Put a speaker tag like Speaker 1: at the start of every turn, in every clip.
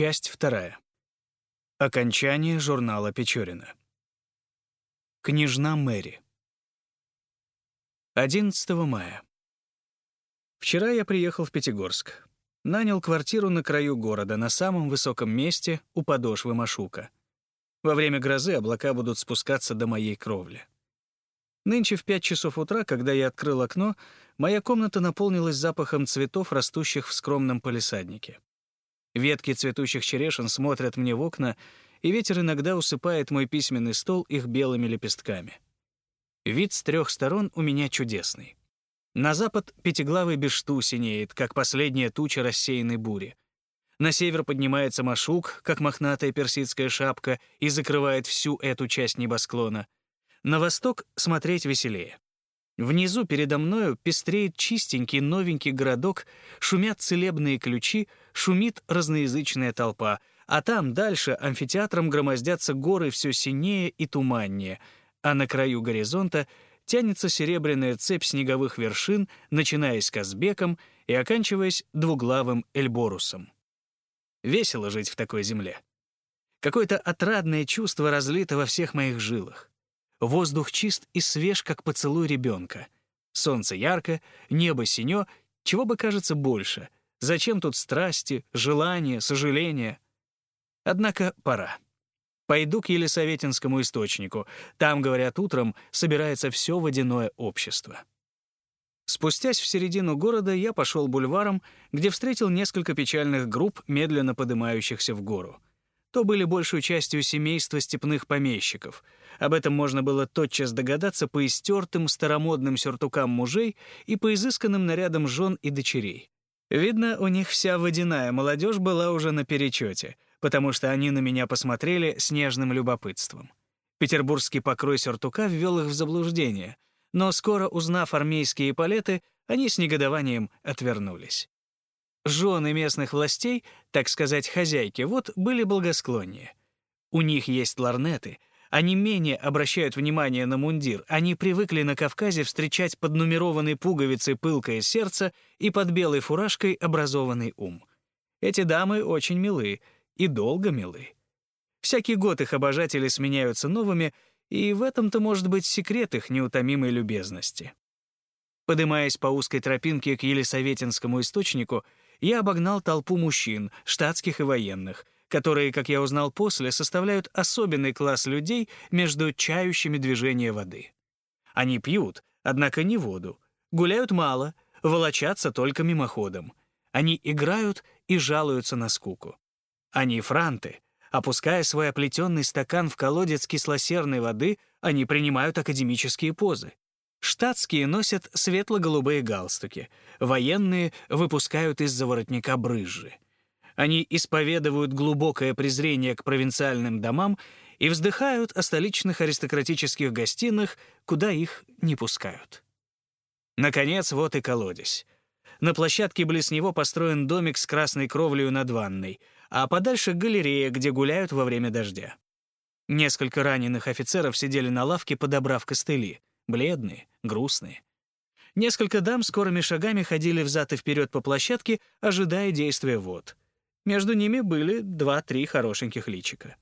Speaker 1: Часть вторая. Окончание журнала Печорина. Княжна Мэри. 11 мая. Вчера я приехал в Пятигорск. Нанял квартиру на краю города, на самом высоком месте, у подошвы Машука. Во время грозы облака будут спускаться до моей кровли. Нынче в пять часов утра, когда я открыл окно, моя комната наполнилась запахом цветов, растущих в скромном палисаднике. Ветки цветущих черешин смотрят мне в окна, и ветер иногда усыпает мой письменный стол их белыми лепестками. Вид с трех сторон у меня чудесный. На запад пятиглавый бешту синеет, как последняя туча рассеянной бури. На север поднимается Машук, как мохнатая персидская шапка, и закрывает всю эту часть небосклона. На восток смотреть веселее. Внизу передо мною пестреет чистенький новенький городок, шумят целебные ключи, шумит разноязычная толпа, а там дальше амфитеатром громоздятся горы все синее и туманнее, а на краю горизонта тянется серебряная цепь снеговых вершин, начиная с Казбеком и оканчиваясь двуглавым Эльборусом. Весело жить в такой земле. Какое-то отрадное чувство разлито во всех моих жилах. Воздух чист и свеж, как поцелуй ребенка. Солнце ярко, небо синё, чего бы кажется больше. Зачем тут страсти, желания, сожаления? Однако пора. Пойду к Елисаветинскому источнику. Там, говорят, утром собирается все водяное общество. Спустясь в середину города, я пошел бульваром, где встретил несколько печальных групп, медленно поднимающихся в гору. То были большей частью семейства степных помещиков — об этом можно было тотчас догадаться по истертым старомодным сюртукам мужей и по изысканным нарядам жен и дочерей. Видно, у них вся водяная молодежь была уже на перечете, потому что они на меня посмотрели с нежным любопытством. Петербургский покрой сюртука ввел их в заблуждение, но скоро, узнав армейские палеты, они с негодованием отвернулись. Жены местных властей, так сказать, хозяйки, вот были благосклоннее. У них есть ларнеты, они менее обращают внимание на мундир. Они привыкли на Кавказе встречать под нумерованной пуговицей пылкое сердце и под белой фуражкой образованный ум. Эти дамы очень милы и долго милы. Всякий год их обожатели сменяются новыми, и в этом-то может быть секрет их неутомимой любезности. Подымаясь по узкой тропинке к Елисаветинскому источнику, я обогнал толпу мужчин, штатских и военных — которые, как я узнал после, составляют особенный класс людей между чающими движения воды. Они пьют, однако не воду, гуляют мало, волочатся только мимоходом. Они играют и жалуются на скуку. Они франты. Опуская свой оплетенный стакан в колодец кислосерной воды, они принимают академические позы. Штатские носят светло-голубые галстуки, военные выпускают из-за воротника брызжи. Они исповедуют глубокое презрение к провинциальным домам и вздыхают о столичных аристократических гостиных, куда их не пускают. Наконец, вот и колодец. На площадке близ него построен домик с красной кровлей над ванной, а подальше — галерея, где гуляют во время дождя. Несколько раненых офицеров сидели на лавке, подобрав костыли, бледные, грустные. Несколько дам скорыми шагами ходили взад и вперед по площадке, ожидая действия вод — между ними были два-три хорошеньких личика.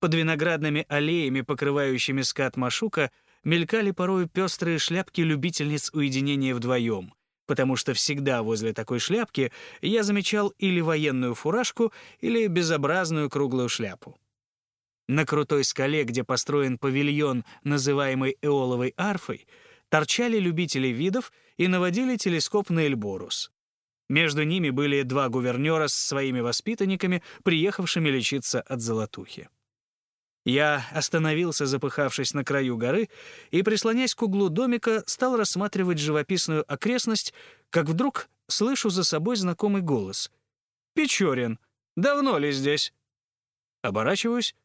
Speaker 1: Под виноградными аллеями, покрывающими скат Машука, мелькали порою пестрые шляпки любительниц уединения вдвоем, потому что всегда возле такой шляпки я замечал или военную фуражку, или безобразную круглую шляпу. На крутой скале, где построен павильон, называемый Эоловой арфой, торчали любители видов и наводили телескоп на Эльборус. Между ними были два гувернера с своими воспитанниками, приехавшими лечиться от золотухи. Я остановился, запыхавшись на краю горы, и, прислонясь к углу домика, стал рассматривать живописную окрестность, как вдруг слышу за собой знакомый голос. «Печорин, давно ли здесь?» Оборачиваюсь.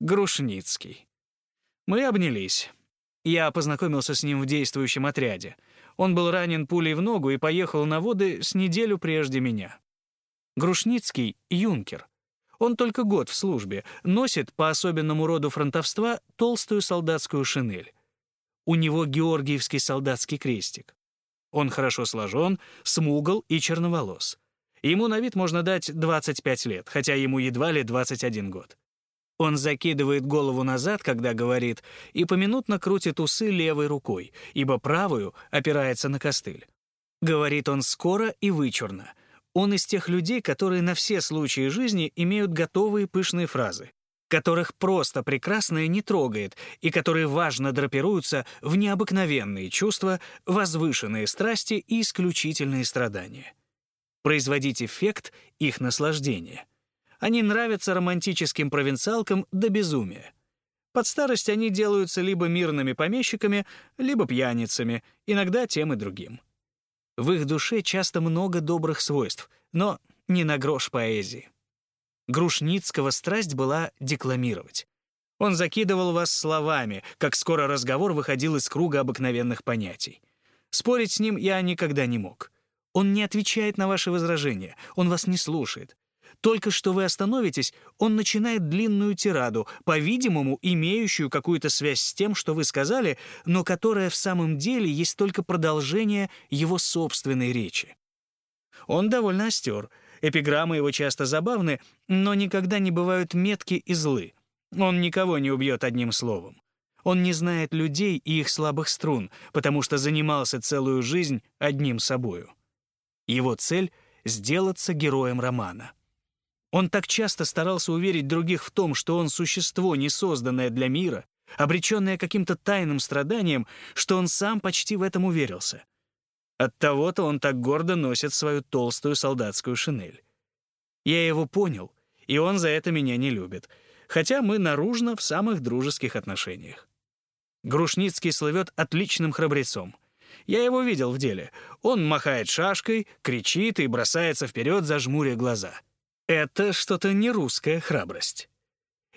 Speaker 1: Грушницкий. Мы обнялись. Я познакомился с ним в действующем отряде — он был ранен пулей в ногу и поехал на воды с неделю прежде меня. Грушницкий — юнкер. Он только год в службе, носит по особенному роду фронтовства толстую солдатскую шинель. У него георгиевский солдатский крестик. Он хорошо сложен, смугл и черноволос. Ему на вид можно дать 25 лет, хотя ему едва ли 21 год. Он закидывает голову назад, когда говорит, и поминутно крутит усы левой рукой, ибо правую опирается на костыль. Говорит он скоро и вычурно. Он из тех людей, которые на все случаи жизни имеют готовые пышные фразы, которых просто прекрасное не трогает и которые важно драпируются в необыкновенные чувства, возвышенные страсти и исключительные страдания. Производить эффект их наслаждения — они нравятся романтическим провинциалкам до безумия. Под старость они делаются либо мирными помещиками, либо пьяницами, иногда тем и другим. В их душе часто много добрых свойств, но не на грош поэзии. Грушницкого страсть была декламировать. Он закидывал вас словами, как скоро разговор выходил из круга обыкновенных понятий. Спорить с ним я никогда не мог. Он не отвечает на ваши возражения, он вас не слушает. Только что вы остановитесь, он начинает длинную тираду, по-видимому, имеющую какую-то связь с тем, что вы сказали, но которая в самом деле есть только продолжение его собственной речи. Он довольно остер. Эпиграммы его часто забавны, но никогда не бывают метки и злы. Он никого не убьет одним словом. Он не знает людей и их слабых струн, потому что занимался целую жизнь одним собою. Его цель — сделаться героем романа. Он так часто старался уверить других в том, что он существо, не созданное для мира, обреченное каким-то тайным страданием, что он сам почти в этом уверился. Оттого-то он так гордо носит свою толстую солдатскую шинель. Я его понял, и он за это меня не любит, хотя мы наружно в самых дружеских отношениях. Грушницкий слывет отличным храбрецом. Я его видел в деле. Он махает шашкой, кричит и бросается вперед, зажмуря глаза — это что-то не русская храбрость.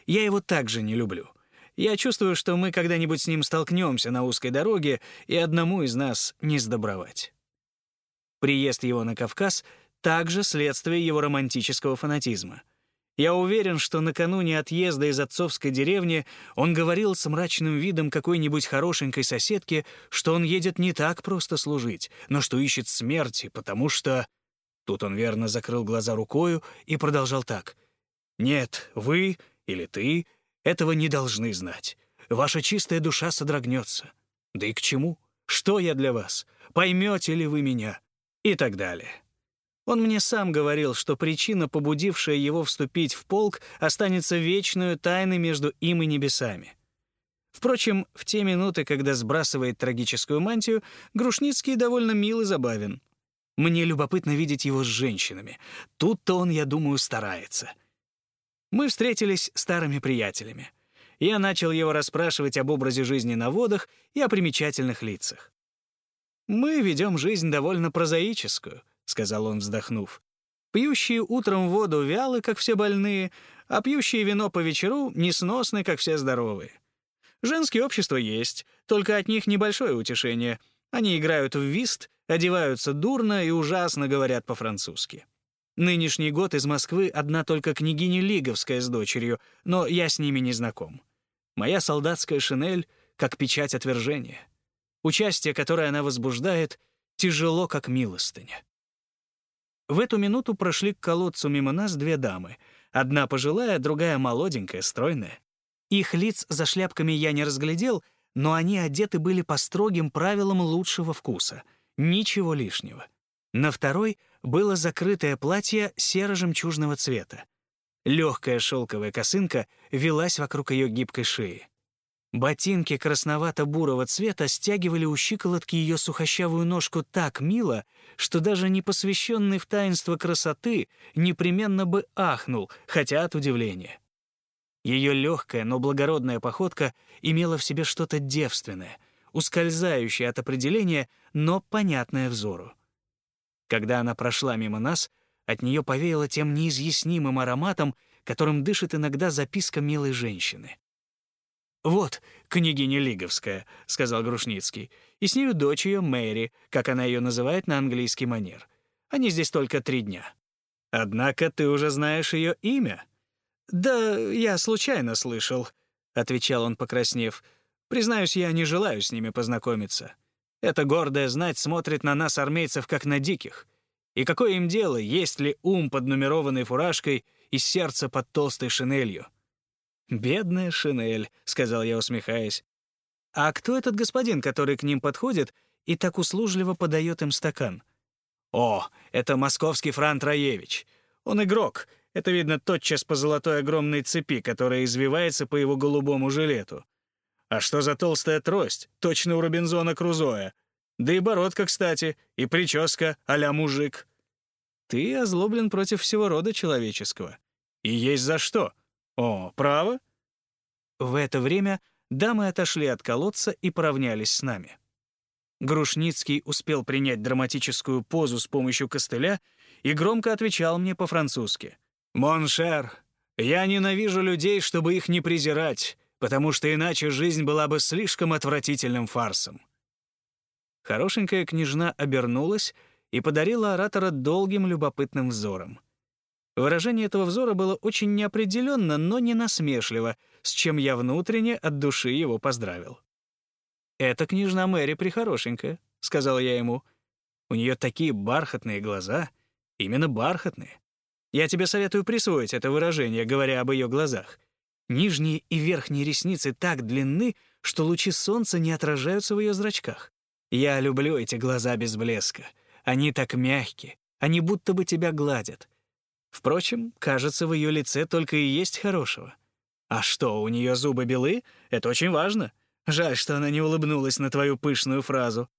Speaker 1: Я его также не люблю. Я чувствую, что мы когда-нибудь с ним столкнемся на узкой дороге, и одному из нас не сдобровать. Приезд его на Кавказ — также следствие его романтического фанатизма. Я уверен, что накануне отъезда из отцовской деревни он говорил с мрачным видом какой-нибудь хорошенькой соседке, что он едет не так просто служить, но что ищет смерти, потому что... Тут он верно закрыл глаза рукою и продолжал так. «Нет, вы или ты этого не должны знать. Ваша чистая душа содрогнется. Да и к чему? Что я для вас? Поймете ли вы меня?» И так далее. Он мне сам говорил, что причина, побудившая его вступить в полк, останется вечную тайной между им и небесами. Впрочем, в те минуты, когда сбрасывает трагическую мантию, Грушницкий довольно мил и забавен. Мне любопытно видеть его с женщинами. Тут-то он, я думаю, старается. Мы встретились старыми приятелями. Я начал его расспрашивать об образе жизни на водах и о примечательных лицах. «Мы ведем жизнь довольно прозаическую», — сказал он, вздохнув. «Пьющие утром воду вялы, как все больные, а пьющие вино по вечеру несносны, как все здоровые. Женские общества есть, только от них небольшое утешение. Они играют в вист одеваются дурно и ужасно говорят по-французски. Нынешний год из Москвы одна только княгиня Лиговская с дочерью, но я с ними не знаком. Моя солдатская шинель — как печать отвержения. Участие, которое она возбуждает, тяжело, как милостыня. В эту минуту прошли к колодцу мимо нас две дамы. Одна пожилая, другая молоденькая, стройная. Их лиц за шляпками я не разглядел, но они одеты были по строгим правилам лучшего вкуса — Ничего лишнего. На второй было закрытое платье серо-жемчужного цвета. Легкая шелковая косынка велась вокруг ее гибкой шеи. Ботинки красновато-бурого цвета стягивали у щиколотки ее сухощавую ножку так мило, что даже непосвященный в таинство красоты непременно бы ахнул, хотя от удивления. Ее легкая, но благородная походка имела в себе что-то девственное, ускользающее от определения, но понятное взору. Когда она прошла мимо нас, от нее повеяло тем неизъяснимым ароматом, которым дышит иногда записка милой женщины. «Вот, княгиня Лиговская», — сказал Грушницкий, «и с нею дочь ее Мэри, как она ее называет на английский манер. Они здесь только три дня. Однако ты уже знаешь ее имя». «Да, я случайно слышал», — отвечал он, покраснев. Признаюсь, я не желаю с ними познакомиться. Эта гордая знать смотрит на нас, армейцев, как на диких. И какое им дело, есть ли ум под нумерованной фуражкой и сердце под толстой шинелью? «Бедная шинель», — сказал я, усмехаясь. «А кто этот господин, который к ним подходит и так услужливо подает им стакан?» «О, это московский Франт Раевич. Он игрок. Это видно тотчас по золотой огромной цепи, которая извивается по его голубому жилету. А что за толстая трость? Точно у Робинзона Крузоя. Да и бородка, кстати, и прическа à la moujik. Ты озлоблен против всего рода человеческого. И есть за что. О, право? В это время дамы отошли от колодца и поравнялись с нами. Грушницкий успел принять драматическую позу с помощью костыля и громко отвечал мне по-французски. «Mon cher, я ненавижу людей, чтобы их не презирать, потому что иначе жизнь была бы слишком отвратительным фарсом». Хорошенькая княжна обернулась и подарила оратора долгим любопытным взором. Выражение этого взора было очень неопределенно, но не насмешливо, с чем я внутренне от души его поздравил. «Это княжна Мэри прихорошенькая», — сказал я ему. «У нее такие бархатные глаза, именно бархатные. Я тебе советую присвоить это выражение, говоря об ее глазах. Нижние и верхние ресницы так длинны, что лучи солнца не отражаются в ее зрачках. Я люблю эти глаза без блеска. Они так мягкие, они будто бы тебя гладят. Впрочем, кажется, в ее лице только и есть хорошего. А что, у нее зубы белы? Это очень важно. Жаль, что она не улыбнулась на твою пышную фразу.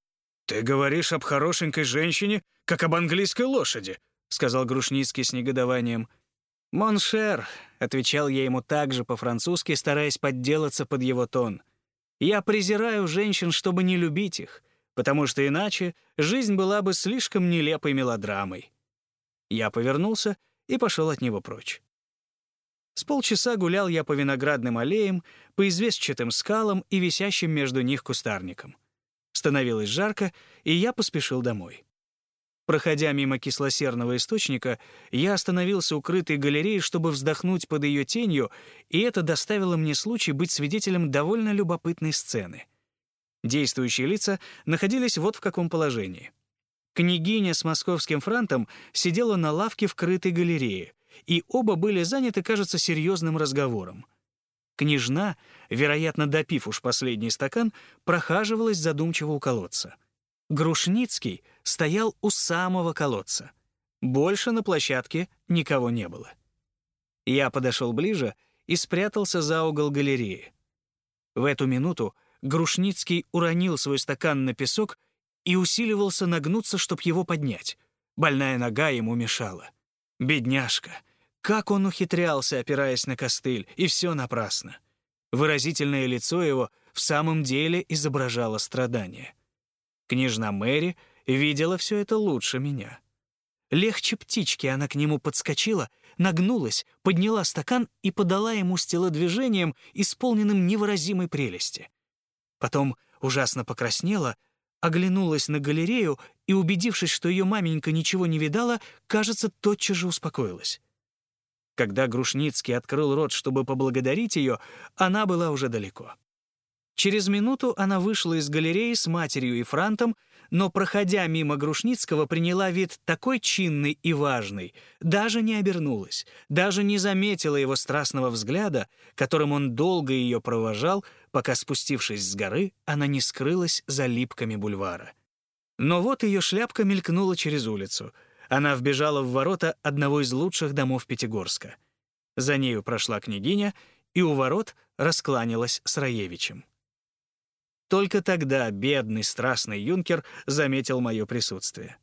Speaker 1: «Ты говоришь об хорошенькой женщине, как об английской лошади», сказал Грушницкий с негодованием. «Mon cher», — отвечал я ему также по-французски, стараясь подделаться под его тон. «Я презираю женщин, чтобы не любить их потому что иначе жизнь была бы слишком нелепой мелодрамой. Я повернулся и пошел от него прочь. С полчаса гулял я по виноградным аллеям, по известчатым скалам и висящим между них кустарникам. Становилось жарко, и я поспешил домой. Проходя мимо кислосерного источника, я остановился у крытой галереи, чтобы вздохнуть под ее тенью, и это доставило мне случай быть свидетелем довольно любопытной сцены — Действующие лица находились вот в каком положении. Княгиня с московским франтом сидела на лавке в крытой галерее, и оба были заняты, кажется, серьезным разговором. Княжна, вероятно, допив уж последний стакан, прохаживалась задумчиво у колодца. Грушницкий стоял у самого колодца. Больше на площадке никого не было. Я подошел ближе и спрятался за угол галереи. В эту минуту Грушницкий уронил свой стакан на песок и усиливался нагнуться, чтобы его поднять. Больная нога ему мешала. Бедняжка! Как он ухитрялся, опираясь на костыль, и все напрасно. Выразительное лицо его в самом деле изображало страдание. Княжна Мэри видела все это лучше меня. Легче птички она к нему подскочила, нагнулась, подняла стакан и подала ему с телодвижением, исполненным невыразимой прелести. Потом ужасно покраснела, оглянулась на галерею и, убедившись, что ее маменька ничего не видала, кажется, тотчас же успокоилась. Когда Грушницкий открыл рот, чтобы поблагодарить ее, она была уже далеко. Через минуту она вышла из галереи с матерью и франтом, но, проходя мимо Грушницкого, приняла вид такой чинный и важный, даже не обернулась, даже не заметила его страстного взгляда, которым он долго ее провожал, пока, спустившись с горы, она не скрылась за липками бульвара. Но вот ее шляпка мелькнула через улицу. Она вбежала в ворота одного из лучших домов Пятигорска. За нею прошла княгиня и у ворот раскланялась с Раевичем. Только тогда бедный страстный юнкер заметил мое присутствие.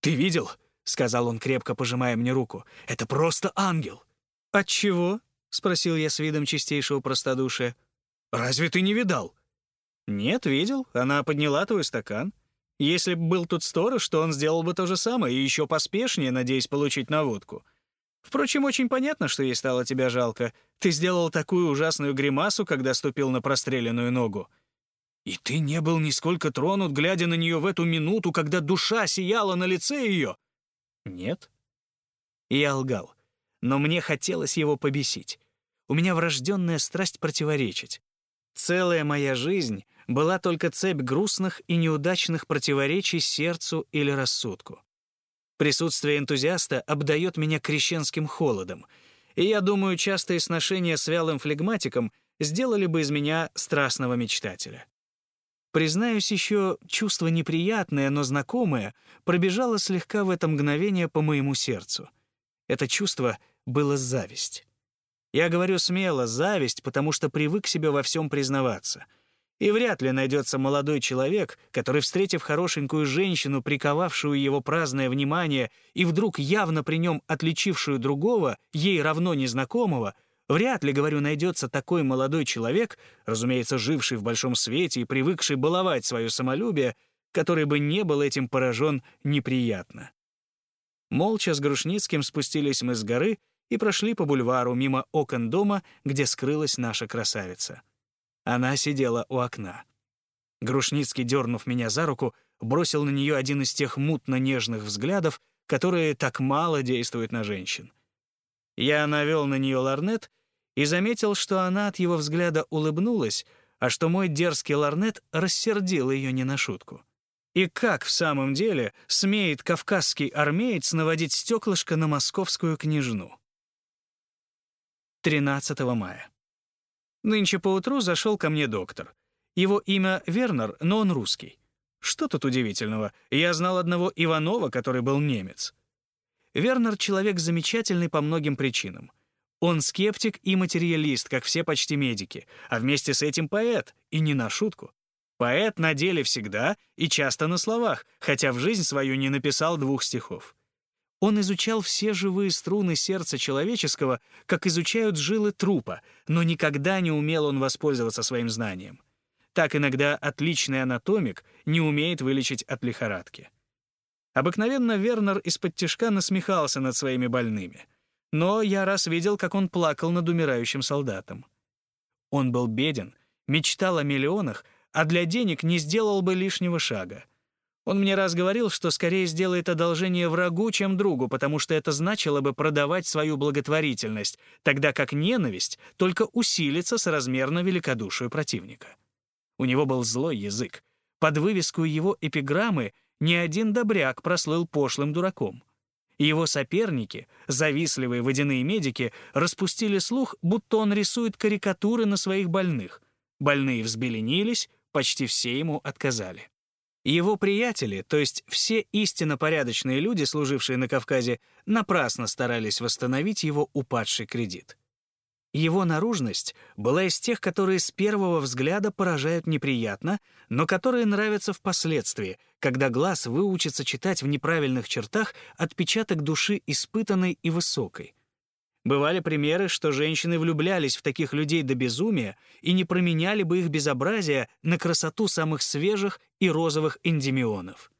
Speaker 1: «Ты видел?» — сказал он, крепко пожимая мне руку. «Это просто ангел!» «Отчего?» — спросил я с видом чистейшего простодушия. «Разве ты не видал?» «Нет, видел. Она подняла твой стакан. Если бы был тут сторож, то он сделал бы то же самое и еще поспешнее, надеясь получить наводку. Впрочем, очень понятно, что ей стало тебя жалко. Ты сделал такую ужасную гримасу, когда ступил на простреленную ногу. И ты не был нисколько тронут, глядя на нее в эту минуту, когда душа сияла на лице ее? Нет. Я лгал. Но мне хотелось его побесить. У меня врожденная страсть противоречить. Целая моя жизнь была только цепь грустных и неудачных противоречий сердцу или рассудку. Присутствие энтузиаста обдает меня крещенским холодом, и я думаю, частые сношения с вялым флегматиком сделали бы из меня страстного мечтателя. Признаюсь, еще чувство неприятное, но знакомое пробежало слегка в это мгновение по моему сердцу. Это чувство было зависть. Я говорю смело «зависть», потому что привык себе во всем признаваться. И вряд ли найдется молодой человек, который, встретив хорошенькую женщину, приковавшую его праздное внимание и вдруг явно при нем отличившую другого, ей равно незнакомого, Вряд ли, говорю, найдется такой молодой человек, разумеется, живший в большом свете и привыкший баловать свое самолюбие, который бы не был этим поражен неприятно. Молча с Грушницким спустились мы с горы и прошли по бульвару мимо окон дома, где скрылась наша красавица. Она сидела у окна. Грушницкий, дернув меня за руку, бросил на нее один из тех мутно-нежных взглядов, которые так мало действуют на женщин. Я навел на нее ларнет и заметил, что она от его взгляда улыбнулась, а что мой дерзкий ларнет рассердил ее не на шутку. И как в самом деле смеет кавказский армеец наводить стеклышко на московскую княжну? 13 мая. Нынче поутру зашел ко мне доктор. Его имя Вернер, но он русский. Что тут удивительного? Я знал одного Иванова, который был немец. Вернер — человек замечательный по многим причинам. Он скептик и материалист, как все почти медики, а вместе с этим поэт, и не на шутку. Поэт на деле всегда и часто на словах, хотя в жизнь свою не написал двух стихов. Он изучал все живые струны сердца человеческого, как изучают жилы трупа, но никогда не умел он воспользоваться своим знанием. Так иногда отличный анатомик не умеет вылечить от лихорадки. Обыкновенно Вернер из-под тишка насмехался над своими больными — но я раз видел, как он плакал над умирающим солдатом. Он был беден, мечтал о миллионах, а для денег не сделал бы лишнего шага. Он мне раз говорил, что скорее сделает одолжение врагу, чем другу, потому что это значило бы продавать свою благотворительность, тогда как ненависть только усилится с размерно великодушию противника. У него был злой язык. Под вывеску его эпиграммы ни один добряк прослыл пошлым дураком. Его соперники, завистливые водяные медики, распустили слух, будто он рисует карикатуры на своих больных. Больные взбеленились, почти все ему отказали. Его приятели, то есть все истинно порядочные люди, служившие на Кавказе, напрасно старались восстановить его упадший кредит. Его наружность была из тех, которые с первого взгляда поражают неприятно, но которые нравятся впоследствии, когда глаз выучится читать в неправильных чертах отпечаток души испытанной и высокой. Бывали примеры, что женщины влюблялись в таких людей до безумия и не променяли бы их безобразие на красоту самых свежих и розовых эндемионов.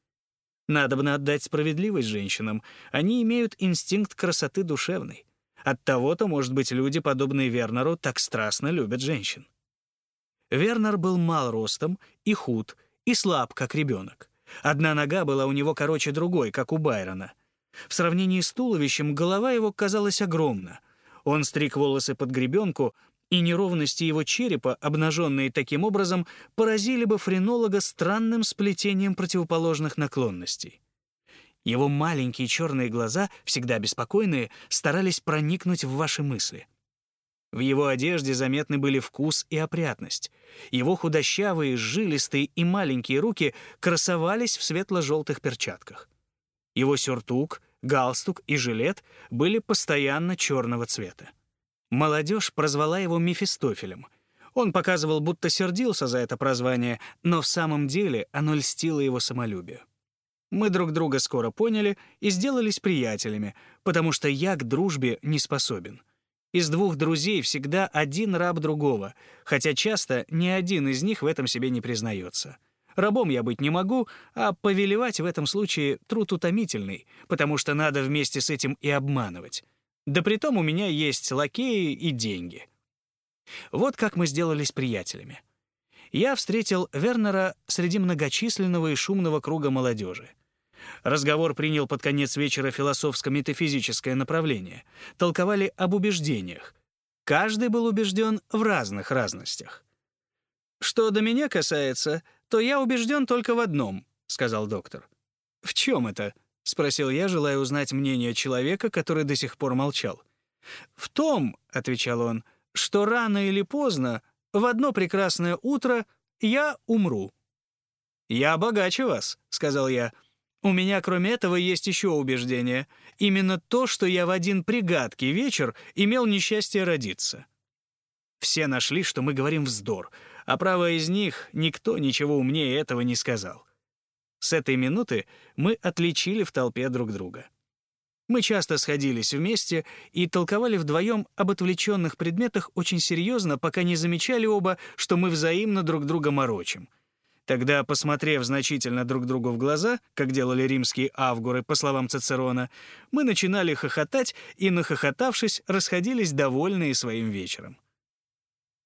Speaker 1: Надобно отдать справедливость женщинам, они имеют инстинкт красоты душевной. От того-то, может быть, люди, подобные Вернеру, так страстно любят женщин. Вернер был мал ростом и худ, и слаб, как ребенок. Одна нога была у него короче другой, как у Байрона. В сравнении с туловищем голова его казалась огромна. Он стриг волосы под гребенку, и неровности его черепа, обнаженные таким образом, поразили бы френолога странным сплетением противоположных наклонностей. Его маленькие черные глаза, всегда беспокойные, старались проникнуть в ваши мысли. В его одежде заметны были вкус и опрятность. Его худощавые, жилистые и маленькие руки красовались в светло-желтых перчатках. Его сюртук, галстук и жилет были постоянно черного цвета. Молодежь прозвала его Мефистофелем. Он показывал, будто сердился за это прозвание, но в самом деле оно льстило его самолюбию. Мы друг друга скоро поняли и сделались приятелями, потому что я к дружбе не способен. Из двух друзей всегда один раб другого, хотя часто ни один из них в этом себе не признается. Рабом я быть не могу, а повелевать в этом случае труд утомительный, потому что надо вместе с этим и обманывать. Да притом у меня есть лакеи и деньги. Вот как мы сделались приятелями. Я встретил Вернера среди многочисленного и шумного круга молодежи. Разговор принял под конец вечера философско-метафизическое направление. Толковали об убеждениях. Каждый был убежден в разных разностях. «Что до меня касается, то я убежден только в одном», — сказал доктор. «В чем это?» — спросил я, желая узнать мнение человека, который до сих пор молчал. «В том», — отвечал он, — «что рано или поздно, в одно прекрасное утро, я умру». «Я богаче вас», — сказал я. «У меня, кроме этого, есть еще убеждение. Именно то, что я в один пригадкий вечер имел несчастье родиться». Все нашли, что мы говорим вздор, а право из них никто ничего умнее этого не сказал. С этой минуты мы отличили в толпе друг друга. Мы часто сходились вместе и толковали вдвоем об отвлеченных предметах очень серьезно, пока не замечали оба, что мы взаимно друг друга морочим. Тогда, посмотрев значительно друг другу в глаза, как делали римские авгуры, по словам Цицерона, мы начинали хохотать и, нахохотавшись, расходились довольные своим вечером.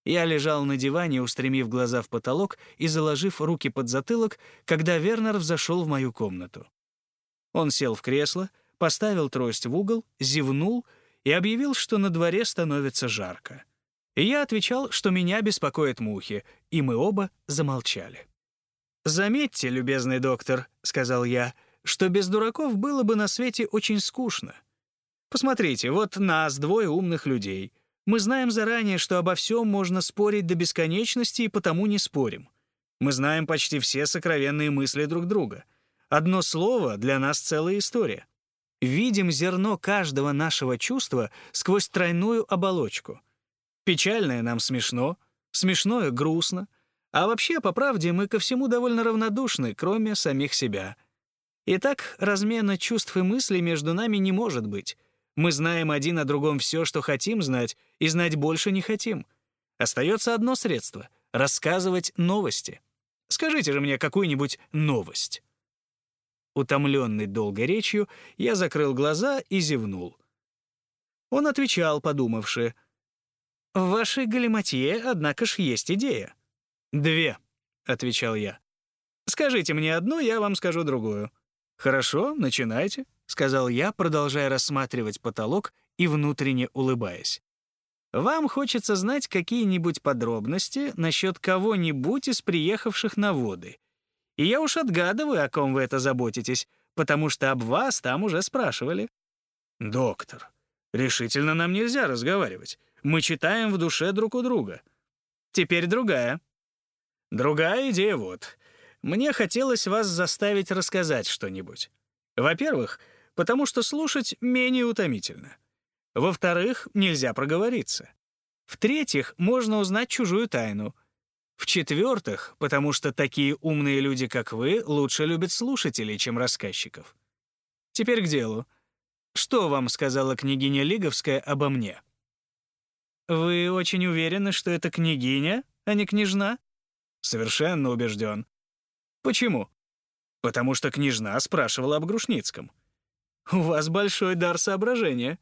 Speaker 1: Я лежал на диване, устремив глаза в потолок и заложив руки под затылок, когда Вернер взошел в мою комнату. Он сел в кресло, поставил трость в угол, зевнул и объявил, что на дворе становится жарко. И я отвечал, что меня беспокоят мухи, и мы оба замолчали. «Заметьте, любезный доктор», — сказал я, «что без дураков было бы на свете очень скучно. Посмотрите, вот нас, двое умных людей — мы знаем заранее, что обо всем можно спорить до бесконечности, и потому не спорим. Мы знаем почти все сокровенные мысли друг друга. Одно слово — для нас целая история. Видим зерно каждого нашего чувства сквозь тройную оболочку. Печальное нам смешно, смешное — грустно, а вообще, по правде, мы ко всему довольно равнодушны, кроме самих себя. Итак, размена чувств и мыслей между нами не может быть — мы знаем один о другом все, что хотим знать, и знать больше не хотим. Остается одно средство — рассказывать новости. Скажите же мне какую-нибудь новость. Утомленный долгой речью, я закрыл глаза и зевнул. Он отвечал, подумавши. «В вашей галиматье, однако ж, есть идея». «Две», — отвечал я. «Скажите мне одну, я вам скажу другую». «Хорошо, начинайте», — сказал я, продолжая рассматривать потолок и внутренне улыбаясь. «Вам хочется знать какие-нибудь подробности насчет кого-нибудь из приехавших на воды. И я уж отгадываю, о ком вы это заботитесь, потому что об вас там уже спрашивали». «Доктор, решительно нам нельзя разговаривать. Мы читаем в душе друг у друга». «Теперь другая». «Другая идея вот. Мне хотелось вас заставить рассказать что-нибудь. Во-первых, потому что слушать менее утомительно. Во-вторых, нельзя проговориться. В-третьих, можно узнать чужую тайну. В-четвертых, потому что такие умные люди, как вы, лучше любят слушателей, чем рассказчиков. Теперь к делу. Что вам сказала княгиня Лиговская обо мне? Вы очень уверены, что это княгиня, а не княжна? Совершенно убежден. Почему? Потому что княжна спрашивала об Грушницком. У вас большой дар соображения.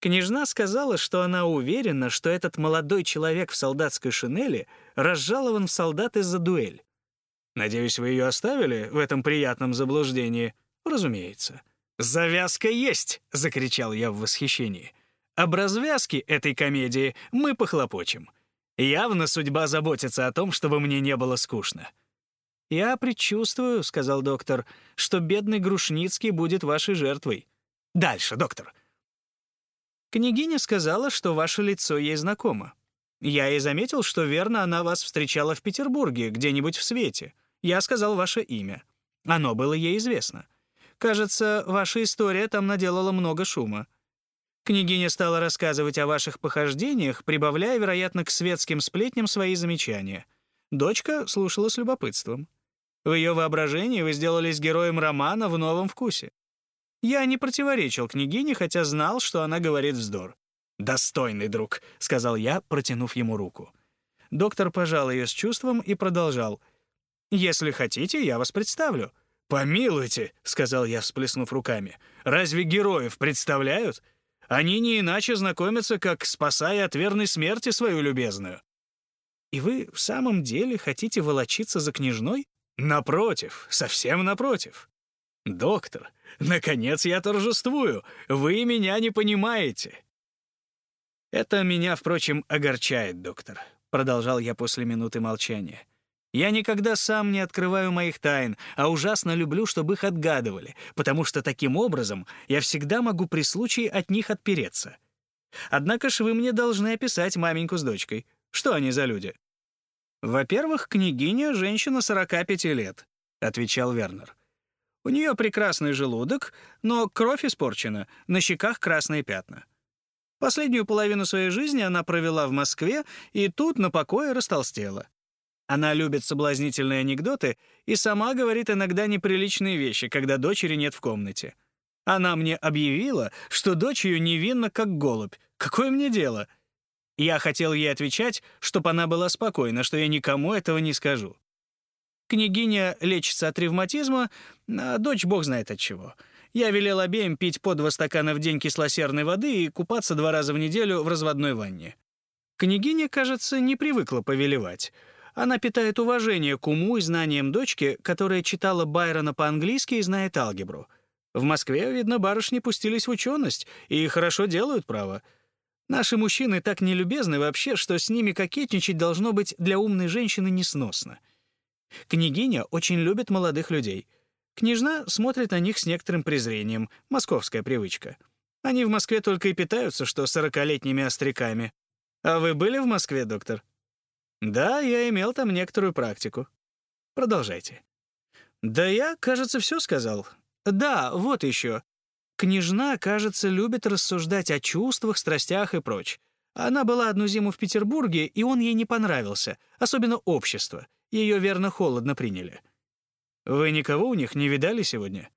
Speaker 1: Княжна сказала, что она уверена, что этот молодой человек в солдатской шинели разжалован в солдаты за дуэль. Надеюсь, вы ее оставили в этом приятном заблуждении? Разумеется. «Завязка есть!» — закричал я в восхищении. «Об развязке этой комедии мы похлопочем. Явно судьба заботится о том, чтобы мне не было скучно. «Я предчувствую», — сказал доктор, «что бедный Грушницкий будет вашей жертвой». «Дальше, доктор». Княгиня сказала, что ваше лицо ей знакомо. Я и заметил, что верно она вас встречала в Петербурге, где-нибудь в свете. Я сказал ваше имя. Оно было ей известно. Кажется, ваша история там наделала много шума. Княгиня стала рассказывать о ваших похождениях, прибавляя, вероятно, к светским сплетням свои замечания. Дочка слушала с любопытством. В ее воображении вы сделались героем романа в новом вкусе. Я не противоречил княгине, хотя знал, что она говорит вздор. «Достойный друг», — сказал я, протянув ему руку. Доктор пожал ее с чувством и продолжал. «Если хотите, я вас представлю». «Помилуйте», — сказал я, всплеснув руками. «Разве героев представляют? Они не иначе знакомятся, как спасая от верной смерти свою любезную». «И вы в самом деле хотите волочиться за княжной?» Напротив, совсем напротив. Доктор, наконец я торжествую. Вы меня не понимаете. Это меня, впрочем, огорчает, доктор, продолжал я после минуты молчания. Я никогда сам не открываю моих тайн, а ужасно люблю, чтобы их отгадывали, потому что таким образом я всегда могу при случае от них отпереться. Однако ж вы мне должны описать маменьку с дочкой. Что они за люди? Во-первых, княгиня — женщина 45 лет, — отвечал Вернер. У нее прекрасный желудок, но кровь испорчена, на щеках красные пятна. Последнюю половину своей жизни она провела в Москве и тут на покое растолстела. Она любит соблазнительные анекдоты и сама говорит иногда неприличные вещи, когда дочери нет в комнате. Она мне объявила, что дочь ее невинна, как голубь. Какое мне дело? Я хотел ей отвечать, чтобы она была спокойна, что я никому этого не скажу. Княгиня лечится от ревматизма, а дочь бог знает от чего. Я велел обеим пить по два стакана в день кислосерной воды и купаться два раза в неделю в разводной ванне. Княгиня, кажется, не привыкла повелевать. Она питает уважение к уму и знаниям дочки, которая читала Байрона по-английски и знает алгебру. В Москве, видно, барышни пустились в ученость и хорошо делают право. Наши мужчины так нелюбезны вообще, что с ними кокетничать должно быть для умной женщины несносно. Княгиня очень любит молодых людей. Княжна смотрит на них с некоторым презрением, московская привычка. Они в Москве только и питаются, что сорокалетними остряками. А вы были в Москве, доктор? Да, я имел там некоторую практику. Продолжайте. Да я, кажется, все сказал. Да, вот еще. Княжна, кажется, любит рассуждать о чувствах, страстях и прочь. Она была одну зиму в Петербурге, и он ей не понравился, особенно общество. Ее верно холодно приняли. Вы никого у них не видали сегодня?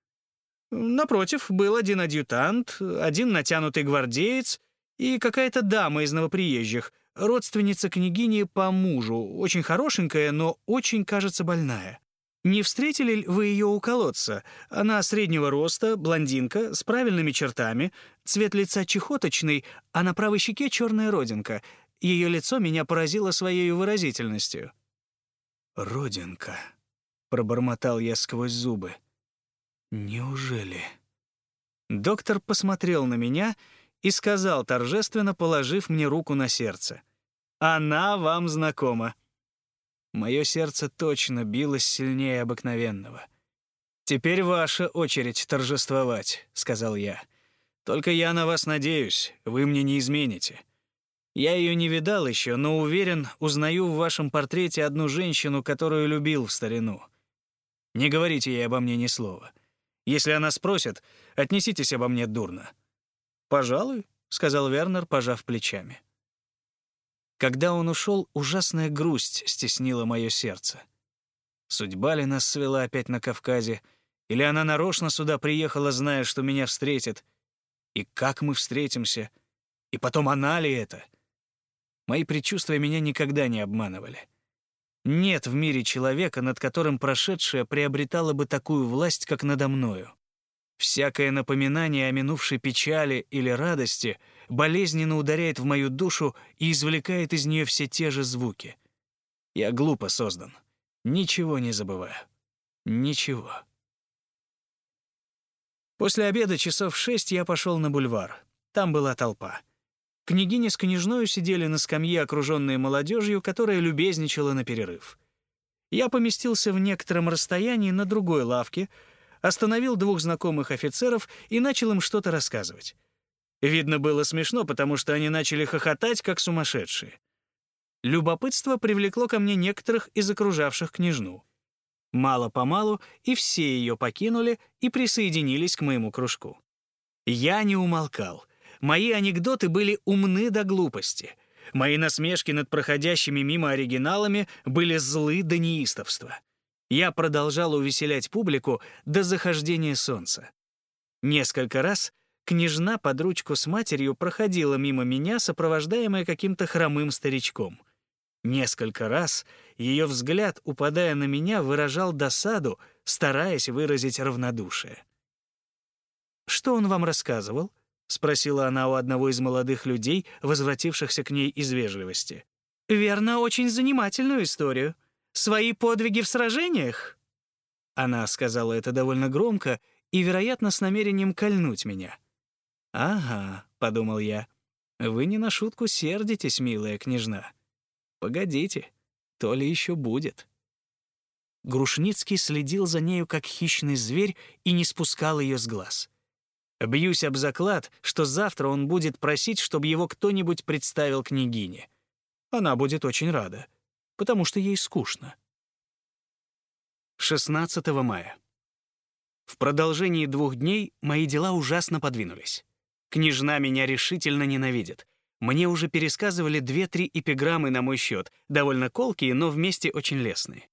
Speaker 1: Напротив, был один адъютант, один натянутый гвардеец и какая-то дама из новоприезжих, родственница княгини по мужу, очень хорошенькая, но очень, кажется, больная. Не встретили ли вы ее у колодца? Она среднего роста, блондинка, с правильными чертами, цвет лица чехоточный, а на правой щеке черная родинка. Ее лицо меня поразило своей выразительностью. «Родинка», — пробормотал я сквозь зубы. «Неужели?» Доктор посмотрел на меня и сказал, торжественно положив мне руку на сердце. Она вам знакома. Мое сердце точно билось сильнее обыкновенного. «Теперь ваша очередь торжествовать», — сказал я. «Только я на вас надеюсь, вы мне не измените. Я ее не видал еще, но уверен, узнаю в вашем портрете одну женщину, которую любил в старину. Не говорите ей обо мне ни слова. Если она спросит, отнеситесь обо мне дурно». «Пожалуй», — сказал Вернер, пожав плечами. Когда он ушел, ужасная грусть стеснила мое сердце. Судьба ли нас свела опять на Кавказе, или она нарочно сюда приехала, зная, что меня встретит? И как мы встретимся? И потом она ли это? Мои предчувствия меня никогда не обманывали. Нет в мире человека, над которым прошедшее приобретало бы такую власть, как надо мною. Всякое напоминание о минувшей печали или радости болезненно ударяет в мою душу и извлекает из нее все те же звуки. Я глупо создан. Ничего не забываю. Ничего. После обеда часов шесть я пошел на бульвар. Там была толпа. Княгиня с княжною сидели на скамье, окруженные молодежью, которая любезничала на перерыв. Я поместился в некотором расстоянии на другой лавке — остановил двух знакомых офицеров и начал им что-то рассказывать. Видно было смешно, потому что они начали хохотать, как сумасшедшие. Любопытство привлекло ко мне некоторых из окружавших княжну. Мало-помалу и все ее покинули и присоединились к моему кружку. Я не умолкал. Мои анекдоты были умны до глупости. Мои насмешки над проходящими мимо оригиналами были злы до неистовства. Я продолжал увеселять публику до захождения солнца. Несколько раз княжна под ручку с матерью проходила мимо меня, сопровождаемая каким-то хромым старичком. Несколько раз ее взгляд, упадая на меня, выражал досаду, стараясь выразить равнодушие. «Что он вам рассказывал?» — спросила она у одного из молодых людей, возвратившихся к ней из вежливости. «Верно, очень занимательную историю», Свои подвиги в сражениях?» Она сказала это довольно громко и, вероятно, с намерением кольнуть меня. «Ага», — подумал я, — «вы не на шутку сердитесь, милая княжна. Погодите, то ли еще будет». Грушницкий следил за нею как хищный зверь и не спускал ее с глаз. Бьюсь об заклад, что завтра он будет просить, чтобы его кто-нибудь представил княгине. Она будет очень рада, потому что ей скучно. 16 мая. В продолжении двух дней мои дела ужасно подвинулись. Княжна меня решительно ненавидит. Мне уже пересказывали две-три эпиграммы на мой счет, довольно колкие, но вместе очень лестные.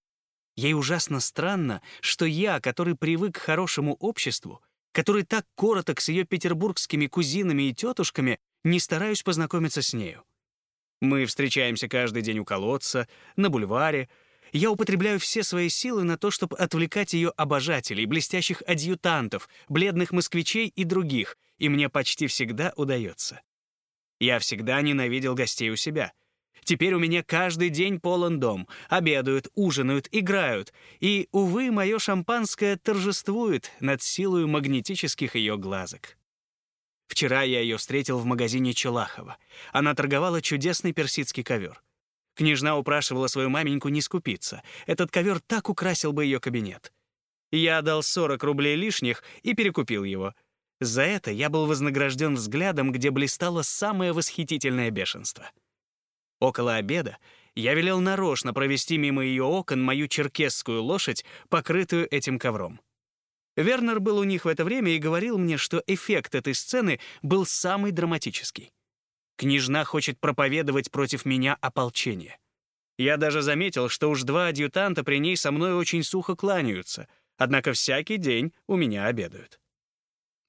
Speaker 1: Ей ужасно странно, что я, который привык к хорошему обществу, который так короток с ее петербургскими кузинами и тетушками, не стараюсь познакомиться с нею. Мы встречаемся каждый день у колодца, на бульваре. Я употребляю все свои силы на то, чтобы отвлекать ее обожателей, блестящих адъютантов, бледных москвичей и других, и мне почти всегда удается. Я всегда ненавидел гостей у себя — Теперь у меня каждый день полон дом. Обедают, ужинают, играют. И, увы, мое шампанское торжествует над силой магнетических ее глазок. Вчера я ее встретил в магазине Челахова. Она торговала чудесный персидский ковер. Княжна упрашивала свою маменьку не скупиться. Этот ковер так украсил бы ее кабинет. Я дал 40 рублей лишних и перекупил его. За это я был вознагражден взглядом, где блистало самое восхитительное бешенство — Около обеда я велел нарочно провести мимо ее окон мою черкесскую лошадь, покрытую этим ковром. Вернер был у них в это время и говорил мне, что эффект этой сцены был самый драматический. Княжна хочет проповедовать против меня ополчение. Я даже заметил, что уж два адъютанта при ней со мной очень сухо кланяются, однако всякий день у меня обедают.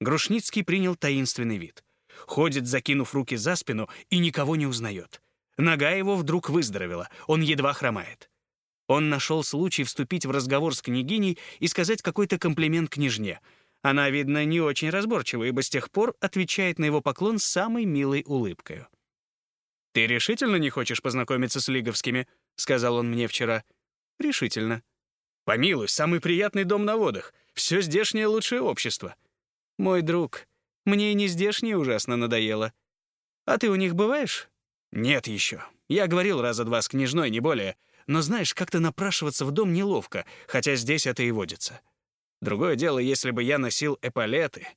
Speaker 1: Грушницкий принял таинственный вид. Ходит, закинув руки за спину, и никого не узнает. Нога его вдруг выздоровела, он едва хромает. Он нашел случай вступить в разговор с княгиней и сказать какой-то комплимент княжне. Она, видно, не очень разборчива, ибо с тех пор отвечает на его поклон самой милой улыбкой. «Ты решительно не хочешь познакомиться с Лиговскими?» — сказал он мне вчера. «Решительно». «Помилуй, самый приятный дом на водах. Все здешнее лучшее общество». «Мой друг, мне и не здешнее ужасно надоело. А ты у них бываешь?» «Нет еще. Я говорил раза два с княжной, не более. Но знаешь, как-то напрашиваться в дом неловко, хотя здесь это и водится. Другое дело, если бы я носил эполеты.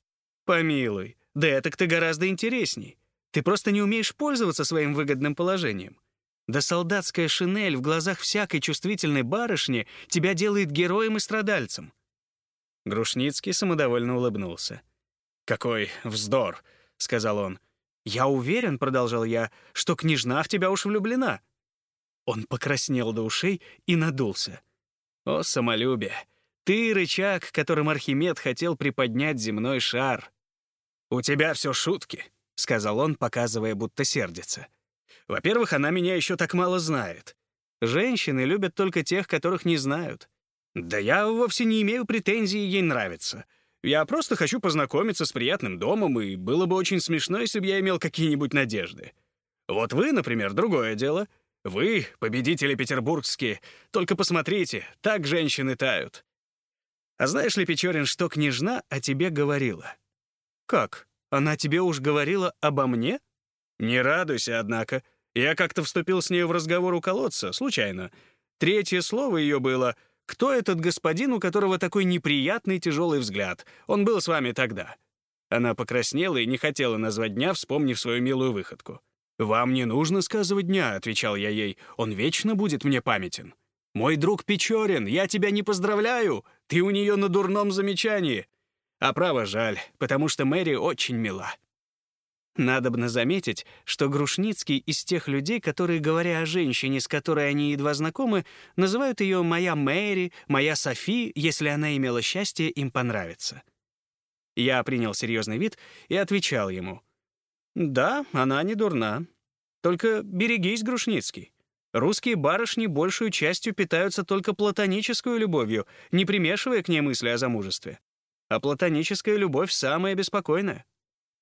Speaker 1: Помилуй, да это ты гораздо интересней. Ты просто не умеешь пользоваться своим выгодным положением. Да солдатская шинель в глазах всякой чувствительной барышни тебя делает героем и страдальцем». Грушницкий самодовольно улыбнулся. «Какой вздор!» — сказал он. «Я уверен», — продолжал я, — «что княжна в тебя уж влюблена». Он покраснел до ушей и надулся. «О, самолюбие! Ты — рычаг, которым Архимед хотел приподнять земной шар». «У тебя все шутки», — сказал он, показывая, будто сердится. «Во-первых, она меня еще так мало знает. Женщины любят только тех, которых не знают. Да я вовсе не имею претензий ей нравится. Я просто хочу познакомиться с приятным домом, и было бы очень смешно, если бы я имел какие-нибудь надежды. Вот вы, например, другое дело. Вы, победители петербургские, только посмотрите, так женщины тают. А знаешь ли, Печорин, что княжна о тебе говорила? Как? Она тебе уж говорила обо мне? Не радуйся, однако. Я как-то вступил с нею в разговор у колодца, случайно. Третье слово ее было — кто этот господин, у которого такой неприятный тяжелый взгляд? Он был с вами тогда». Она покраснела и не хотела назвать дня, вспомнив свою милую выходку. «Вам не нужно сказывать дня», — отвечал я ей. «Он вечно будет мне памятен». «Мой друг Печорин, я тебя не поздравляю! Ты у нее на дурном замечании!» А право жаль, потому что Мэри очень мила. Надобно заметить, что Грушницкий из тех людей, которые, говоря о женщине, с которой они едва знакомы, называют ее «моя Мэри», «моя Софи», если она имела счастье им понравиться. Я принял серьезный вид и отвечал ему. «Да, она не дурна. Только берегись, Грушницкий. Русские барышни большую частью питаются только платонической любовью, не примешивая к ней мысли о замужестве. А платоническая любовь самая беспокойная.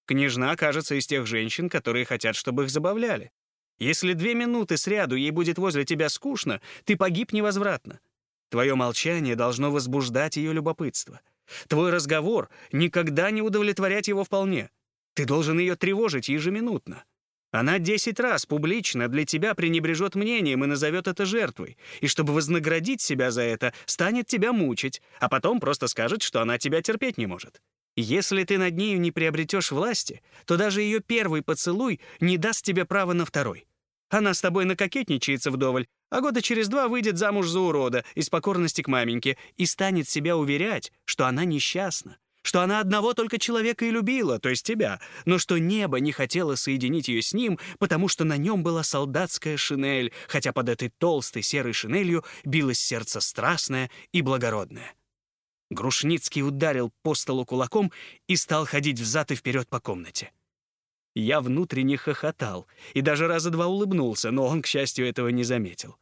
Speaker 1: Княжна, кажется, из тех женщин, которые хотят, чтобы их забавляли. Если две минуты сряду ей будет возле тебя скучно, ты погиб невозвратно. Твое молчание должно возбуждать ее любопытство. Твой разговор никогда не удовлетворять его вполне. Ты должен ее тревожить ежеминутно. Она десять раз публично для тебя пренебрежет мнением и назовет это жертвой. И чтобы вознаградить себя за это, станет тебя мучить, а потом просто скажет, что она тебя терпеть не может. Если ты над нею не приобретешь власти, то даже ее первый поцелуй не даст тебе права на второй. Она с тобой накокетничается вдоволь, а года через два выйдет замуж за урода из покорности к маменьке и станет себя уверять, что она несчастна, что она одного только человека и любила, то есть тебя, но что небо не хотело соединить ее с ним, потому что на нем была солдатская шинель, хотя под этой толстой серой шинелью билось сердце страстное и благородное. Грушницкий ударил по столу кулаком и стал ходить взад и вперед по комнате. Я внутренне хохотал и даже раза два улыбнулся, но он, к счастью, этого не заметил.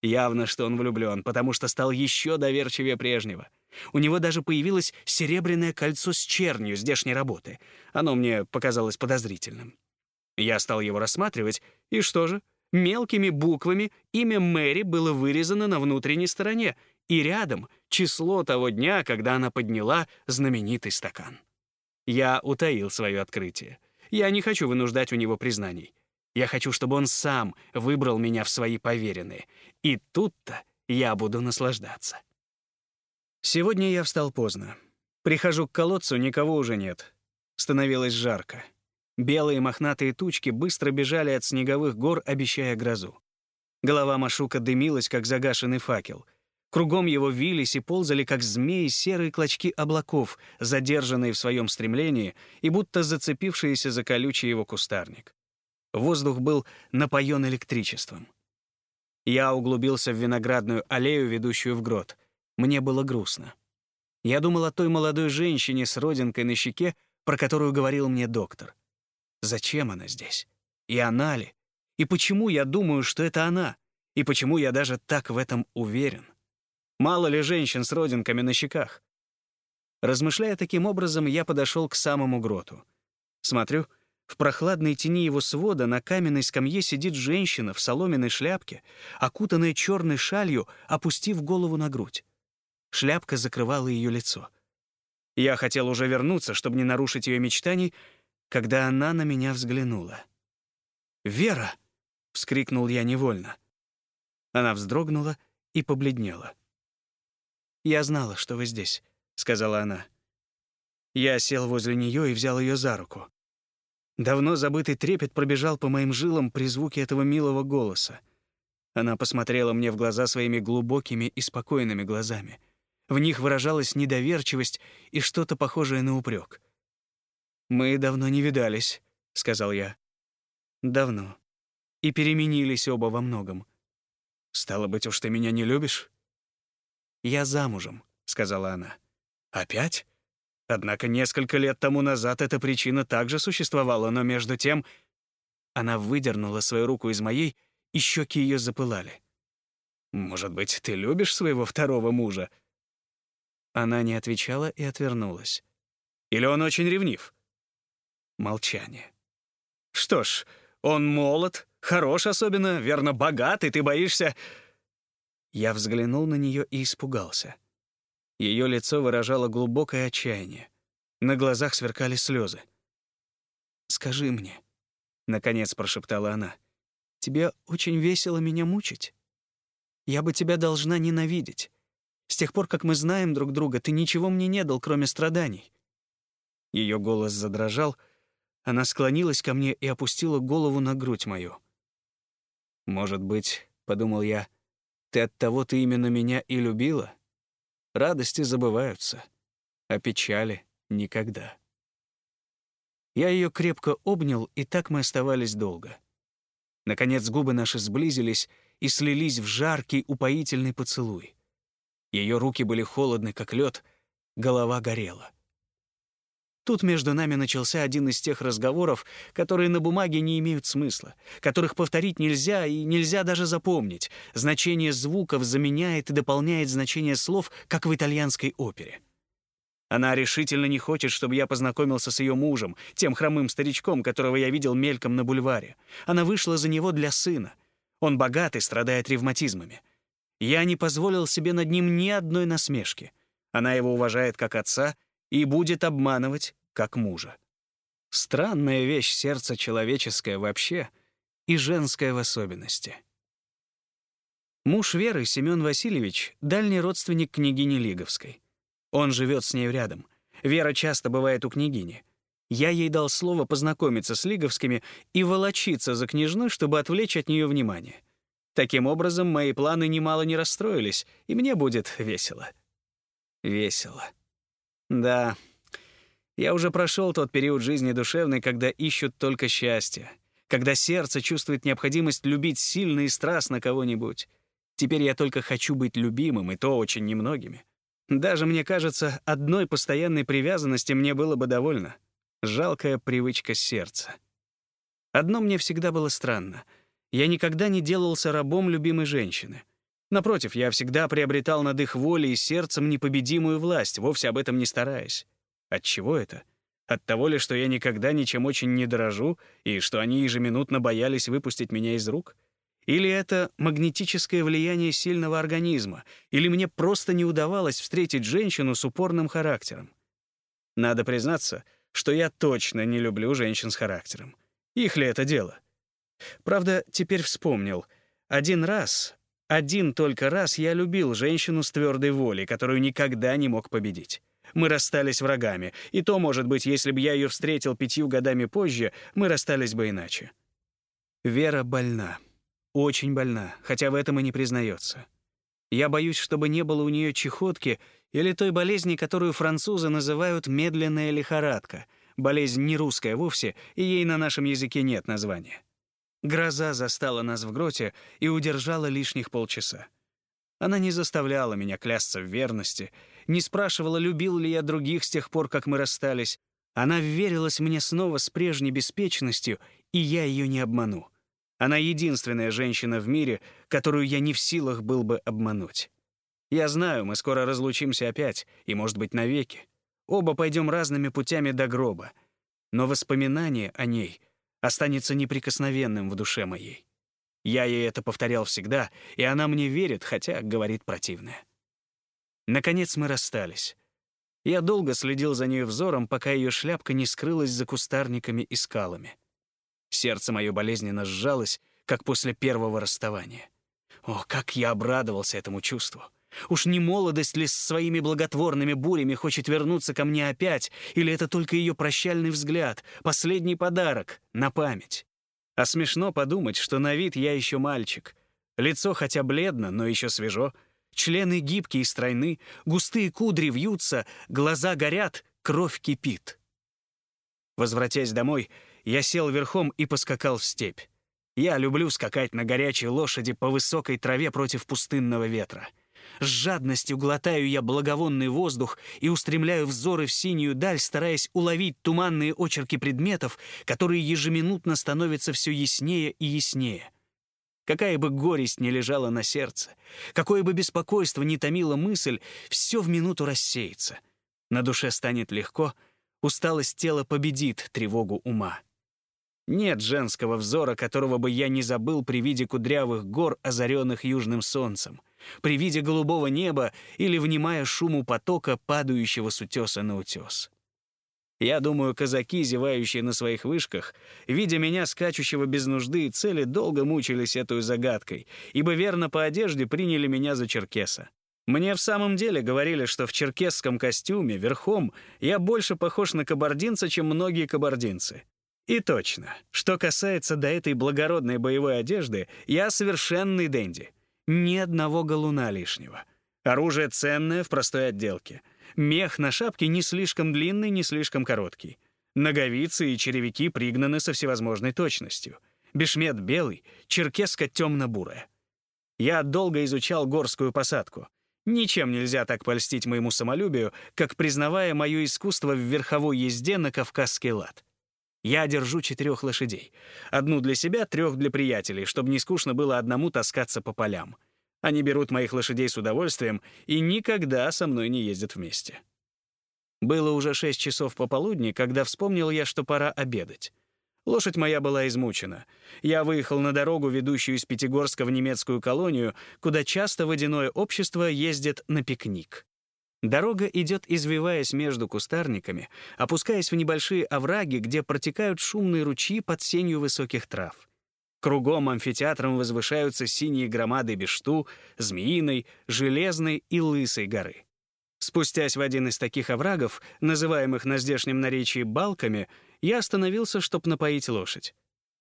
Speaker 1: Явно, что он влюблен, потому что стал еще доверчивее прежнего — у него даже появилось серебряное кольцо с чернью здешней работы. Оно мне показалось подозрительным. Я стал его рассматривать, и что же? Мелкими буквами имя Мэри было вырезано на внутренней стороне, и рядом число того дня, когда она подняла знаменитый стакан. Я утаил свое открытие. Я не хочу вынуждать у него признаний. Я хочу, чтобы он сам выбрал меня в свои поверенные. И тут-то я буду наслаждаться. Сегодня я встал поздно. Прихожу к колодцу, никого уже нет. Становилось жарко. Белые мохнатые тучки быстро бежали от снеговых гор, обещая грозу. Голова Машука дымилась, как загашенный факел. Кругом его вились и ползали, как змеи, серые клочки облаков, задержанные в своем стремлении и будто зацепившиеся за колючий его кустарник. Воздух был напоен электричеством. Я углубился в виноградную аллею, ведущую в грот — мне было грустно. Я думал о той молодой женщине с родинкой на щеке, про которую говорил мне доктор. Зачем она здесь? И она ли? И почему я думаю, что это она? И почему я даже так в этом уверен? Мало ли женщин с родинками на щеках? Размышляя таким образом, я подошел к самому гроту. Смотрю, в прохладной тени его свода на каменной скамье сидит женщина в соломенной шляпке, окутанная черной шалью, опустив голову на грудь. Шляпка закрывала ее лицо. Я хотел уже вернуться, чтобы не нарушить ее мечтаний, когда она на меня взглянула. «Вера!» — вскрикнул я невольно. Она вздрогнула и побледнела. «Я знала, что вы здесь», — сказала она. Я сел возле нее и взял ее за руку. Давно забытый трепет пробежал по моим жилам при звуке этого милого голоса. Она посмотрела мне в глаза своими глубокими и спокойными глазами — в них выражалась недоверчивость и что-то похожее на упрек. «Мы давно не видались», — сказал я. «Давно. И переменились оба во многом. Стало быть, уж ты меня не любишь?» «Я замужем», — сказала она. «Опять?» Однако несколько лет тому назад эта причина также существовала, но между тем... Она выдернула свою руку из моей, и щеки ее запылали. «Может быть, ты любишь своего второго мужа?» Она не отвечала и отвернулась. «Или он очень ревнив?» Молчание. «Что ж, он молод, хорош особенно, верно, богат, и ты боишься...» Я взглянул на нее и испугался. Ее лицо выражало глубокое отчаяние. На глазах сверкали слезы. «Скажи мне», — наконец прошептала она, — «тебе очень весело меня мучить? Я бы тебя должна ненавидеть. С тех пор, как мы знаем друг друга, ты ничего мне не дал, кроме страданий». Ее голос задрожал, она склонилась ко мне и опустила голову на грудь мою. «Может быть, — подумал я, — ты от того ты именно меня и любила? Радости забываются, а печали — никогда». Я ее крепко обнял, и так мы оставались долго. Наконец губы наши сблизились и слились в жаркий, упоительный поцелуй. Ее руки были холодны, как лед, голова горела. Тут между нами начался один из тех разговоров, которые на бумаге не имеют смысла, которых повторить нельзя и нельзя даже запомнить. Значение звуков заменяет и дополняет значение слов, как в итальянской опере. Она решительно не хочет, чтобы я познакомился с ее мужем, тем хромым старичком, которого я видел мельком на бульваре. Она вышла за него для сына. Он богат и страдает ревматизмами. Я не позволил себе над ним ни одной насмешки. Она его уважает как отца и будет обманывать как мужа. Странная вещь сердце человеческое вообще и женское в особенности. Муж Веры, Семен Васильевич, дальний родственник княгини Лиговской. Он живет с нею рядом. Вера часто бывает у княгини. Я ей дал слово познакомиться с Лиговскими и волочиться за княжну, чтобы отвлечь от нее внимание. Таким образом, мои планы немало не расстроились, и мне будет весело. Весело. Да, я уже прошел тот период жизни душевной, когда ищут только счастье, когда сердце чувствует необходимость любить сильно и страстно кого-нибудь. Теперь я только хочу быть любимым, и то очень немногими. Даже, мне кажется, одной постоянной привязанности мне было бы довольно. Жалкая привычка сердца. Одно мне всегда было странно. Я никогда не делался рабом любимой женщины. Напротив, я всегда приобретал над их волей и сердцем непобедимую власть, вовсе об этом не стараясь. От чего это? От того ли, что я никогда ничем очень не дорожу, и что они ежеминутно боялись выпустить меня из рук? Или это магнетическое влияние сильного организма? Или мне просто не удавалось встретить женщину с упорным характером? Надо признаться, что я точно не люблю женщин с характером. Их ли это дело? Правда, теперь вспомнил. Один раз, один только раз я любил женщину с твердой волей, которую никогда не мог победить. Мы расстались врагами, и то, может быть, если бы я ее встретил пятью годами позже, мы расстались бы иначе. Вера больна. Очень больна, хотя в этом и не признается. Я боюсь, чтобы не было у нее чехотки или той болезни, которую французы называют медленная лихорадка. Болезнь не русская вовсе, и ей на нашем языке нет названия. Гроза застала нас в гроте и удержала лишних полчаса. Она не заставляла меня клясться в верности, не спрашивала, любил ли я других с тех пор, как мы расстались. Она верилась мне снова с прежней беспечностью, и я ее не обману. Она единственная женщина в мире, которую я не в силах был бы обмануть. Я знаю, мы скоро разлучимся опять, и, может быть, навеки. Оба пойдем разными путями до гроба. Но воспоминание о ней останется неприкосновенным в душе моей. Я ей это повторял всегда, и она мне верит, хотя говорит противное. Наконец мы расстались. Я долго следил за ней взором, пока ее шляпка не скрылась за кустарниками и скалами. Сердце мое болезненно сжалось, как после первого расставания. О, как я обрадовался этому чувству! Уж не молодость ли с своими благотворными бурями хочет вернуться ко мне опять, или это только ее прощальный взгляд, последний подарок на память? А смешно подумать, что на вид я еще мальчик. Лицо хотя бледно, но еще свежо. Члены гибкие и стройны, густые кудри вьются, глаза горят, кровь кипит. Возвратясь домой, я сел верхом и поскакал в степь. Я люблю скакать на горячей лошади по высокой траве против пустынного ветра. С жадностью глотаю я благовонный воздух и устремляю взоры в синюю даль, стараясь уловить туманные очерки предметов, которые ежеминутно становятся все яснее и яснее. Какая бы горесть ни лежала на сердце, какое бы беспокойство ни томила мысль, все в минуту рассеется. На душе станет легко, усталость тела победит тревогу ума. Нет женского взора, которого бы я не забыл при виде кудрявых гор, озаренных южным солнцем — при виде голубого неба или внимая шуму потока, падающего с утеса на утес. Я думаю, казаки, зевающие на своих вышках, видя меня, скачущего без нужды и цели, долго мучились этой загадкой, ибо верно по одежде приняли меня за черкеса. Мне в самом деле говорили, что в черкесском костюме, верхом, я больше похож на кабардинца, чем многие кабардинцы. И точно, что касается до этой благородной боевой одежды, я совершенный денди — ни одного галуна лишнего. Оружие ценное в простой отделке. Мех на шапке не слишком длинный, не слишком короткий. Ноговицы и черевики пригнаны со всевозможной точностью. Бешмет белый, черкеска темно-бурая. Я долго изучал горскую посадку. Ничем нельзя так польстить моему самолюбию, как признавая мое искусство в верховой езде на кавказский лад. Я держу четырех лошадей. Одну для себя, трех для приятелей, чтобы не скучно было одному таскаться по полям. Они берут моих лошадей с удовольствием и никогда со мной не ездят вместе. Было уже шесть часов пополудни, когда вспомнил я, что пора обедать. Лошадь моя была измучена. Я выехал на дорогу, ведущую из Пятигорска в немецкую колонию, куда часто водяное общество ездит на пикник. Дорога идет, извиваясь между кустарниками, опускаясь в небольшие овраги, где протекают шумные ручьи под сенью высоких трав. Кругом амфитеатром возвышаются синие громады Бешту, Змеиной, Железной и Лысой горы. Спустясь в один из таких оврагов, называемых на здешнем наречии балками, я остановился, чтобы напоить лошадь.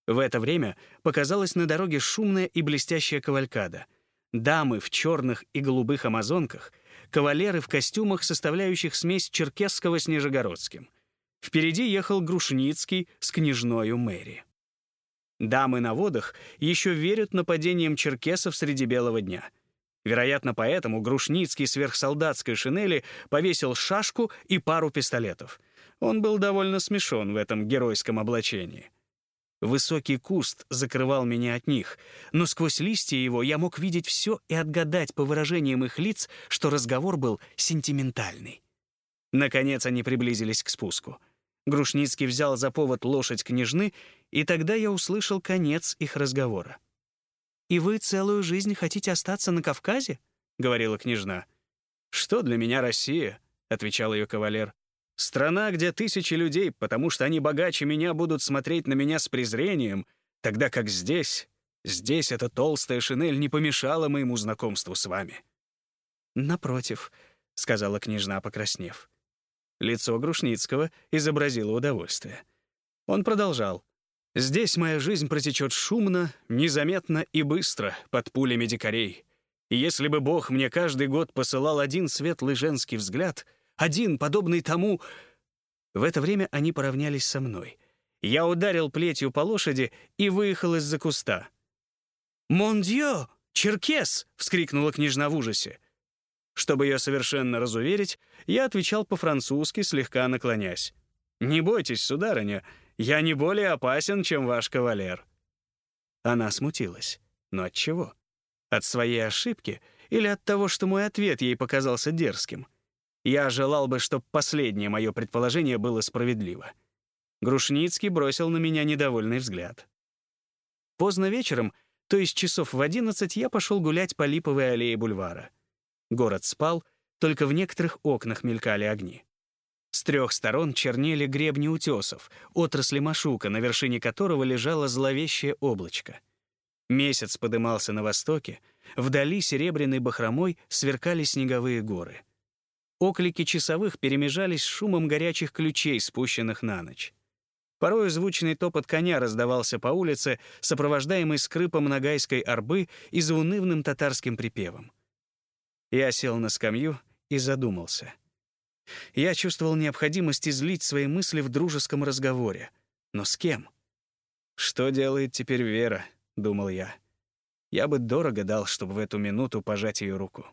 Speaker 1: В это время показалась на дороге шумная и блестящая кавалькада. Дамы в черных и голубых амазонках, кавалеры в костюмах, составляющих смесь черкесского с нижегородским. Впереди ехал Грушницкий с княжною Мэри. Дамы на водах еще верят нападениям черкесов среди белого дня. Вероятно, поэтому Грушницкий сверхсолдатской шинели повесил шашку и пару пистолетов. Он был довольно смешон в этом геройском облачении. Высокий куст закрывал меня от них, но сквозь листья его я мог видеть все и отгадать по выражениям их лиц, что разговор был сентиментальный. Наконец они приблизились к спуску. Грушницкий взял за повод лошадь княжны, и тогда я услышал конец их разговора. «И вы целую жизнь хотите остаться на Кавказе?» — говорила княжна. «Что для меня Россия?» — отвечал ее кавалер. Страна, где тысячи людей, потому что они богаче меня, будут смотреть на меня с презрением, тогда как здесь, здесь эта толстая шинель не помешала моему знакомству с вами». «Напротив», — сказала княжна, покраснев. Лицо Грушницкого изобразило удовольствие. Он продолжал. «Здесь моя жизнь протечет шумно, незаметно и быстро, под пулями дикарей. И если бы Бог мне каждый год посылал один светлый женский взгляд — один, подобный тому... В это время они поравнялись со мной. Я ударил плетью по лошади и выехал из-за куста. «Мон дьё! Черкес!» — вскрикнула княжна в ужасе. Чтобы ее совершенно разуверить, я отвечал по-французски, слегка наклонясь. «Не бойтесь, сударыня, я не более опасен, чем ваш кавалер». Она смутилась. Но от чего? От своей ошибки или от того, что мой ответ ей показался дерзким? Я желал бы, чтобы последнее мое предположение было справедливо. Грушницкий бросил на меня недовольный взгляд. Поздно вечером, то есть часов в одиннадцать, я пошел гулять по липовой аллее бульвара. Город спал, только в некоторых окнах мелькали огни. С трех сторон чернели гребни утесов, отрасли машука, на вершине которого лежало зловещее облачко. Месяц подымался на востоке, вдали серебряной бахромой сверкали снеговые горы — Оклики часовых перемежались с шумом горячих ключей, спущенных на ночь. Порой звучный топот коня раздавался по улице, сопровождаемый скрипом нагайской арбы и заунывным татарским припевом. Я сел на скамью и задумался. Я чувствовал необходимость излить свои мысли в дружеском разговоре. Но с кем? «Что делает теперь Вера?» — думал я. Я бы дорого дал, чтобы в эту минуту пожать ее руку.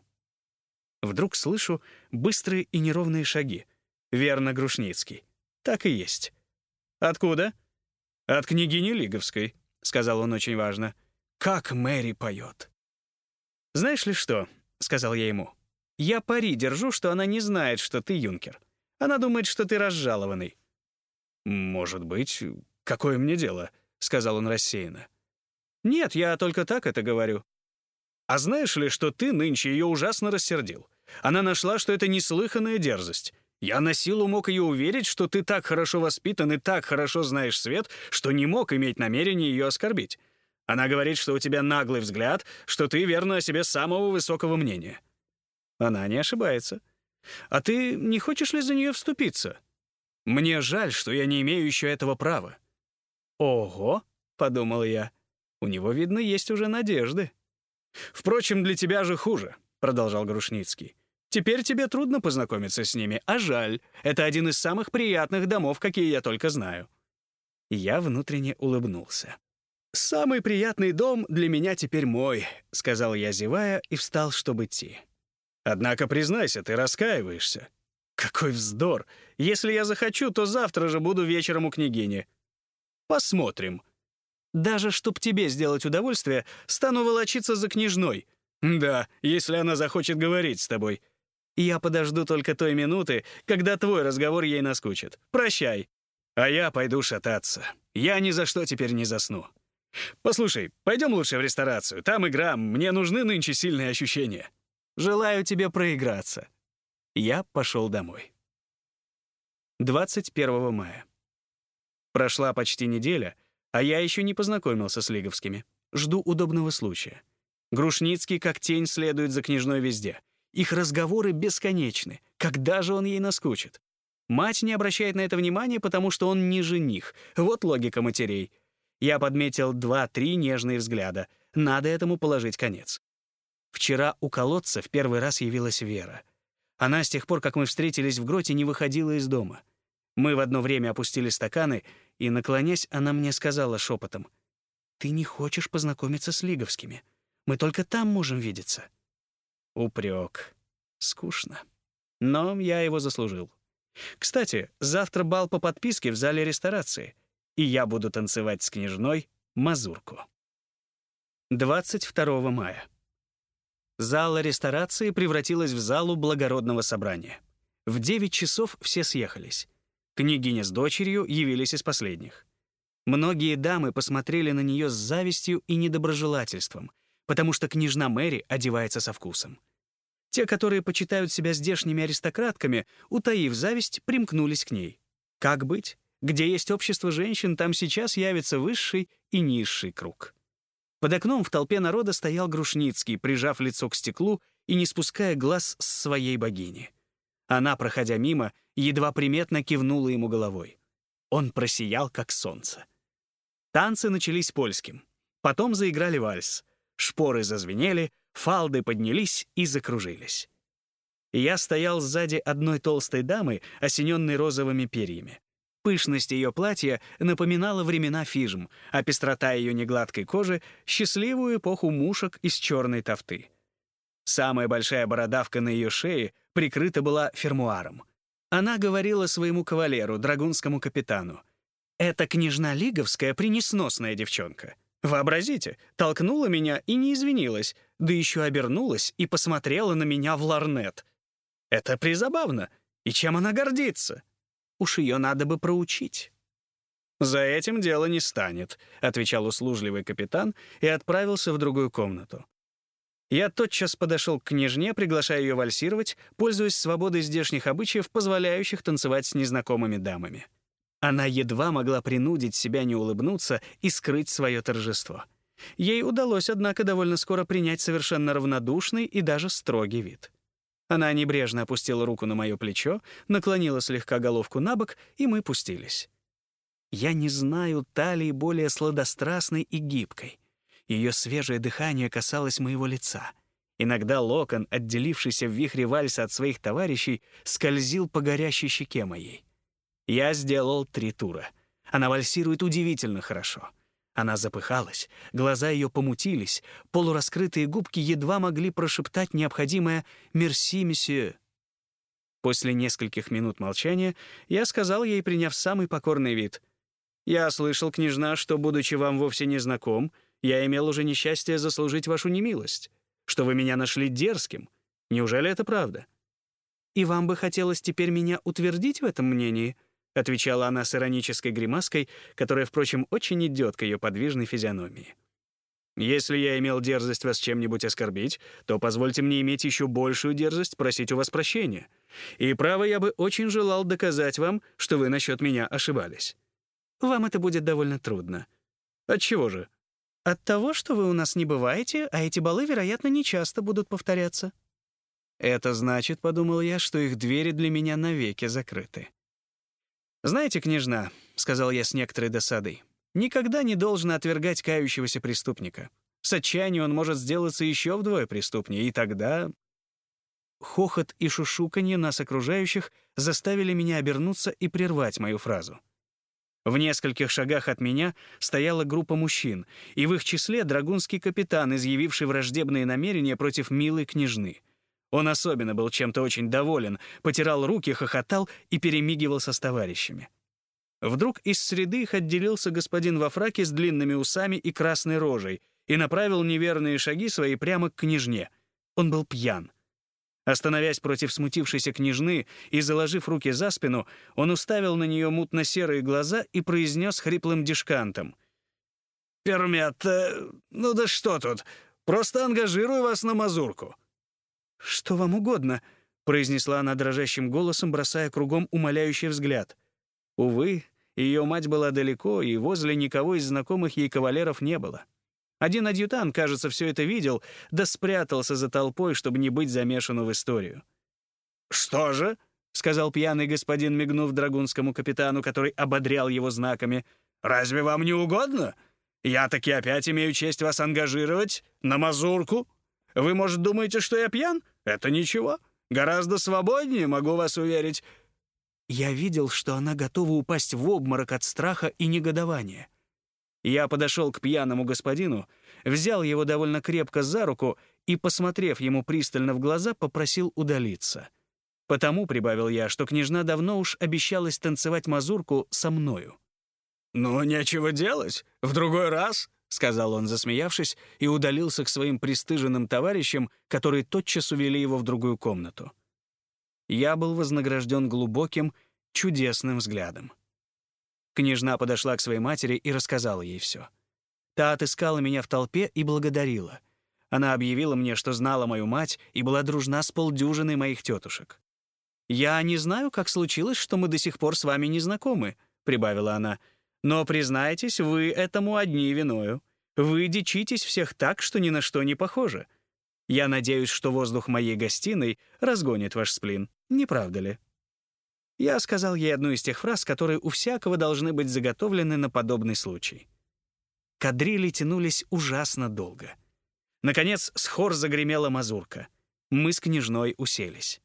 Speaker 1: Вдруг слышу быстрые и неровные шаги. Верно, Грушницкий. Так и есть. «Откуда?» «От княгини Лиговской», — сказал он очень важно. «Как Мэри поет!» «Знаешь ли что?» — сказал я ему. «Я пари держу, что она не знает, что ты юнкер. Она думает, что ты разжалованный». «Может быть. Какое мне дело?» — сказал он рассеянно. «Нет, я только так это говорю. А знаешь ли, что ты нынче ее ужасно рассердил? Она нашла, что это неслыханная дерзость. Я на силу мог ее уверить, что ты так хорошо воспитан и так хорошо знаешь свет, что не мог иметь намерения ее оскорбить. Она говорит, что у тебя наглый взгляд, что ты верно о себе самого высокого мнения. Она не ошибается. А ты не хочешь ли за нее вступиться? Мне жаль, что я не имею еще этого права. Ого, подумал я. У него, видно, есть уже надежды. «Впрочем, для тебя же хуже», — продолжал Грушницкий. «Теперь тебе трудно познакомиться с ними, а жаль. Это один из самых приятных домов, какие я только знаю». Я внутренне улыбнулся. «Самый приятный дом для меня теперь мой», — сказал я, зевая, и встал, чтобы идти. «Однако, признайся, ты раскаиваешься». «Какой вздор! Если я захочу, то завтра же буду вечером у княгини». «Посмотрим», даже чтоб тебе сделать удовольствие, стану волочиться за княжной. Да, если она захочет говорить с тобой. Я подожду только той минуты, когда твой разговор ей наскучит. Прощай. А я пойду шататься. Я ни за что теперь не засну. Послушай, пойдем лучше в ресторацию. Там игра, мне нужны нынче сильные ощущения. Желаю тебе проиграться. Я пошел домой. 21 мая. Прошла почти неделя, а я еще не познакомился с лиговскими. Жду удобного случая. Грушницкий как тень следует за княжной везде. Их разговоры бесконечны. Когда же он ей наскучит? Мать не обращает на это внимания, потому что он не жених. Вот логика матерей. Я подметил два-три нежные взгляда. Надо этому положить конец. Вчера у колодца в первый раз явилась Вера. Она с тех пор, как мы встретились в гроте, не выходила из дома. Мы в одно время опустили стаканы, и, наклонясь, она мне сказала шепотом, «Ты не хочешь познакомиться с Лиговскими. Мы только там можем видеться». Упрек. Скучно. Но я его заслужил. Кстати, завтра бал по подписке в зале ресторации, и я буду танцевать с княжной мазурку. 22 мая. Зала ресторации превратилась в залу благородного собрания. В 9 часов все съехались. Княгиня с дочерью явились из последних. Многие дамы посмотрели на нее с завистью и недоброжелательством, потому что княжна Мэри одевается со вкусом. Те, которые почитают себя здешними аристократками, утаив зависть, примкнулись к ней. Как быть? Где есть общество женщин, там сейчас явится высший и низший круг. Под окном в толпе народа стоял Грушницкий, прижав лицо к стеклу и не спуская глаз с своей богини. Она, проходя мимо, едва приметно кивнула ему головой. Он просиял, как солнце. Танцы начались польским. Потом заиграли вальс. Шпоры зазвенели, фалды поднялись и закружились. Я стоял сзади одной толстой дамы, осененной розовыми перьями. Пышность ее платья напоминала времена фижм, а пестрота ее негладкой кожи — счастливую эпоху мушек из черной тофты. Самая большая бородавка на ее шее прикрыта была фермуаром. Она говорила своему кавалеру, драгунскому капитану, «Это княжна Лиговская принесносная девчонка. Вообразите, толкнула меня и не извинилась, да еще обернулась и посмотрела на меня в ларнет. Это призабавно. И чем она гордится? Уж ее надо бы проучить. «За этим дело не станет», — отвечал услужливый капитан и отправился в другую комнату. Я тотчас подошел к княжне, приглашая ее вальсировать, пользуясь свободой здешних обычаев, позволяющих танцевать с незнакомыми дамами. Она едва могла принудить себя не улыбнуться и скрыть свое торжество. Ей удалось, однако, довольно скоро принять совершенно равнодушный и даже строгий вид. Она небрежно опустила руку на мое плечо, наклонила слегка головку на бок, и мы пустились. Я не знаю талии более сладострастной и гибкой. Ее свежее дыхание касалось моего лица. Иногда локон, отделившийся в вихре вальса от своих товарищей, скользил по горящей щеке моей. Я сделал три тура. Она вальсирует удивительно хорошо. Она запыхалась, глаза ее помутились, полураскрытые губки едва могли прошептать необходимое «Мерси, месье». После нескольких минут молчания я сказал ей, приняв самый покорный вид. «Я слышал, княжна, что, будучи вам вовсе не знаком, я имел уже несчастье заслужить вашу немилость, что вы меня нашли дерзким. Неужели это правда?» «И вам бы хотелось теперь меня утвердить в этом мнении?» — отвечала она с иронической гримаской, которая, впрочем, очень идет к ее подвижной физиономии. «Если я имел дерзость вас чем-нибудь оскорбить, то позвольте мне иметь еще большую дерзость просить у вас прощения. И, право, я бы очень желал доказать вам, что вы насчет меня ошибались. Вам это будет довольно трудно. Отчего же? От того, что вы у нас не бываете, а эти балы, вероятно, не часто будут повторяться. Это значит, подумал я, что их двери для меня навеки закрыты. «Знаете, княжна», — сказал я с некоторой досадой, «никогда не должен отвергать кающегося преступника. С отчаянием он может сделаться еще вдвое преступнее, и тогда...» Хохот и шушуканье нас окружающих заставили меня обернуться и прервать мою фразу. В нескольких шагах от меня стояла группа мужчин, и в их числе драгунский капитан, изъявивший враждебные намерения против милой княжны. Он особенно был чем-то очень доволен, потирал руки, хохотал и перемигивался с товарищами. Вдруг из среды их отделился господин во фраке с длинными усами и красной рожей и направил неверные шаги свои прямо к княжне. Он был пьян. Остановясь против смутившейся княжны и заложив руки за спину, он уставил на нее мутно-серые глаза и произнес хриплым дишкантом. «Пермят, э, ну да что тут, просто ангажирую вас на мазурку». «Что вам угодно? произнесла она дрожащим голосом, бросая кругом умоляющий взгляд. Увы, ее мать была далеко, и возле никого из знакомых ей кавалеров не было. Один адъютант, кажется, все это видел, да спрятался за толпой, чтобы не быть замешану в историю. «Что же?» — сказал пьяный господин, мигнув драгунскому капитану, который ободрял его знаками. «Разве вам не угодно? Я таки опять имею честь вас ангажировать на мазурку. Вы, может, думаете, что я пьян? Это ничего. Гораздо свободнее, могу вас уверить». Я видел, что она готова упасть в обморок от страха и негодования. Я подошел к пьяному господину, взял его довольно крепко за руку и, посмотрев ему пристально в глаза, попросил удалиться. Потому, прибавил я, что княжна давно уж обещалась танцевать мазурку со мною. «Ну, нечего делать. В другой раз», — сказал он, засмеявшись, и удалился к своим пристыженным товарищам, которые тотчас увели его в другую комнату. Я был вознагражден глубоким, чудесным взглядом. Княжна подошла к своей матери и рассказала ей все. Та отыскала меня в толпе и благодарила. Она объявила мне, что знала мою мать и была дружна с полдюжиной моих тетушек. «Я не знаю, как случилось, что мы до сих пор с вами не знакомы», — прибавила она. «Но, признайтесь, вы этому одни виною. Вы дичитесь всех так, что ни на что не похоже. Я надеюсь, что воздух моей гостиной разгонит ваш сплин. Не правда ли?» Я сказал ей одну из тех фраз, которые у всякого должны быть заготовлены на подобный случай. Кадрили тянулись ужасно долго. Наконец, с хор загремела мазурка. Мы с княжной уселись.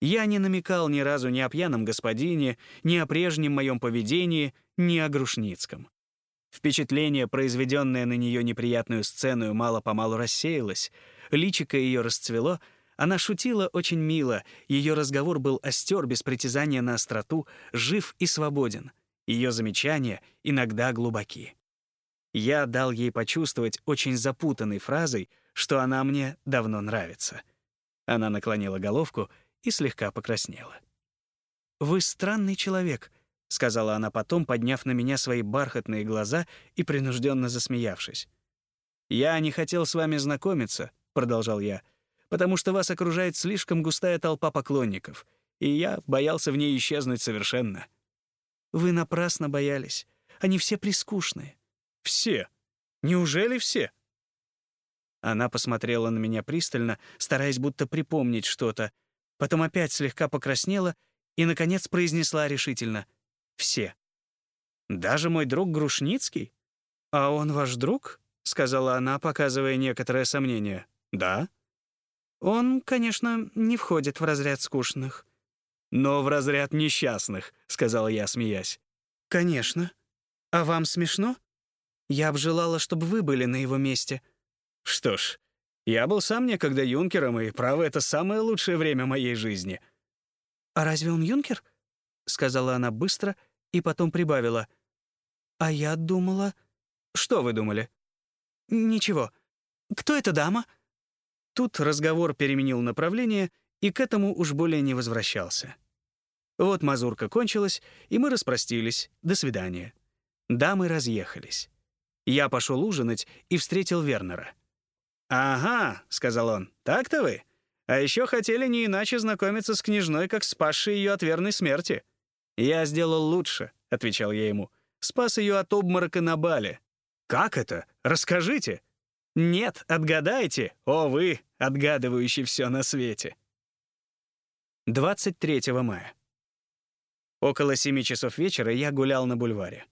Speaker 1: Я не намекал ни разу ни о пьяном господине, ни о прежнем моем поведении, ни о Грушницком. Впечатление, произведенное на нее неприятную сцену, мало-помалу рассеялось, личико ее расцвело — она шутила очень мило, ее разговор был остер без притязания на остроту, жив и свободен. Ее замечания иногда глубоки. Я дал ей почувствовать очень запутанной фразой, что она мне давно нравится. Она наклонила головку и слегка покраснела. «Вы странный человек», — сказала она потом, подняв на меня свои бархатные глаза и принужденно засмеявшись. «Я не хотел с вами знакомиться», — продолжал я, — потому что вас окружает слишком густая толпа поклонников, и я боялся в ней исчезнуть совершенно. Вы напрасно боялись. Они все прискучные. Все? Неужели все? Она посмотрела на меня пристально, стараясь будто припомнить что-то, потом опять слегка покраснела и, наконец, произнесла решительно «Все». «Даже мой друг Грушницкий?» «А он ваш друг?» — сказала она, показывая некоторое сомнение. «Да». Он, конечно, не входит в разряд скучных. Но в разряд несчастных, сказал я, смеясь. Конечно. А вам смешно? Я бы желала, чтобы вы были на его месте. Что ж, я был сам некогда юнкером, и, право, это самое лучшее время моей жизни. А разве он юнкер? сказала она быстро и потом прибавила. А я думала... Что вы думали? Ничего. Кто эта дама? Тут разговор переменил направление и к этому уж более не возвращался. Вот мазурка кончилась, и мы распростились. До свидания. Дамы разъехались. Я пошел ужинать и встретил Вернера. «Ага», — сказал он, — «так-то вы? А еще хотели не иначе знакомиться с княжной, как спасшей ее от верной смерти». «Я сделал лучше», — отвечал я ему. «Спас ее от обморока на бале». «Как это? Расскажите». «Нет, отгадайте, о вы, отгадывающий все на свете». 23 мая. Около семи часов вечера я гулял на бульваре.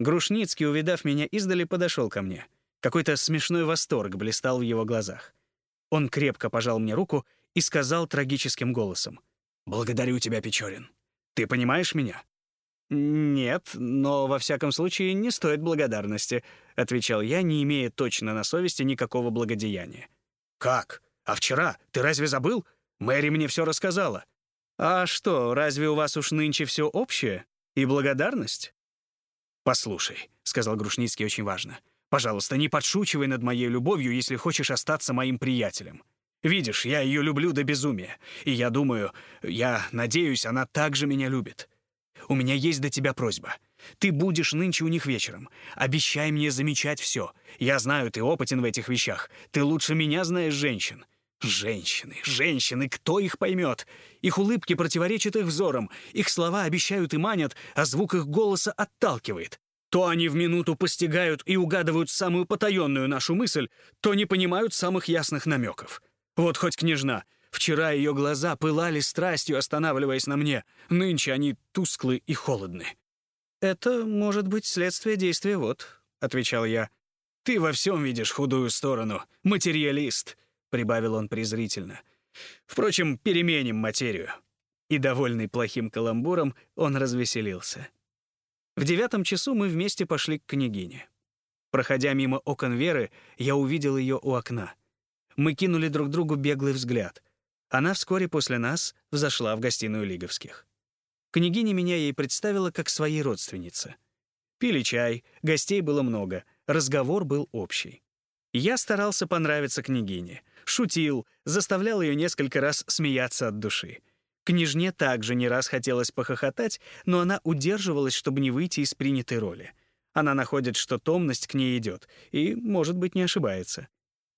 Speaker 1: Грушницкий, увидав меня издали, подошел ко мне. Какой-то смешной восторг блистал в его глазах. Он крепко пожал мне руку и сказал трагическим голосом. «Благодарю тебя, Печорин. Ты понимаешь меня? «Нет, но во всяком случае не стоит благодарности», — отвечал я, не имея точно на совести никакого благодеяния. «Как? А вчера? Ты разве забыл? Мэри мне все рассказала». «А что, разве у вас уж нынче все общее? И благодарность?» «Послушай», — сказал Грушницкий очень важно, «пожалуйста, не подшучивай над моей любовью, если хочешь остаться моим приятелем. Видишь, я ее люблю до безумия, и я думаю, я надеюсь, она также меня любит. У меня есть до тебя просьба. Ты будешь нынче у них вечером. Обещай мне замечать все. Я знаю, ты опытен в этих вещах. Ты лучше меня знаешь женщин. Женщины, женщины, кто их поймет? Их улыбки противоречат их взорам, их слова обещают и манят, а звук их голоса отталкивает. То они в минуту постигают и угадывают самую потаенную нашу мысль, то не понимают самых ясных намеков. Вот хоть княжна. Вчера ее глаза пылали страстью, останавливаясь на мне. Нынче они тусклы и холодны. «Это может быть следствие действия вот», — отвечал я. «Ты во всем видишь худую сторону. Материалист», — прибавил он презрительно. «Впрочем, переменим материю». И, довольный плохим каламбуром, он развеселился. В девятом часу мы вместе пошли к княгине. Проходя мимо окон Веры, я увидел ее у окна. Мы кинули друг другу беглый взгляд. Она вскоре после нас взошла в гостиную Лиговских. Княгиня меня ей представила как своей родственнице. Пили чай, гостей было много, разговор был общий. Я старался понравиться княгине, шутил, заставлял ее несколько раз смеяться от души. Княжне также не раз хотелось похохотать, но она удерживалась, чтобы не выйти из принятой роли. Она находит, что томность к ней идет, и, может быть, не ошибается.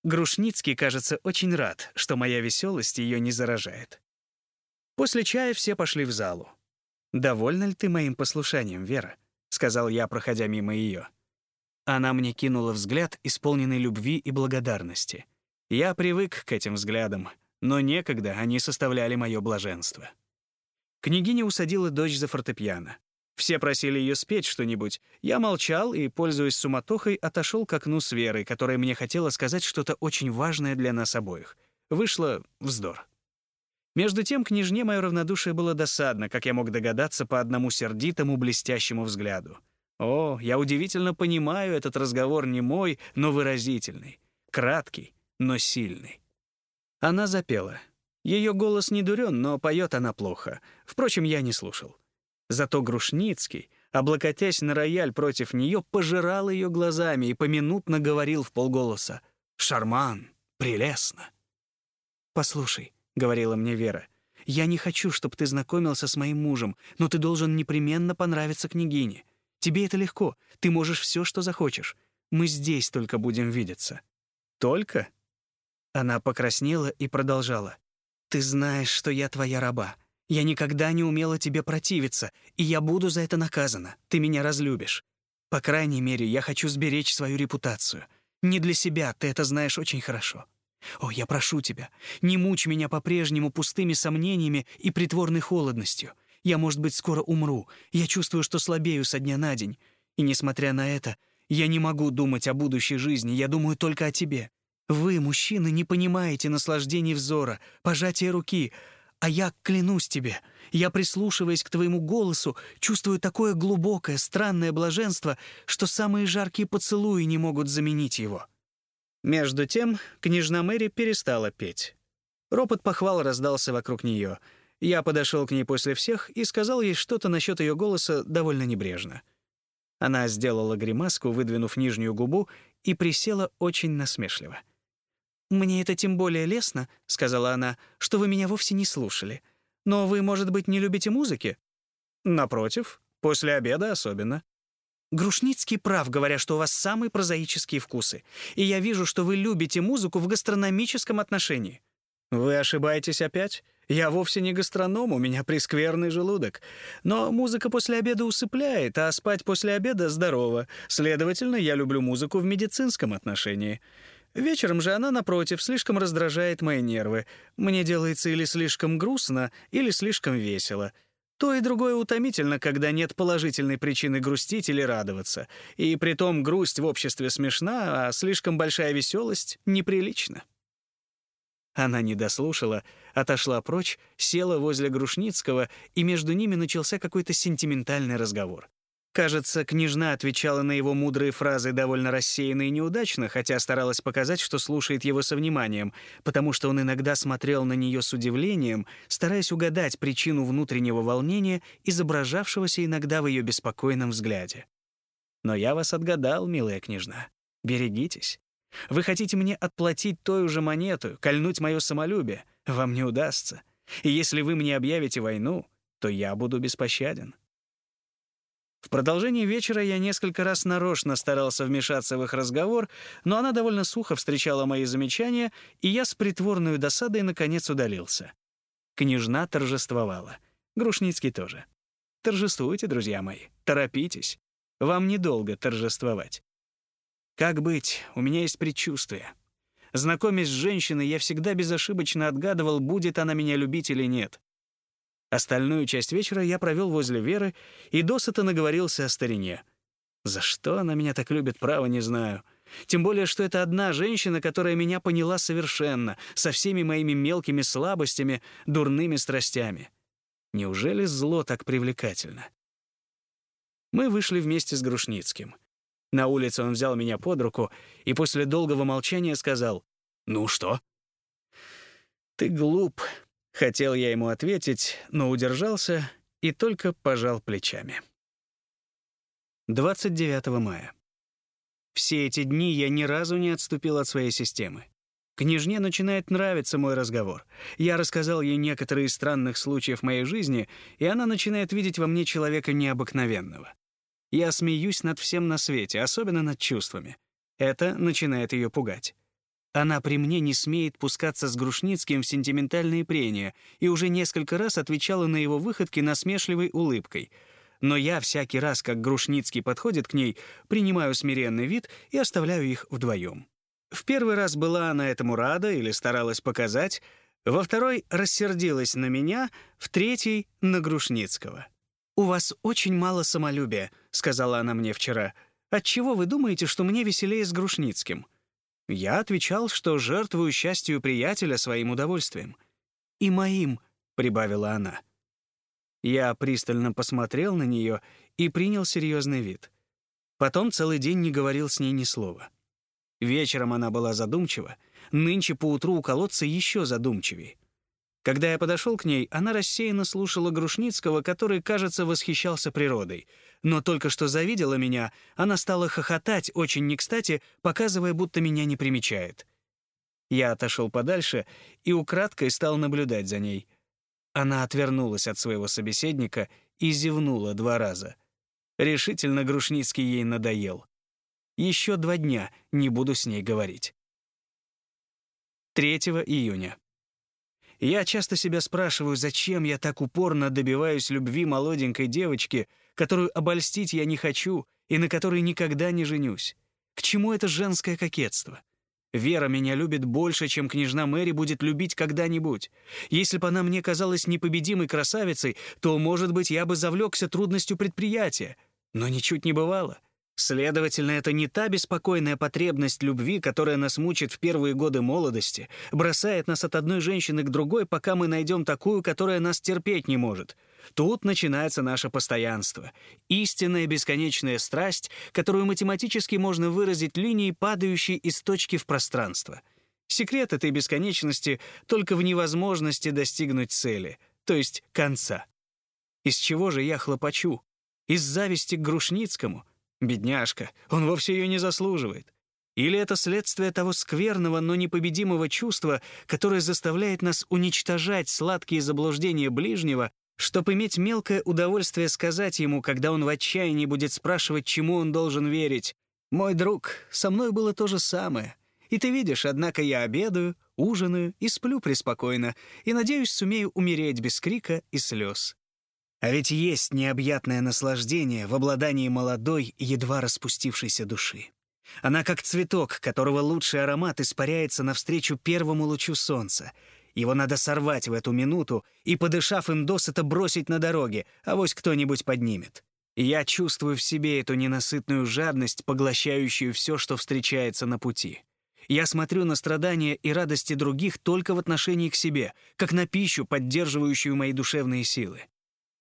Speaker 1: Грушницкий, кажется, очень рад, что моя веселость ее не заражает. После чая все пошли в залу. «Довольна ли ты моим послушанием, Вера?» — сказал я, проходя мимо ее. Она мне кинула взгляд, исполненный любви и благодарности. Я привык к этим взглядам, но некогда они составляли мое блаженство. Княгиня усадила дочь за фортепиано. Все просили ее спеть что-нибудь. Я молчал и, пользуясь суматохой, отошел к окну с Верой, которая мне хотела сказать что-то очень важное для нас обоих. Вышло вздор. Между тем, княжне мое равнодушие было досадно, как я мог догадаться по одному сердитому блестящему взгляду. О, я удивительно понимаю этот разговор не мой, но выразительный, краткий, но сильный. Она запела. Ее голос не дурен, но поет она плохо. Впрочем, я не слушал. Зато Грушницкий, облокотясь на рояль против нее, пожирал ее глазами и поминутно говорил в полголоса «Шарман, прелестно». «Послушай», — говорила мне Вера. «Я не хочу, чтобы ты знакомился с моим мужем, но ты должен непременно понравиться княгине. Тебе это легко, ты можешь все, что захочешь. Мы здесь только будем видеться». «Только?» Она покраснела и продолжала. «Ты знаешь, что я твоя раба. Я никогда не умела тебе противиться, и я буду за это наказана. Ты меня разлюбишь. По крайней мере, я хочу сберечь свою репутацию. Не для себя, ты это знаешь очень хорошо. О, я прошу тебя, не мучь меня по-прежнему пустыми сомнениями и притворной холодностью. Я, может быть, скоро умру. Я чувствую, что слабею со дня на день. И, несмотря на это, я не могу думать о будущей жизни, я думаю только о тебе. Вы, мужчины, не понимаете наслаждений взора, пожатия руки, а я клянусь тебе, я, прислушиваясь к твоему голосу, чувствую такое глубокое, странное блаженство, что самые жаркие поцелуи не могут заменить его. Между тем княжна Мэри перестала петь. Ропот похвал раздался вокруг нее. Я подошел к ней после всех и сказал ей что-то насчет ее голоса довольно небрежно. Она сделала гримаску, выдвинув нижнюю губу, и присела очень насмешливо. «Мне это тем более лестно», — сказала она, — «что вы меня вовсе не слушали. Но вы, может быть, не любите музыки?» «Напротив, после обеда особенно». Грушницкий прав, говоря, что у вас самые прозаические вкусы. И я вижу, что вы любите музыку в гастрономическом отношении. Вы ошибаетесь опять? Я вовсе не гастроном, у меня прескверный желудок. Но музыка после обеда усыпляет, а спать после обеда здорово. Следовательно, я люблю музыку в медицинском отношении. Вечером же она, напротив, слишком раздражает мои нервы. Мне делается или слишком грустно, или слишком весело. То и другое утомительно, когда нет положительной причины грустить или радоваться. И притом грусть в обществе смешна, а слишком большая веселость неприлична. Она не дослушала, отошла прочь, села возле Грушницкого, и между ними начался какой-то сентиментальный разговор. Кажется, княжна отвечала на его мудрые фразы довольно рассеянно и неудачно, хотя старалась показать, что слушает его со вниманием, потому что он иногда смотрел на нее с удивлением, стараясь угадать причину внутреннего волнения, изображавшегося иногда в ее беспокойном взгляде. «Но я вас отгадал, милая княжна. Берегитесь. Вы хотите мне отплатить той же монету, кольнуть мое самолюбие. Вам не удастся. И если вы мне объявите войну, то я буду беспощаден». В продолжении вечера я несколько раз нарочно старался вмешаться в их разговор, но она довольно сухо встречала мои замечания, и я с притворной досадой наконец удалился. Княжна торжествовала. Грушницкий тоже. Торжествуйте, друзья мои, торопитесь. Вам недолго торжествовать. Как быть, у меня есть предчувствие. Знакомясь с женщиной, я всегда безошибочно отгадывал, будет она меня любить или нет. Остальную часть вечера я провел возле Веры и досыта наговорился о старине. За что она меня так любит, право не знаю. Тем более, что это одна женщина, которая меня поняла совершенно, со всеми моими мелкими слабостями, дурными страстями. Неужели зло так привлекательно? Мы вышли вместе с Грушницким. На улице он взял меня под руку и после долгого молчания сказал «Ну что?» «Ты глуп», Хотел я ему ответить, но удержался и только пожал плечами. 29 мая. Все эти дни я ни разу не отступил от своей системы. Княжне начинает нравиться мой разговор. Я рассказал ей некоторые из странных случаев моей жизни, и она начинает видеть во мне человека необыкновенного. Я смеюсь над всем на свете, особенно над чувствами. Это начинает ее пугать. Она при мне не смеет пускаться с Грушницким в сентиментальные прения и уже несколько раз отвечала на его выходки насмешливой улыбкой. Но я всякий раз, как Грушницкий подходит к ней, принимаю смиренный вид и оставляю их вдвоем. В первый раз была она этому рада или старалась показать, во второй рассердилась на меня, в третий — на Грушницкого. «У вас очень мало самолюбия», — сказала она мне вчера. «Отчего вы думаете, что мне веселее с Грушницким?» Я отвечал, что жертвую счастью приятеля своим удовольствием. «И моим», — прибавила она. Я пристально посмотрел на нее и принял серьезный вид. Потом целый день не говорил с ней ни слова. Вечером она была задумчива, нынче поутру у колодца еще задумчивее. Когда я подошел к ней, она рассеянно слушала Грушницкого, который, кажется, восхищался природой. Но только что завидела меня, она стала хохотать очень не кстати, показывая, будто меня не примечает. Я отошел подальше и украдкой стал наблюдать за ней. Она отвернулась от своего собеседника и зевнула два раза. Решительно Грушницкий ей надоел. Еще два дня не буду с ней говорить. 3 июня. Я часто себя спрашиваю, зачем я так упорно добиваюсь любви молоденькой девочки, которую обольстить я не хочу и на которой никогда не женюсь. К чему это женское кокетство? Вера меня любит больше, чем княжна Мэри будет любить когда-нибудь. Если бы она мне казалась непобедимой красавицей, то, может быть, я бы завлекся трудностью предприятия. Но ничуть не бывало. Следовательно, это не та беспокойная потребность любви, которая нас мучит в первые годы молодости, бросает нас от одной женщины к другой, пока мы найдем такую, которая нас терпеть не может. Тут начинается наше постоянство. Истинная бесконечная страсть, которую математически можно выразить линией, падающей из точки в пространство. Секрет этой бесконечности только в невозможности достигнуть цели, то есть конца. Из чего же я хлопочу? Из зависти к Грушницкому — Бедняжка, он вовсе ее не заслуживает. Или это следствие того скверного, но непобедимого чувства, которое заставляет нас уничтожать сладкие заблуждения ближнего, чтобы иметь мелкое удовольствие сказать ему, когда он в отчаянии будет спрашивать, чему он должен верить. «Мой друг, со мной было то же самое. И ты видишь, однако я обедаю, ужинаю и сплю преспокойно, и, надеюсь, сумею умереть без крика и слез. А ведь есть необъятное наслаждение в обладании молодой, едва распустившейся души. Она как цветок, которого лучший аромат испаряется навстречу первому лучу солнца. Его надо сорвать в эту минуту и, подышав им досыта, бросить на дороге, а вось кто-нибудь поднимет. Я чувствую в себе эту ненасытную жадность, поглощающую все, что встречается на пути. Я смотрю на страдания и радости других только в отношении к себе, как на пищу, поддерживающую мои душевные силы.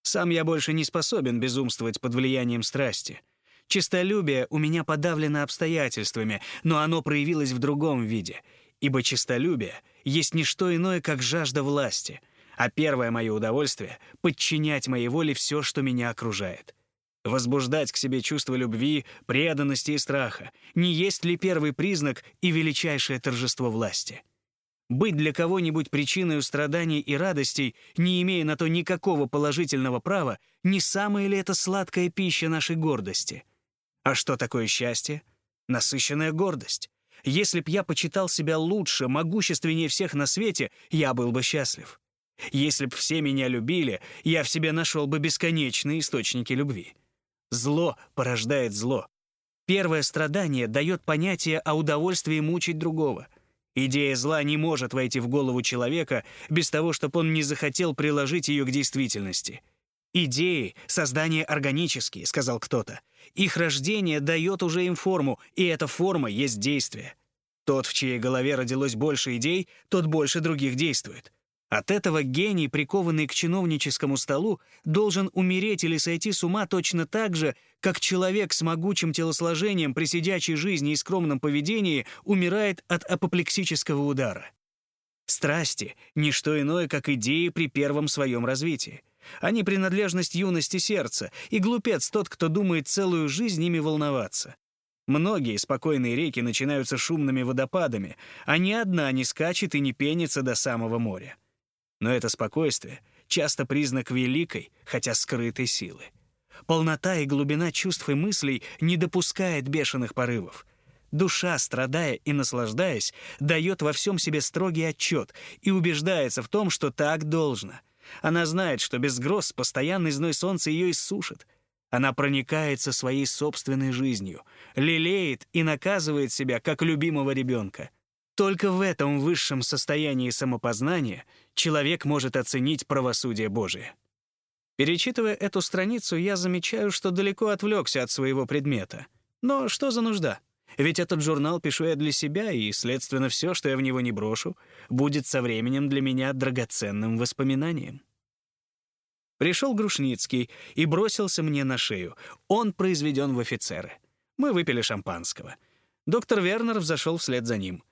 Speaker 1: Сам я больше не способен безумствовать под влиянием страсти. Чистолюбие у меня подавлено обстоятельствами, но оно проявилось в другом виде, ибо чистолюбие есть не что иное, как жажда власти, а первое мое удовольствие — подчинять моей воле все, что меня окружает. Возбуждать к себе чувство любви, преданности и страха — не есть ли первый признак и величайшее торжество власти? Быть для кого-нибудь причиной страданий и радостей, не имея на то никакого положительного права, не самая ли это сладкая пища нашей гордости? А что такое счастье? Насыщенная гордость. Если б я почитал себя лучше, могущественнее всех на свете, я был бы счастлив. Если б все меня любили, я в себе нашел бы бесконечные источники любви. Зло порождает зло. Первое страдание дает понятие о удовольствии мучить другого. Идея зла не может войти в голову человека без того, чтобы он не захотел приложить ее к действительности. «Идеи — создания органические», — сказал кто-то. «Их рождение дает уже им форму, и эта форма есть действие. Тот, в чьей голове родилось больше идей, тот больше других действует. От этого гений, прикованный к чиновническому столу, должен умереть или сойти с ума точно так же, как человек с могучим телосложением при сидячей жизни и скромном поведении умирает от апоплексического удара. Страсти — ничто иное, как идеи при первом своем развитии. Они принадлежность юности сердца, и глупец тот, кто думает целую жизнь ими волноваться. Многие спокойные реки начинаются шумными водопадами, а ни одна не скачет и не пенится до самого моря. Но это спокойствие часто признак великой, хотя скрытой силы. Полнота и глубина чувств и мыслей не допускает бешеных порывов. Душа, страдая и наслаждаясь, дает во всем себе строгий отчет и убеждается в том, что так должно. Она знает, что без гроз постоянный зной солнца ее иссушит. Она проникается своей собственной жизнью, лелеет и наказывает себя, как любимого ребенка — только в этом высшем состоянии самопознания человек может оценить правосудие Божие. Перечитывая эту страницу, я замечаю, что далеко отвлекся от своего предмета. Но что за нужда? Ведь этот журнал пишу я для себя, и, следственно, все, что я в него не брошу, будет со временем для меня драгоценным воспоминанием. Пришел Грушницкий и бросился мне на шею. Он произведен в офицеры. Мы выпили шампанского. Доктор Вернер взошел вслед за ним —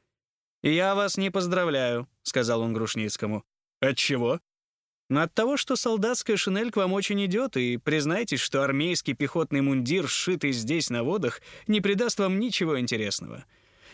Speaker 1: «Я вас не поздравляю», — сказал он Грушницкому. «От чего?» «От того, что солдатская шинель к вам очень идет, и признайтесь, что армейский пехотный мундир, сшитый здесь на водах, не придаст вам ничего интересного.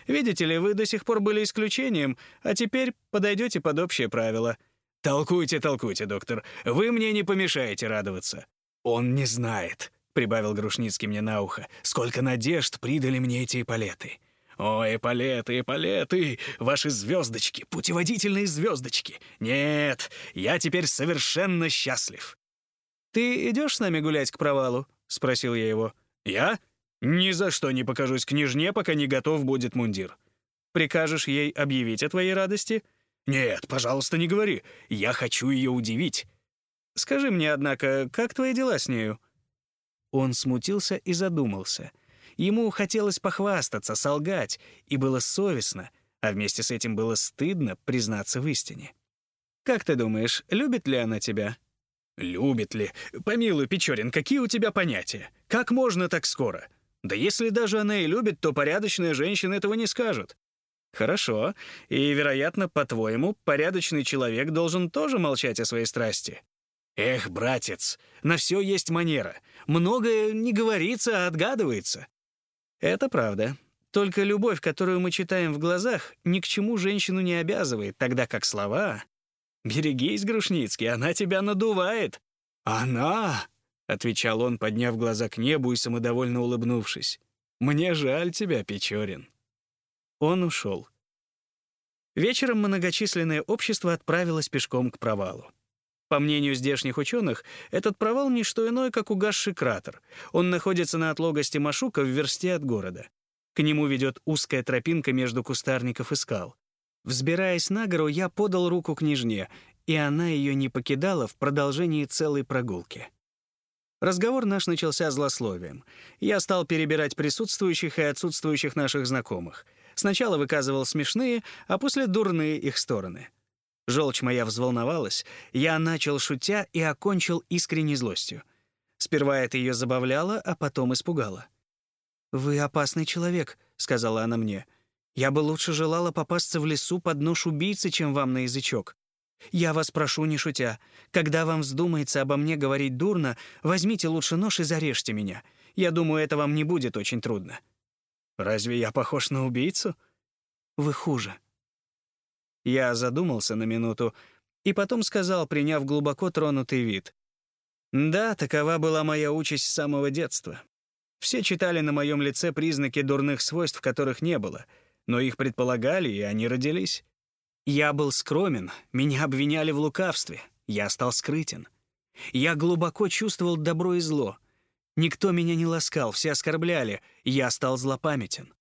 Speaker 1: Видите ли, вы до сих пор были исключением, а теперь подойдете под общее правило». «Толкуйте, толкуйте, доктор. Вы мне не помешаете радоваться». «Он не знает», — прибавил Грушницкий мне на ухо, «сколько надежд придали мне эти эполеты. Ой, эполеты, эполеты, ваши звездочки, путеводительные звездочки. Нет, я теперь совершенно счастлив. Ты идешь с нами гулять к провалу? Спросил я его. Я? Ни за что не покажусь княжне, пока не готов будет мундир. Прикажешь ей объявить о твоей радости? Нет, пожалуйста, не говори. Я хочу ее удивить. Скажи мне, однако, как твои дела с нею? Он смутился и задумался — Ему хотелось похвастаться, солгать, и было совестно, а вместе с этим было стыдно признаться в истине. «Как ты думаешь, любит ли она тебя?» «Любит ли? Помилуй, Печорин, какие у тебя понятия? Как можно так скоро? Да если даже она и любит, то порядочная женщина этого не скажет». «Хорошо. И, вероятно, по-твоему, порядочный человек должен тоже молчать о своей страсти?» «Эх, братец, на все есть манера. Многое не говорится, а отгадывается. Это правда. Только любовь, которую мы читаем в глазах, ни к чему женщину не обязывает, тогда как слова... «Берегись, Грушницкий, она тебя надувает». «Она?» — отвечал он, подняв глаза к небу и самодовольно улыбнувшись. «Мне жаль тебя, Печорин». Он ушел. Вечером многочисленное общество отправилось пешком к провалу. По мнению здешних ученых, этот провал — не что иное, как угасший кратер. Он находится на отлогости Машука в версте от города. К нему ведет узкая тропинка между кустарников и скал. Взбираясь на гору, я подал руку княжне, и она ее не покидала в продолжении целой прогулки. Разговор наш начался злословием. Я стал перебирать присутствующих и отсутствующих наших знакомых. Сначала выказывал смешные, а после дурные их стороны — Желчь моя взволновалась, я начал шутя и окончил искренней злостью. Сперва это ее забавляло, а потом испугало. «Вы опасный человек», — сказала она мне. «Я бы лучше желала попасться в лесу под нож убийцы, чем вам на язычок. Я вас прошу, не шутя, когда вам вздумается обо мне говорить дурно, возьмите лучше нож и зарежьте меня. Я думаю, это вам не будет очень трудно». «Разве я похож на убийцу?» «Вы хуже», Я задумался на минуту и потом сказал, приняв глубоко тронутый вид. «Да, такова была моя участь с самого детства. Все читали на моем лице признаки дурных свойств, которых не было, но их предполагали, и они родились. Я был скромен, меня обвиняли в лукавстве, я стал скрытен. Я глубоко чувствовал добро и зло. Никто меня не ласкал, все оскорбляли, я стал злопамятен.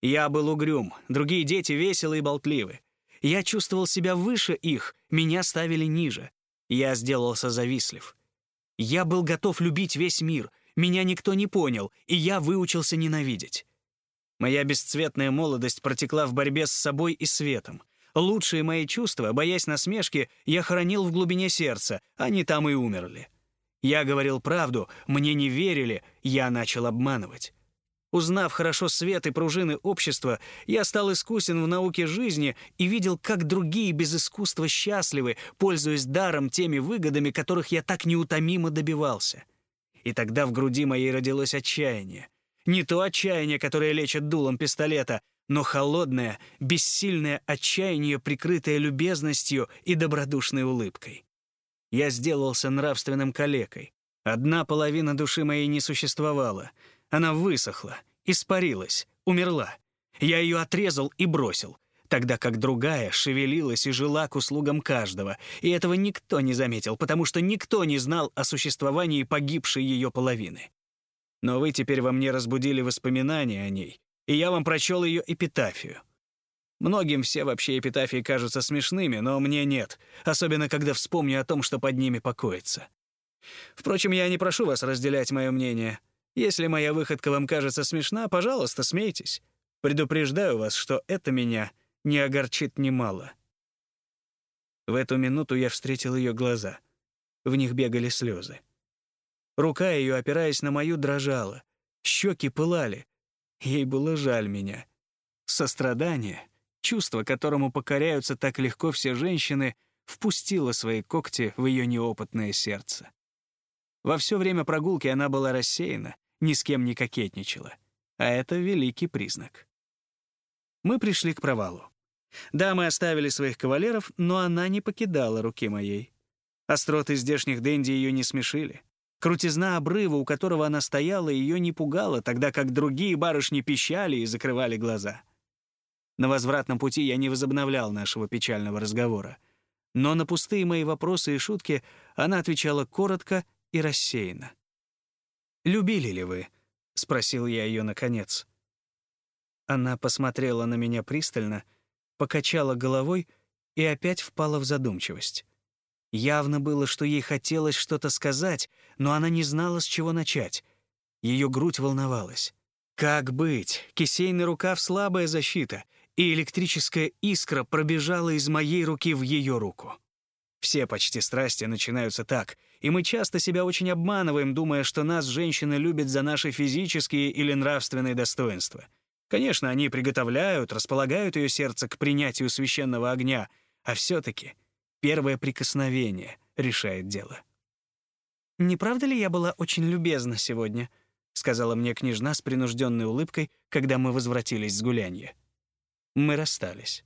Speaker 1: Я был угрюм, другие дети веселы и болтливы. Я чувствовал себя выше их, меня ставили ниже. Я сделался завистлив. Я был готов любить весь мир, меня никто не понял, и я выучился ненавидеть. Моя бесцветная молодость протекла в борьбе с собой и светом. Лучшие мои чувства, боясь насмешки, я хоронил в глубине сердца, они там и умерли. Я говорил правду, мне не верили, я начал обманывать. Узнав хорошо свет и пружины общества, я стал искусен в науке жизни и видел, как другие без искусства счастливы, пользуясь даром теми выгодами, которых я так неутомимо добивался. И тогда в груди моей родилось отчаяние. Не то отчаяние, которое лечит дулом пистолета, но холодное, бессильное отчаяние, прикрытое любезностью и добродушной улыбкой. Я сделался нравственным калекой. Одна половина души моей не существовала. Она высохла, испарилась, умерла. Я ее отрезал и бросил, тогда как другая шевелилась и жила к услугам каждого, и этого никто не заметил, потому что никто не знал о существовании погибшей ее половины. Но вы теперь во мне разбудили воспоминания о ней, и я вам прочел ее эпитафию. Многим все вообще эпитафии кажутся смешными, но мне нет, особенно когда вспомню о том, что под ними покоится. Впрочем, я не прошу вас разделять мое мнение. Если моя выходка вам кажется смешна, пожалуйста, смейтесь. Предупреждаю вас, что это меня не огорчит немало. В эту минуту я встретил ее глаза. В них бегали слезы. Рука ее, опираясь на мою, дрожала. Щеки пылали. Ей было жаль меня. Сострадание чувство, которому покоряются так легко все женщины, впустило свои когти в ее неопытное сердце. Во все время прогулки она была рассеяна, ни с кем не кокетничала. А это великий признак. Мы пришли к провалу. Да, мы оставили своих кавалеров, но она не покидала руки моей. Остроты здешних денди ее не смешили. Крутизна обрыва, у которого она стояла, ее не пугала, тогда как другие барышни пищали и закрывали глаза. На возвратном пути я не возобновлял нашего печального разговора. Но на пустые мои вопросы и шутки она отвечала коротко и рассеянно. «Любили ли вы?» — спросил я ее наконец. Она посмотрела на меня пристально, покачала головой и опять впала в задумчивость. Явно было, что ей хотелось что-то сказать, но она не знала, с чего начать. Ее грудь волновалась. Как быть? Кисейный рукав — слабая защита и электрическая искра пробежала из моей руки в ее руку. Все почти страсти начинаются так, и мы часто себя очень обманываем, думая, что нас женщины любят за наши физические или нравственные достоинства. Конечно, они приготовляют, располагают ее сердце к принятию священного огня, а все-таки первое прикосновение решает дело. «Не правда ли я была очень любезна сегодня?» — сказала мне княжна с принужденной улыбкой, когда мы возвратились с гулянья. Мы расстались.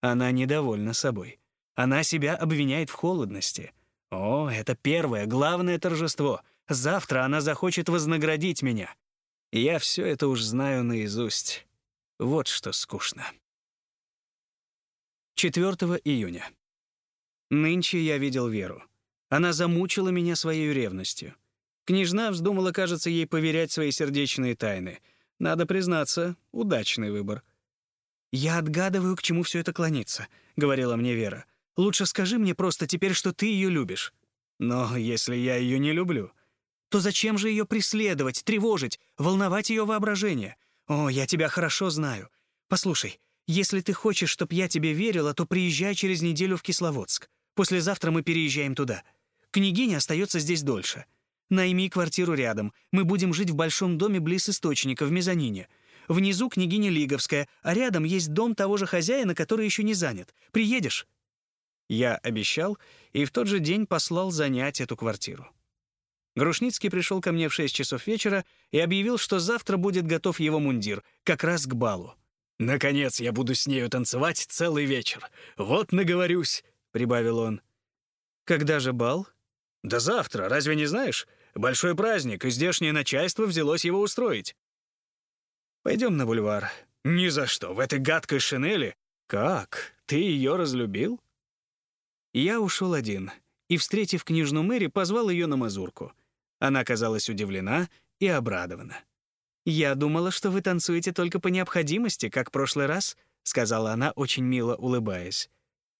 Speaker 1: Она недовольна собой. Она себя обвиняет в холодности. О, это первое, главное торжество. Завтра она захочет вознаградить меня. Я все это уж знаю наизусть. Вот что скучно. 4 июня. Нынче я видел Веру. Она замучила меня своей ревностью. Княжна вздумала, кажется, ей поверять свои сердечные тайны. Надо признаться, удачный выбор — «Я отгадываю, к чему все это клонится», — говорила мне Вера. «Лучше скажи мне просто теперь, что ты ее любишь». «Но если я ее не люблю...» «То зачем же ее преследовать, тревожить, волновать ее воображение? О, я тебя хорошо знаю. Послушай, если ты хочешь, чтоб я тебе верила, то приезжай через неделю в Кисловодск. Послезавтра мы переезжаем туда. Княгиня остается здесь дольше. Найми квартиру рядом. Мы будем жить в большом доме близ источника, в мезонине. Внизу княгиня Лиговская, а рядом есть дом того же хозяина, который еще не занят. Приедешь?» Я обещал и в тот же день послал занять эту квартиру. Грушницкий пришел ко мне в 6 часов вечера и объявил, что завтра будет готов его мундир, как раз к балу. «Наконец я буду с нею танцевать целый вечер. Вот наговорюсь», — прибавил он. «Когда же бал?» «Да завтра, разве не знаешь? Большой праздник, и здешнее начальство взялось его устроить». «Пойдем на бульвар». «Ни за что, в этой гадкой шинели». «Как? Ты ее разлюбил?» Я ушел один и, встретив княжну Мэри, позвал ее на мазурку. Она казалась удивлена и обрадована. «Я думала, что вы танцуете только по необходимости, как в прошлый раз», сказала она, очень мило улыбаясь.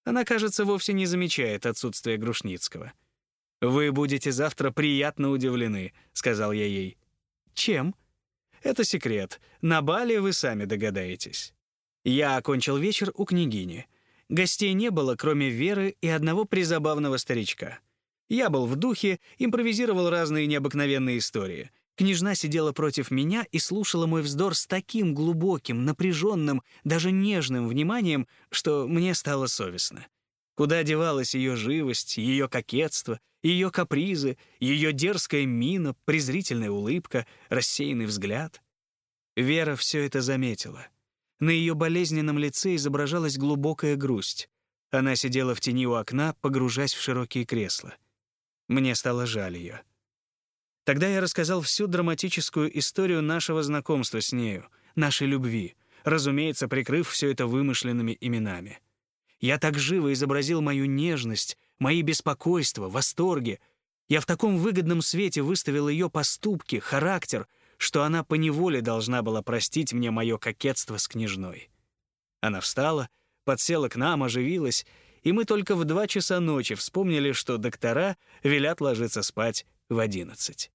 Speaker 1: Она, кажется, вовсе не замечает отсутствия Грушницкого. «Вы будете завтра приятно удивлены», — сказал я ей. «Чем?» «Это секрет. На бале вы сами догадаетесь». Я окончил вечер у княгини. Гостей не было, кроме Веры и одного призабавного старичка. Я был в духе, импровизировал разные необыкновенные истории. Княжна сидела против меня и слушала мой вздор с таким глубоким, напряженным, даже нежным вниманием, что мне стало совестно. Куда девалась ее живость, ее кокетство, ее капризы, ее дерзкая мина, презрительная улыбка, рассеянный взгляд? Вера все это заметила. На ее болезненном лице изображалась глубокая грусть. Она сидела в тени у окна, погружаясь в широкие кресла. Мне стало жаль ее. Тогда я рассказал всю драматическую историю нашего знакомства с нею, нашей любви, разумеется, прикрыв все это вымышленными именами. Я так живо изобразил мою нежность, мои беспокойства, восторги. Я в таком выгодном свете выставил ее поступки, характер, что она поневоле должна была простить мне мое кокетство с княжной. Она встала, подсела к нам, оживилась, и мы только в два часа ночи вспомнили, что доктора велят ложиться спать в одиннадцать.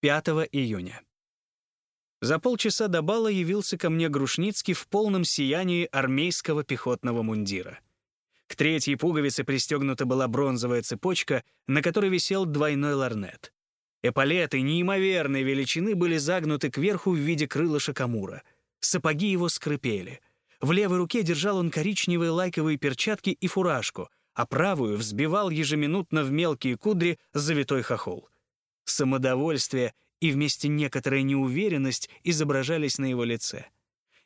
Speaker 1: 5 июня. За полчаса до бала явился ко мне Грушницкий в полном сиянии армейского пехотного мундира. К третьей пуговице пристегнута была бронзовая цепочка, на которой висел двойной ларнет. Эполеты неимоверной величины были загнуты кверху в виде крылышек амура. Сапоги его скрипели. В левой руке держал он коричневые лайковые перчатки и фуражку, а правую взбивал ежеминутно в мелкие кудри завитой хохол. Самодовольствие и вместе некоторая неуверенность изображались на его лице.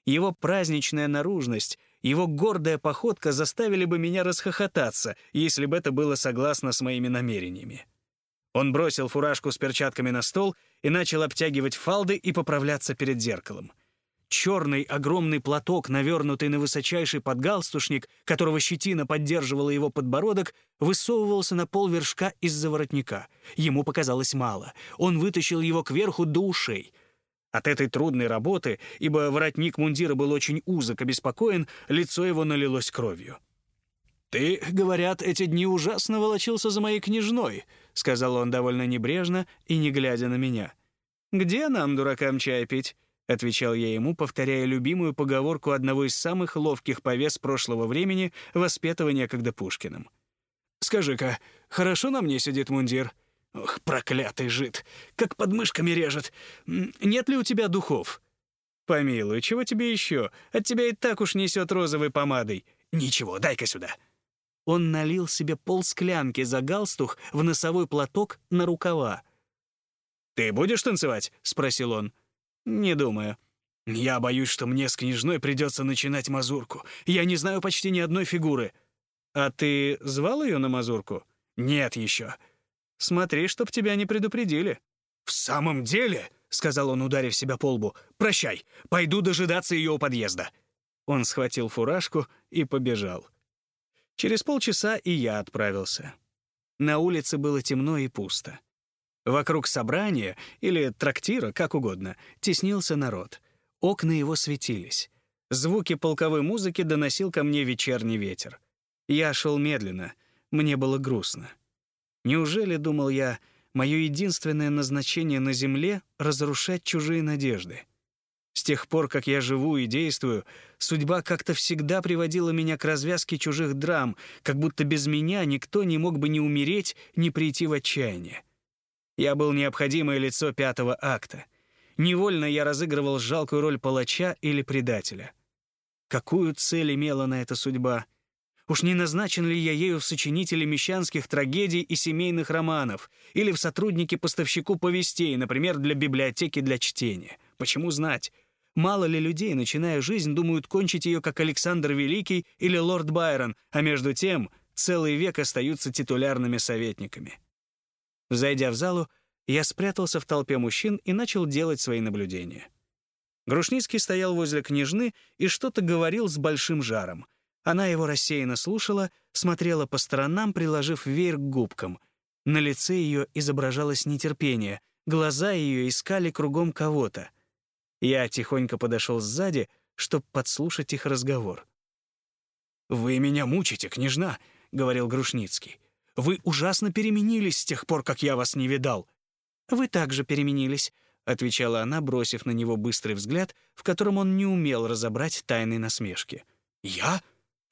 Speaker 1: Его праздничная наружность, его гордая походка заставили бы меня расхохотаться, если бы это было согласно с моими намерениями. Он бросил фуражку с перчатками на стол и начал обтягивать фалды и поправляться перед зеркалом. Черный огромный платок, навернутый на высочайший подгалстушник, которого щетина поддерживала его подбородок, высовывался на пол вершка из-за воротника. Ему показалось мало. Он вытащил его кверху до ушей. От этой трудной работы, ибо воротник мундира был очень узок и беспокоен, лицо его налилось кровью. «Ты, говорят, эти дни ужасно волочился за моей княжной», — сказал он довольно небрежно и не глядя на меня. «Где нам, дуракам, чай пить? — отвечал я ему, повторяя любимую поговорку одного из самых ловких повес прошлого времени, воспетого некогда Пушкиным. «Скажи-ка, хорошо на мне сидит мундир?» «Ох, проклятый жид! Как подмышками режет! Нет ли у тебя духов?» «Помилуй, чего тебе еще? От тебя и так уж несет розовой помадой. Ничего, дай-ка сюда». Он налил себе полсклянки за галстух в носовой платок на рукава. «Ты будешь танцевать?» — спросил он. «Не думаю». «Я боюсь, что мне с княжной придется начинать мазурку. Я не знаю почти ни одной фигуры». «А ты звал ее на мазурку?» «Нет еще». «Смотри, чтоб тебя не предупредили». «В самом деле?» — сказал он, ударив себя по лбу. «Прощай, пойду дожидаться ее у подъезда». Он схватил фуражку и побежал. Через полчаса и я отправился. На улице было темно и пусто. Вокруг собрания или трактира, как угодно, теснился народ. Окна его светились. Звуки полковой музыки доносил ко мне вечерний ветер. Я шел медленно, мне было грустно. Неужели, думал я, мое единственное назначение на земле — разрушать чужие надежды? С тех пор, как я живу и действую, судьба как-то всегда приводила меня к развязке чужих драм, как будто без меня никто не мог бы ни умереть, ни прийти в отчаяние. Я был необходимое лицо пятого акта. Невольно я разыгрывал жалкую роль палача или предателя. Какую цель имела на это судьба? Уж не назначен ли я ею в сочинителе мещанских трагедий и семейных романов или в сотруднике-поставщику повестей, например, для библиотеки для чтения? Почему знать? Мало ли людей, начиная жизнь, думают кончить ее как Александр Великий или лорд Байрон, а между тем целый век остаются титулярными советниками. Зайдя в залу, я спрятался в толпе мужчин и начал делать свои наблюдения. Грушницкий стоял возле княжны и что-то говорил с большим жаром. Она его рассеянно слушала, смотрела по сторонам, приложив веер к губкам. На лице ее изображалось нетерпение, глаза ее искали кругом кого-то. Я тихонько подошел сзади, чтобы подслушать их разговор. «Вы меня мучите, княжна», — говорил Грушницкий. «Вы ужасно переменились с тех пор, как я вас не видал». «Вы также переменились», — отвечала она, бросив на него быстрый взгляд, в котором он не умел разобрать тайной насмешки. «Я?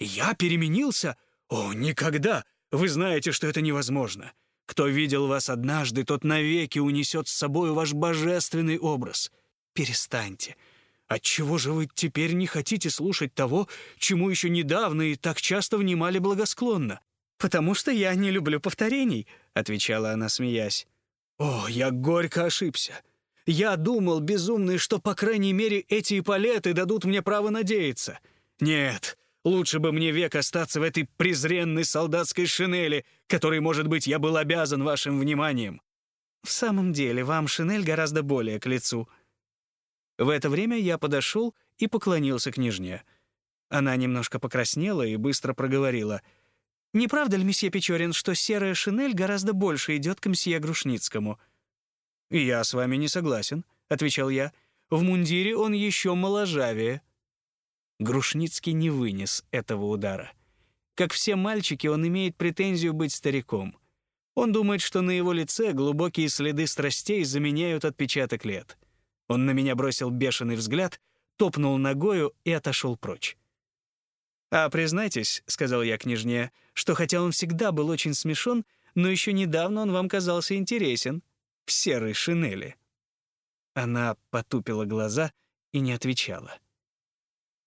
Speaker 1: Я переменился? О, никогда! Вы знаете, что это невозможно. Кто видел вас однажды, тот навеки унесет с собой ваш божественный образ. Перестаньте. Отчего же вы теперь не хотите слушать того, чему еще недавно и так часто внимали благосклонно? «Потому что я не люблю повторений», — отвечала она, смеясь. «О, я горько ошибся. Я думал, безумный, что, по крайней мере, эти эполеты дадут мне право надеяться. Нет, лучше бы мне век остаться в этой презренной солдатской шинели, которой, может быть, я был обязан вашим вниманием». «В самом деле, вам шинель гораздо более к лицу», в это время я подошел и поклонился княжне. Она немножко покраснела и быстро проговорила. «Не правда ли, месье Печорин, что серая шинель гораздо больше идет к месье Грушницкому?» «Я с вами не согласен», — отвечал я. «В мундире он еще моложавее». Грушницкий не вынес этого удара. Как все мальчики, он имеет претензию быть стариком. Он думает, что на его лице глубокие следы страстей заменяют отпечаток лет. Он на меня бросил бешеный взгляд, топнул ногою и отошел прочь. «А признайтесь», — сказал я княжне, «что хотя он всегда был очень смешон, но еще недавно он вам казался интересен. В серой шинели». Она потупила глаза и не отвечала.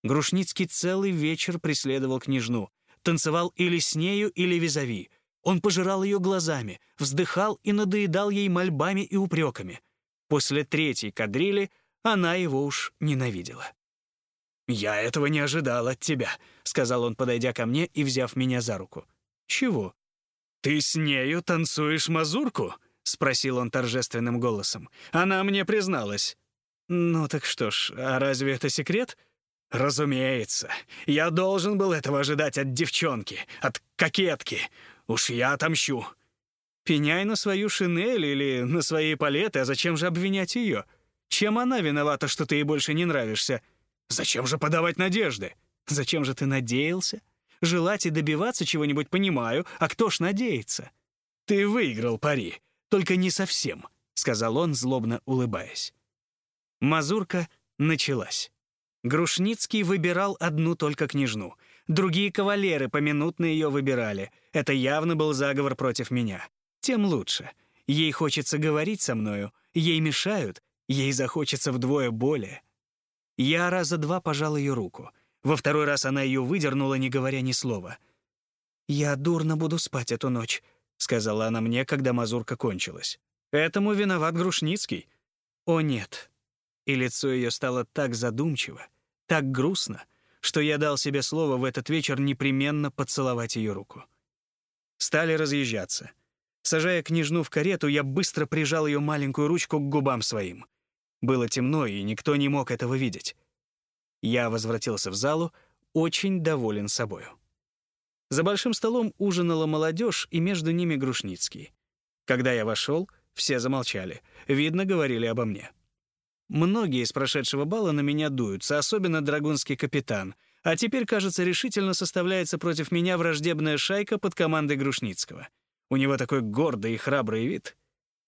Speaker 1: Грушницкий целый вечер преследовал княжну, танцевал или с нею, или визави. Он пожирал ее глазами, вздыхал и надоедал ей мольбами и упреками. После третьей кадрили она его уж ненавидела. «Я этого не ожидал от тебя», — сказал он, подойдя ко мне и взяв меня за руку. «Чего?» «Ты с нею танцуешь мазурку?» — спросил он торжественным голосом. «Она мне призналась». «Ну так что ж, а разве это секрет?» «Разумеется. Я должен был этого ожидать от девчонки, от кокетки. Уж я отомщу. Пеняй на свою шинель или на свои палеты, а зачем же обвинять ее? Чем она виновата, что ты ей больше не нравишься? Зачем же подавать надежды? Зачем же ты надеялся? Желать и добиваться чего-нибудь понимаю, а кто ж надеется? Ты выиграл пари, только не совсем, сказал он, злобно улыбаясь. Мазурка началась. Грушницкий выбирал одну только княжну. Другие кавалеры поминутно ее выбирали. Это явно был заговор против меня тем лучше. Ей хочется говорить со мною, ей мешают, ей захочется вдвое более. Я раза два пожал ее руку. Во второй раз она ее выдернула, не говоря ни слова. «Я дурно буду спать эту ночь», — сказала она мне, когда мазурка кончилась. «Этому виноват Грушницкий». «О, нет». И лицо ее стало так задумчиво, так грустно, что я дал себе слово в этот вечер непременно поцеловать ее руку. Стали разъезжаться. Сажая княжну в карету, я быстро прижал ее маленькую ручку к губам своим. Было темно, и никто не мог этого видеть. Я возвратился в залу, очень доволен собою. За большим столом ужинала молодежь, и между ними Грушницкий. Когда я вошел, все замолчали. Видно, говорили обо мне. Многие из прошедшего бала на меня дуются, особенно драгунский капитан. А теперь, кажется, решительно составляется против меня враждебная шайка под командой Грушницкого. У него такой гордый и храбрый вид.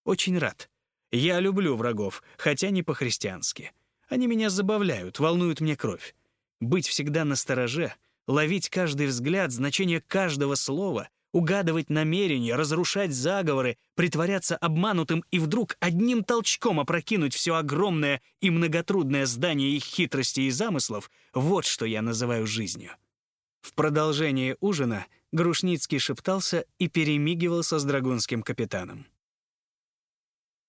Speaker 1: Очень рад. Я люблю врагов, хотя не по-христиански. Они меня забавляют, волнуют мне кровь. Быть всегда на стороже, ловить каждый взгляд, значение каждого слова, угадывать намерения, разрушать заговоры, притворяться обманутым и вдруг одним толчком опрокинуть все огромное и многотрудное здание их хитростей и замыслов — вот что я называю жизнью. В продолжение ужина — Грушницкий шептался и перемигивался с драгунским капитаном.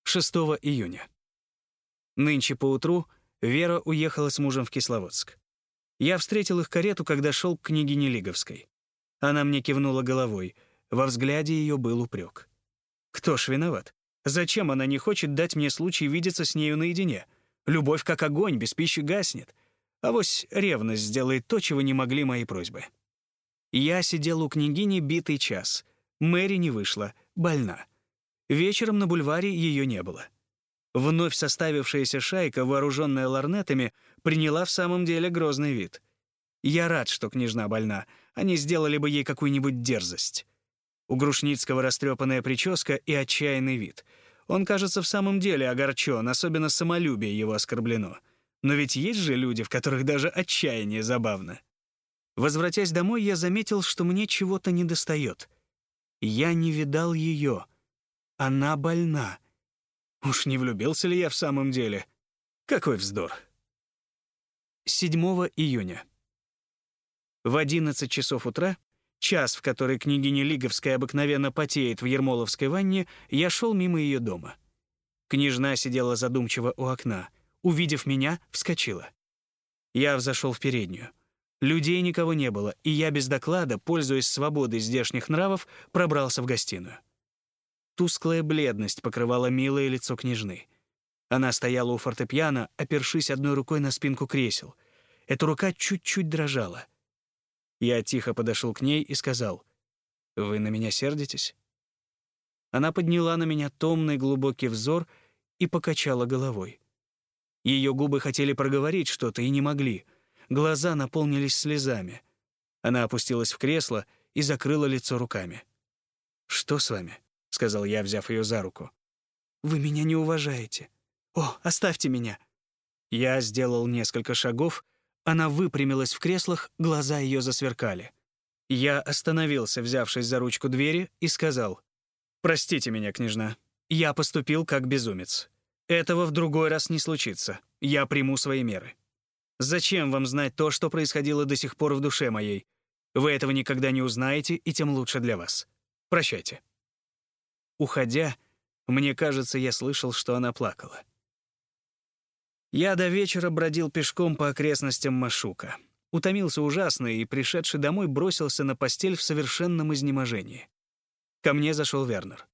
Speaker 1: 6 июня. Нынче поутру Вера уехала с мужем в Кисловодск. Я встретил их карету, когда шел к княгине Лиговской. Она мне кивнула головой. Во взгляде ее был упрек. Кто ж виноват? Зачем она не хочет дать мне случай видеться с нею наедине? Любовь как огонь, без пищи гаснет. А вось ревность сделает то, чего не могли мои просьбы. Я сидел у княгини битый час. Мэри не вышла, больна. Вечером на бульваре ее не было. Вновь составившаяся шайка, вооруженная ларнетами, приняла в самом деле грозный вид. Я рад, что княжна больна. Они сделали бы ей какую-нибудь дерзость. У Грушницкого растрепанная прическа и отчаянный вид. Он, кажется, в самом деле огорчен, особенно самолюбие его оскорблено. Но ведь есть же люди, в которых даже отчаяние забавно. Возвратясь домой, я заметил, что мне чего-то недостает. Я не видал ее. Она больна. Уж не влюбился ли я в самом деле? Какой вздор. 7 июня. В 11 часов утра, час, в который княгиня Лиговская обыкновенно потеет в Ермоловской ванне, я шел мимо ее дома. Княжна сидела задумчиво у окна. Увидев меня, вскочила. Я взошел в переднюю. Людей никого не было, и я без доклада, пользуясь свободой здешних нравов, пробрался в гостиную. Тусклая бледность покрывала милое лицо княжны. Она стояла у фортепиано, опершись одной рукой на спинку кресел. Эта рука чуть-чуть дрожала. Я тихо подошел к ней и сказал, «Вы на меня сердитесь?» Она подняла на меня томный глубокий взор и покачала головой. Ее губы хотели проговорить что-то и не могли. Глаза наполнились слезами. Она опустилась в кресло и закрыла лицо руками. «Что с вами?» — сказал я, взяв ее за руку. «Вы меня не уважаете. О, оставьте меня!» Я сделал несколько шагов, она выпрямилась в креслах, глаза ее засверкали. Я остановился, взявшись за ручку двери, и сказал, «Простите меня, княжна, я поступил как безумец. Этого в другой раз не случится. Я приму свои меры. Зачем вам знать то, что происходило до сих пор в душе моей? Вы этого никогда не узнаете, и тем лучше для вас. Прощайте». Уходя, мне кажется, я слышал, что она плакала. Я до вечера бродил пешком по окрестностям Машука. Утомился ужасно и, пришедший домой, бросился на постель в совершенном изнеможении. Ко мне зашел Вернер.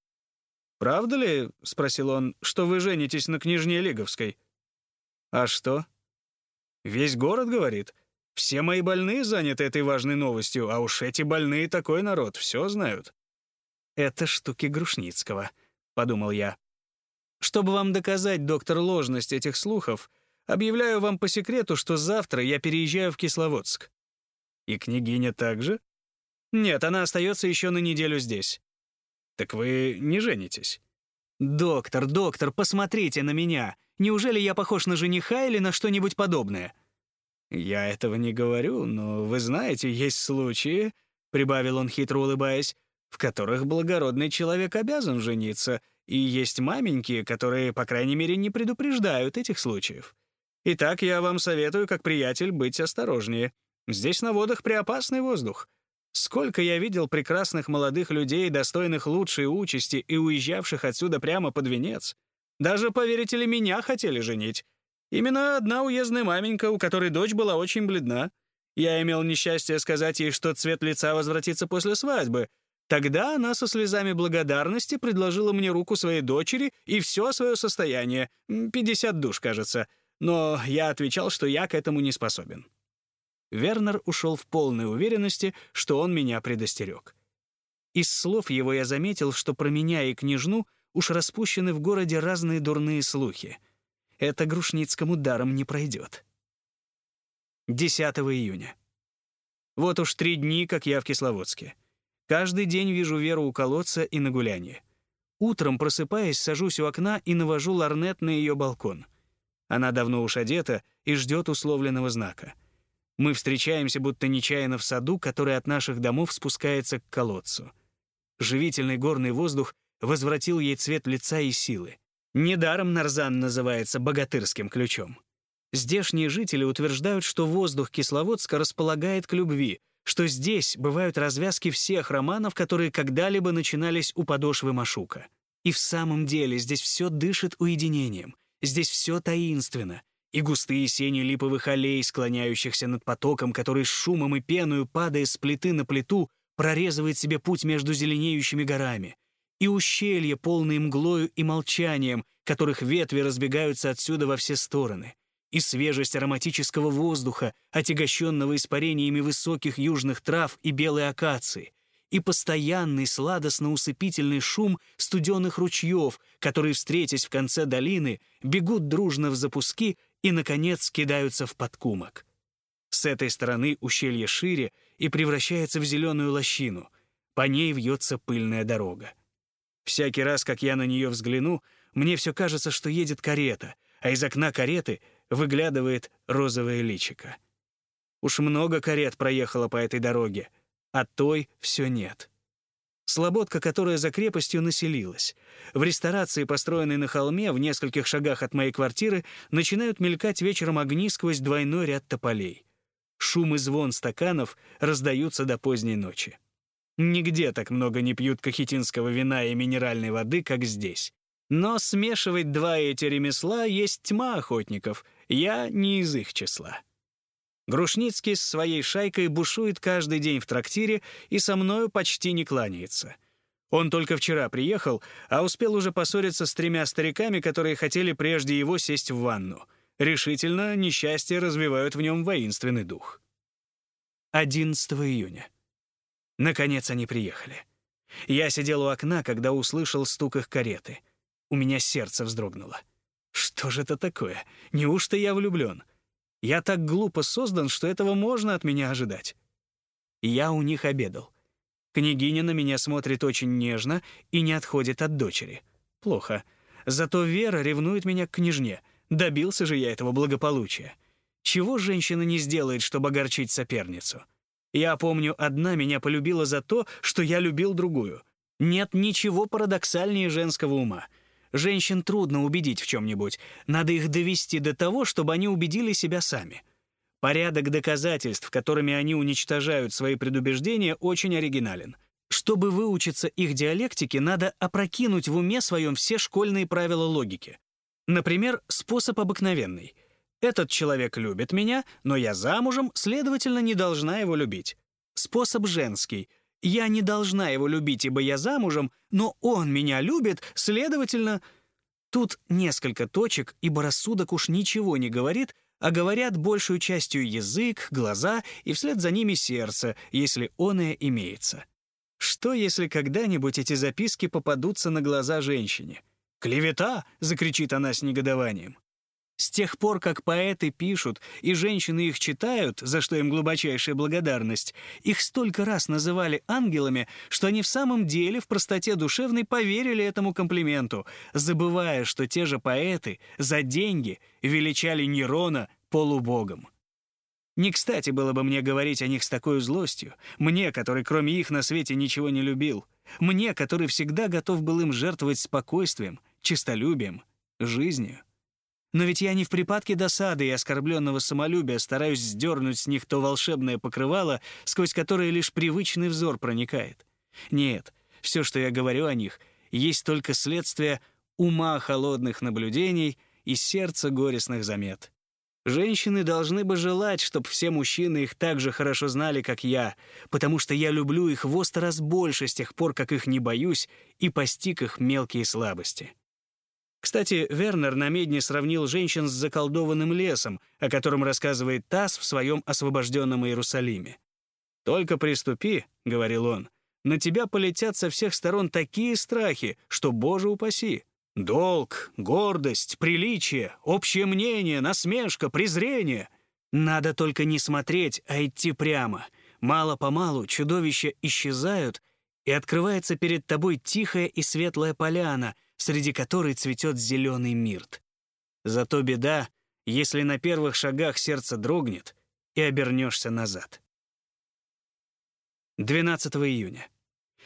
Speaker 1: «Правда ли, — спросил он, — что вы женитесь на княжне Лиговской?» «А что?» «Весь город говорит. Все мои больные заняты этой важной новостью, а уж эти больные такой народ, все знают». «Это штуки Грушницкого», — подумал я. «Чтобы вам доказать, доктор, ложность этих слухов, объявляю вам по секрету, что завтра я переезжаю в Кисловодск». «И княгиня также?» «Нет, она остается еще на неделю здесь». «Так вы не женитесь?» «Доктор, доктор, посмотрите на меня. Неужели я похож на жениха или на что-нибудь подобное?» «Я этого не говорю, но вы знаете, есть случаи», — прибавил он, хитро улыбаясь, в которых благородный человек обязан жениться, и есть маменьки, которые, по крайней мере, не предупреждают этих случаев. Итак, я вам советую, как приятель, быть осторожнее. Здесь на водах преопасный воздух. Сколько я видел прекрасных молодых людей, достойных лучшей участи и уезжавших отсюда прямо под венец. Даже, поверите ли, меня хотели женить. Именно одна уездная маменька, у которой дочь была очень бледна. Я имел несчастье сказать ей, что цвет лица возвратится после свадьбы, Тогда она со слезами благодарности предложила мне руку своей дочери и все свое состояние, 50 душ, кажется, но я отвечал, что я к этому не способен. Вернер ушел в полной уверенности, что он меня предостерег. Из слов его я заметил, что про меня и княжну уж распущены в городе разные дурные слухи. Это Грушницкому даром не пройдет. 10 июня. Вот уж три дни, как я в Кисловодске. Каждый день вижу Веру у колодца и на гулянье. Утром, просыпаясь, сажусь у окна и навожу ларнет на ее балкон. Она давно уж одета и ждет условленного знака. Мы встречаемся будто нечаянно в саду, который от наших домов спускается к колодцу. Живительный горный воздух возвратил ей цвет лица и силы. Недаром Нарзан называется богатырским ключом. Здешние жители утверждают, что воздух Кисловодска располагает к любви, что здесь бывают развязки всех романов, которые когда-либо начинались у подошвы Машука. И в самом деле здесь все дышит уединением, здесь все таинственно, и густые сени липовых аллей, склоняющихся над потоком, который с шумом и пеною, падая с плиты на плиту, прорезывает себе путь между зеленеющими горами, и ущелья, полные мглою и молчанием, которых ветви разбегаются отсюда во все стороны, и свежесть ароматического воздуха, отягощенного испарениями высоких южных трав и белой акации, и постоянный сладостно-усыпительный шум студенных ручьев, которые, встретясь в конце долины, бегут дружно в запуски и, наконец, кидаются в подкумок. С этой стороны ущелье шире и превращается в зеленую лощину. По ней вьется пыльная дорога. Всякий раз, как я на нее взгляну, мне все кажется, что едет карета, а из окна кареты выглядывает розовое личико. Уж много карет проехало по этой дороге, а той все нет. Слободка, которая за крепостью населилась. В ресторации, построенной на холме, в нескольких шагах от моей квартиры, начинают мелькать вечером огни сквозь двойной ряд тополей. Шум и звон стаканов раздаются до поздней ночи. Нигде так много не пьют кахетинского вина и минеральной воды, как здесь. Но смешивать два эти ремесла есть тьма охотников. Я не из их числа. Грушницкий с своей шайкой бушует каждый день в трактире и со мною почти не кланяется. Он только вчера приехал, а успел уже поссориться с тремя стариками, которые хотели прежде его сесть в ванну. Решительно несчастье развивают в нем воинственный дух. 11 июня. Наконец они приехали. Я сидел у окна, когда услышал стук их кареты. У меня сердце вздрогнуло. Что же это такое? Неужто я влюблен? Я так глупо создан, что этого можно от меня ожидать. Я у них обедал. Княгиня на меня смотрит очень нежно и не отходит от дочери. Плохо. Зато Вера ревнует меня к княжне. Добился же я этого благополучия. Чего женщина не сделает, чтобы огорчить соперницу? Я помню, одна меня полюбила за то, что я любил другую. Нет ничего парадоксальнее женского ума — Женщин трудно убедить в чем-нибудь. Надо их довести до того, чтобы они убедили себя сами. Порядок доказательств, которыми они уничтожают свои предубеждения, очень оригинален. Чтобы выучиться их диалектике, надо опрокинуть в уме своем все школьные правила логики. Например, способ обыкновенный. Этот человек любит меня, но я замужем, следовательно, не должна его любить. Способ женский. Я не должна его любить, ибо я замужем, но он меня любит, следовательно... Тут несколько точек, ибо рассудок уж ничего не говорит, а говорят большую частью язык, глаза и вслед за ними сердце, если оное имеется. Что, если когда-нибудь эти записки попадутся на глаза женщине? «Клевета!» — закричит она с негодованием. С тех пор, как поэты пишут, и женщины их читают, за что им глубочайшая благодарность, их столько раз называли ангелами, что они в самом деле в простоте душевной поверили этому комплименту, забывая, что те же поэты за деньги величали Нерона полубогом. Не кстати было бы мне говорить о них с такой злостью, мне, который кроме их на свете ничего не любил, мне, который всегда готов был им жертвовать спокойствием, честолюбием, жизнью. Но ведь я не в припадке досады и оскорбленного самолюбия стараюсь сдернуть с них то волшебное покрывало, сквозь которое лишь привычный взор проникает. Нет, все, что я говорю о них, есть только следствие ума холодных наблюдений и сердца горестных замет. Женщины должны бы желать, чтобы все мужчины их так же хорошо знали, как я, потому что я люблю их в раз больше с тех пор, как их не боюсь и постиг их мелкие слабости. Кстати, Вернер на медне сравнил женщин с заколдованным лесом, о котором рассказывает Тасс в своем освобожденном Иерусалиме. «Только приступи», — говорил он, — «на тебя полетят со всех сторон такие страхи, что, Боже упаси! Долг, гордость, приличие, общее мнение, насмешка, презрение. Надо только не смотреть, а идти прямо. Мало-помалу чудовища исчезают, и открывается перед тобой тихая и светлая поляна — среди которой цветет зеленый мирт. Зато беда, если на первых шагах сердце дрогнет и обернешься назад. 12 июня.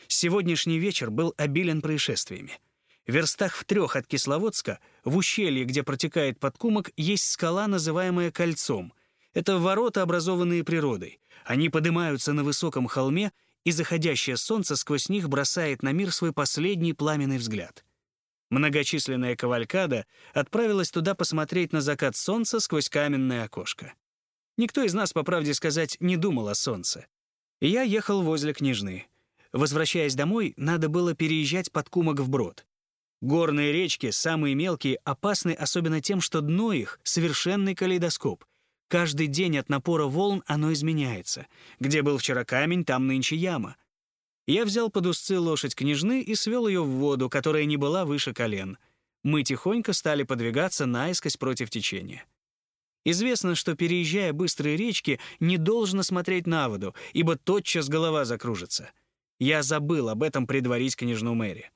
Speaker 1: Сегодняшний вечер был обилен происшествиями. В верстах в трех от Кисловодска, в ущелье, где протекает подкумок, есть скала, называемая Кольцом. Это ворота, образованные природой. Они поднимаются на высоком холме, и заходящее солнце сквозь них бросает на мир свой последний пламенный взгляд — Многочисленная кавалькада отправилась туда посмотреть на закат солнца сквозь каменное окошко. Никто из нас, по правде сказать, не думал о солнце. Я ехал возле княжны. Возвращаясь домой, надо было переезжать под Кумок вброд. Горные речки, самые мелкие, опасны особенно тем, что дно их — совершенный калейдоскоп. Каждый день от напора волн оно изменяется. Где был вчера камень, там нынче яма. Я взял под узцы лошадь княжны и свел ее в воду, которая не была выше колен. Мы тихонько стали подвигаться наискось против течения. Известно, что, переезжая быстрые речки, не должно смотреть на воду, ибо тотчас голова закружится. Я забыл об этом предварить княжну Мэри.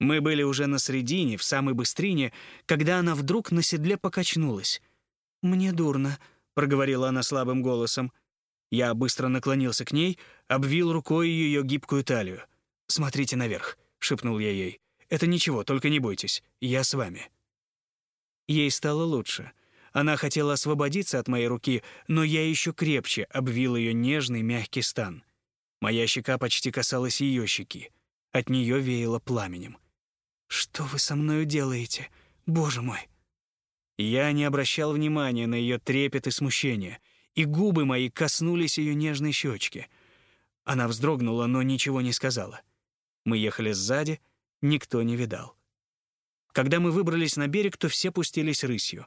Speaker 1: Мы были уже на средине, в самой быстрине, когда она вдруг на седле покачнулась. «Мне дурно», — проговорила она слабым голосом. Я быстро наклонился к ней, обвил рукой ее гибкую талию. «Смотрите наверх», — шепнул я ей. «Это ничего, только не бойтесь, я с вами». Ей стало лучше. Она хотела освободиться от моей руки, но я еще крепче обвил ее нежный мягкий стан. Моя щека почти касалась ее щеки. От нее веяло пламенем. «Что вы со мною делаете? Боже мой!» Я не обращал внимания на ее трепет и смущение — и губы мои коснулись ее нежной щечки. Она вздрогнула, но ничего не сказала. Мы ехали сзади, никто не видал. Когда мы выбрались на берег, то все пустились рысью.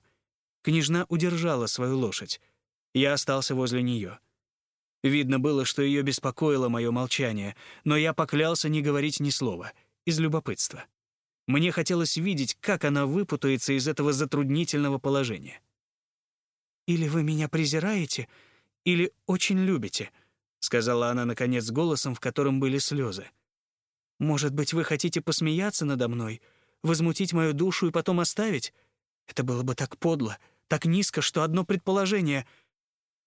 Speaker 1: Княжна удержала свою лошадь. Я остался возле нее. Видно было, что ее беспокоило мое молчание, но я поклялся не говорить ни слова, из любопытства. Мне хотелось видеть, как она выпутается из этого затруднительного положения. «Или вы меня презираете, или очень любите», — сказала она, наконец, голосом, в котором были слезы. «Может быть, вы хотите посмеяться надо мной, возмутить мою душу и потом оставить? Это было бы так подло, так низко, что одно предположение...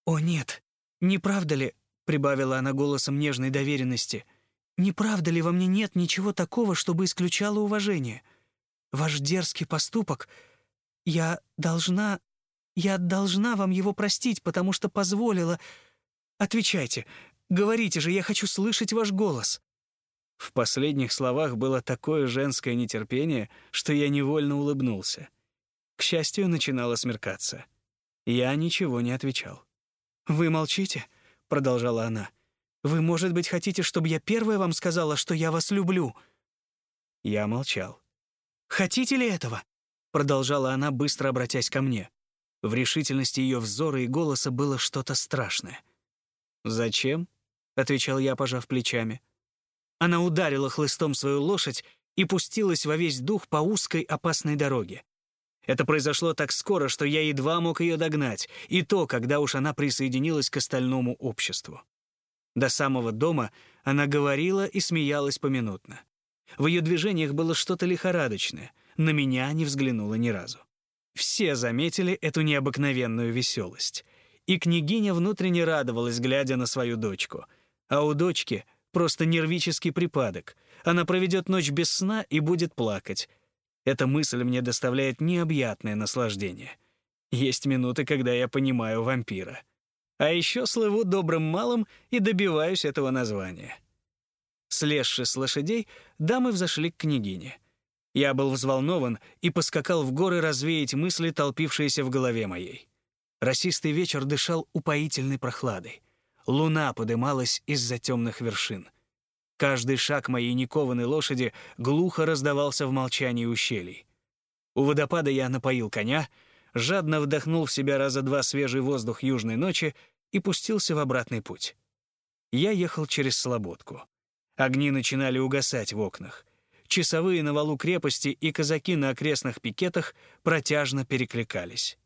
Speaker 1: О, нет, не правда ли, — прибавила она голосом нежной доверенности, — не правда ли во мне нет ничего такого, чтобы исключало уважение? Ваш дерзкий поступок... Я должна я должна вам его простить, потому что позволила... Отвечайте, говорите же, я хочу слышать ваш голос». В последних словах было такое женское нетерпение, что я невольно улыбнулся. К счастью, начинало смеркаться. Я ничего не отвечал. «Вы молчите?» — продолжала она. «Вы, может быть, хотите, чтобы я первая вам сказала, что я вас люблю?» Я молчал. «Хотите ли этого?» — продолжала она, быстро обратясь ко мне. В решительности ее взора и голоса было что-то страшное. «Зачем?» — отвечал я, пожав плечами. Она ударила хлыстом свою лошадь и пустилась во весь дух по узкой опасной дороге. Это произошло так скоро, что я едва мог ее догнать, и то, когда уж она присоединилась к остальному обществу. До самого дома она говорила и смеялась поминутно. В ее движениях было что-то лихорадочное, на меня не взглянула ни разу. Все заметили эту необыкновенную веселость. И княгиня внутренне радовалась, глядя на свою дочку. А у дочки просто нервический припадок. Она проведет ночь без сна и будет плакать. Эта мысль мне доставляет необъятное наслаждение. Есть минуты, когда я понимаю вампира. А еще слыву добрым малым и добиваюсь этого названия. Слезши с лошадей, дамы взошли к княгине — я был взволнован и поскакал в горы развеять мысли, толпившиеся в голове моей. Росистый вечер дышал упоительной прохладой. Луна подымалась из-за темных вершин. Каждый шаг моей никованной лошади глухо раздавался в молчании ущелий. У водопада я напоил коня, жадно вдохнул в себя раза два свежий воздух южной ночи и пустился в обратный путь. Я ехал через Слободку. Огни начинали угасать в окнах часовые на валу крепости и казаки на окрестных пикетах протяжно перекликались.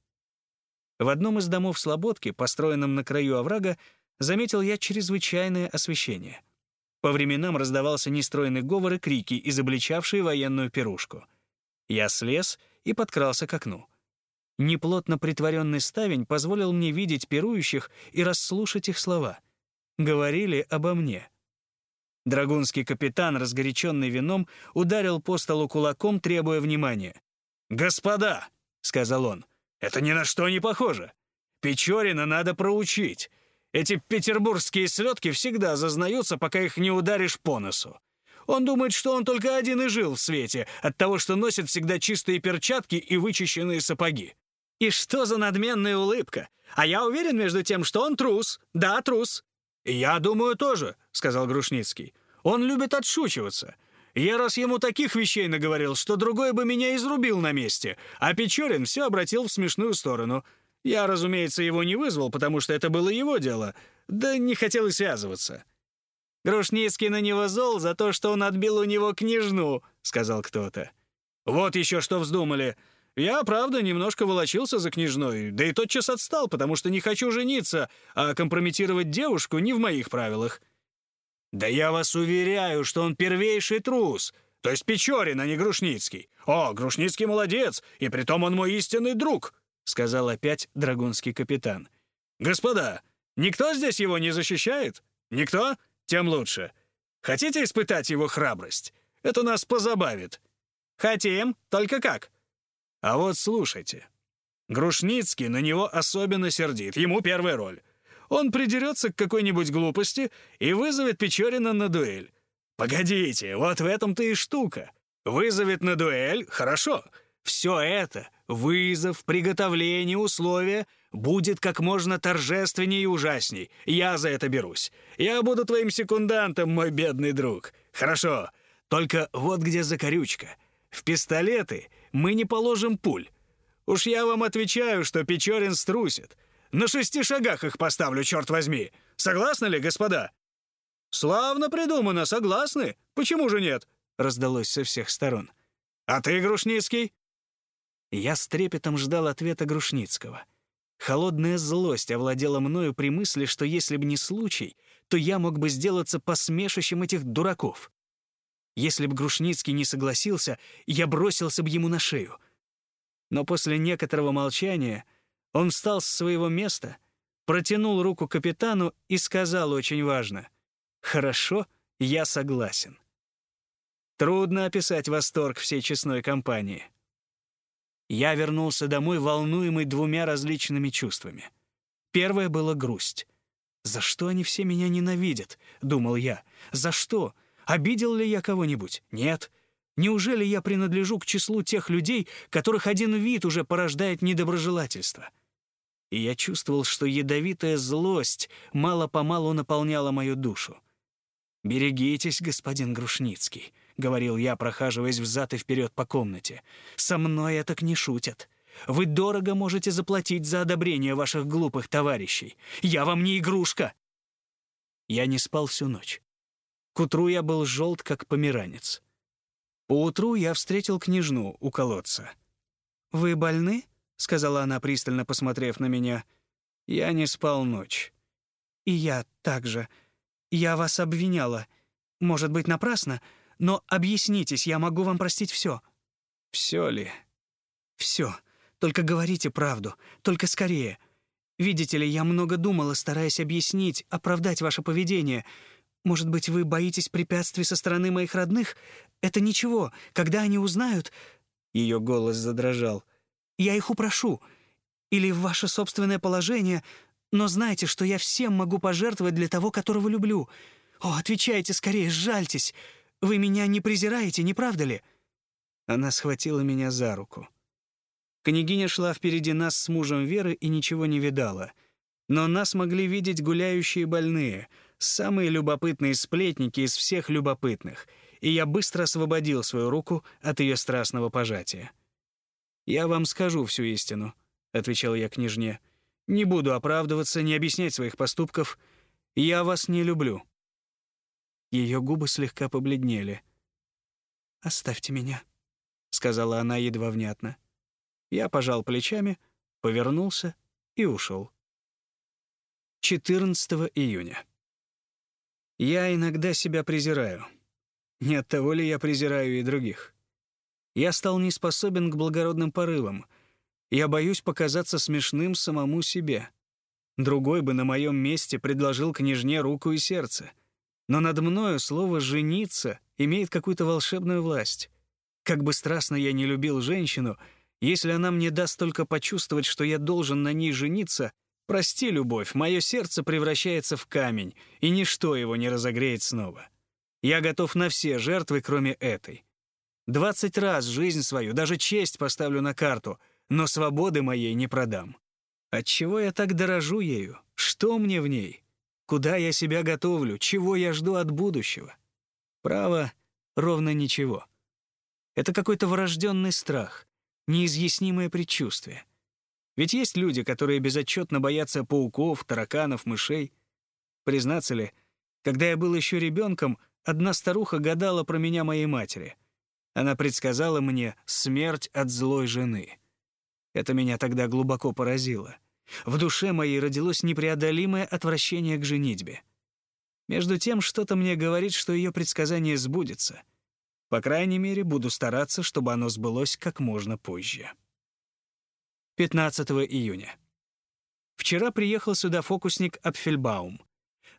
Speaker 1: В одном из домов Слободки, построенном на краю оврага, заметил я чрезвычайное освещение. По временам раздавался нестройный говор и крики, изобличавшие военную пирушку. Я слез и подкрался к окну. Неплотно притворенный ставень позволил мне видеть пирующих и расслушать их слова. Говорили обо мне — Драгунский капитан, разгоряченный вином, ударил по столу кулаком, требуя внимания. «Господа!» — сказал он. «Это ни на что не похоже. Печорина надо проучить. Эти петербургские слетки всегда зазнаются, пока их не ударишь по носу. Он думает, что он только один и жил в свете, от того, что носит всегда чистые перчатки и вычищенные сапоги. И что за надменная улыбка? А я уверен, между тем, что он трус. Да, трус. «Я думаю, тоже», — сказал Грушницкий. «Он любит отшучиваться. Я раз ему таких вещей наговорил, что другой бы меня изрубил на месте, а Печорин все обратил в смешную сторону. Я, разумеется, его не вызвал, потому что это было его дело, да не хотел и связываться». «Грушницкий на него зол за то, что он отбил у него княжну», — сказал кто-то. «Вот еще что вздумали. Я, правда, немножко волочился за княжной, да и тотчас отстал, потому что не хочу жениться, а компрометировать девушку не в моих правилах». «Да я вас уверяю, что он первейший трус, то есть Печорин, а не Грушницкий. О, Грушницкий молодец, и притом он мой истинный друг», — сказал опять драгунский капитан. «Господа, никто здесь его не защищает? Никто? Тем лучше. Хотите испытать его храбрость? Это нас позабавит». «Хотим, только как?» А вот слушайте. Грушницкий на него особенно сердит, ему первая роль. Он придерется к какой-нибудь глупости и вызовет Печорина на дуэль. Погодите, вот в этом-то и штука. Вызовет на дуэль — хорошо. Все это — вызов, приготовление, условия — будет как можно торжественнее и ужасней. Я за это берусь. Я буду твоим секундантом, мой бедный друг. Хорошо. Только вот где закорючка. В пистолеты мы не положим пуль. Уж я вам отвечаю, что Печорин струсит. На шести шагах их поставлю, черт возьми. Согласны ли, господа?» «Славно придумано, согласны? Почему же нет?» раздалось со всех сторон. «А ты, Грушницкий?» Я с трепетом ждал ответа Грушницкого. Холодная злость овладела мною при мысли, что если бы не случай, то я мог бы сделаться посмешищем этих дураков. Если бы Грушницкий не согласился, я бросился бы ему на шею. Но после некоторого молчания он встал с своего места, протянул руку капитану и сказал очень важно «Хорошо, я согласен». Трудно описать восторг всей честной компании. Я вернулся домой, волнуемый двумя различными чувствами. Первое было грусть. «За что они все меня ненавидят?» — думал я. «За что? Обидел ли я кого-нибудь? Нет. Неужели я принадлежу к числу тех людей, которых один вид уже порождает недоброжелательство? И я чувствовал, что ядовитая злость мало-помалу наполняла мою душу. «Берегитесь, господин Грушницкий», — говорил я, прохаживаясь взад и вперед по комнате. «Со мной так не шутят. Вы дорого можете заплатить за одобрение ваших глупых товарищей. Я вам не игрушка». Я не спал всю ночь. К утру я был желт, как померанец. Поутру я встретил княжну у колодца. «Вы больны?» — сказала она, пристально посмотрев на меня. «Я не спал ночь». «И я также. Я вас обвиняла. Может быть, напрасно, но объяснитесь, я могу вам простить все. Все ли?» «Все. Только говорите правду. Только скорее. Видите ли, я много думала, стараясь объяснить, оправдать ваше поведение». Может быть, вы боитесь препятствий со стороны моих родных? Это ничего. Когда они узнают...» Ее голос задрожал. «Я их упрошу. Или в ваше собственное положение. Но знайте, что я всем могу пожертвовать для того, которого люблю. О, отвечайте скорее, сжальтесь. Вы меня не презираете, не правда ли?» Она схватила меня за руку. Княгиня шла впереди нас с мужем Веры и ничего не видала. Но нас могли видеть гуляющие больные — самые любопытные сплетники из всех любопытных, и я быстро освободил свою руку от ее страстного пожатия. «Я вам скажу всю истину», — отвечал я княжне. «Не буду оправдываться, не объяснять своих поступков. Я вас не люблю». Ее губы слегка побледнели. «Оставьте меня», — сказала она едва внятно. Я пожал плечами, повернулся и ушел. 14 июня. Я иногда себя презираю. Не от того ли я презираю и других? Я стал неспособен к благородным порывам. Я боюсь показаться смешным самому себе. Другой бы на моем месте предложил княжне руку и сердце. Но над мною слово «жениться» имеет какую-то волшебную власть. Как бы страстно я не любил женщину, если она мне даст только почувствовать, что я должен на ней жениться, Прости, любовь, мое сердце превращается в камень, и ничто его не разогреет снова. Я готов на все жертвы, кроме этой. Двадцать раз жизнь свою, даже честь поставлю на карту, но свободы моей не продам. Отчего я так дорожу ею? Что мне в ней? Куда я себя готовлю? Чего я жду от будущего? Право, ровно ничего. Это какой-то врожденный страх, неизъяснимое предчувствие. Ведь есть люди, которые безотчетно боятся пауков, тараканов, мышей. Признаться ли, когда я был еще ребенком, одна старуха гадала про меня моей матери — она предсказала мне смерть от злой жены. Это меня тогда глубоко поразило. В душе моей родилось непреодолимое отвращение к женитьбе. Между тем, что-то мне говорит, что ее предсказание сбудется. По крайней мере, буду стараться, чтобы оно сбылось как можно позже. 15 июня. Вчера приехал сюда фокусник Апфельбаум.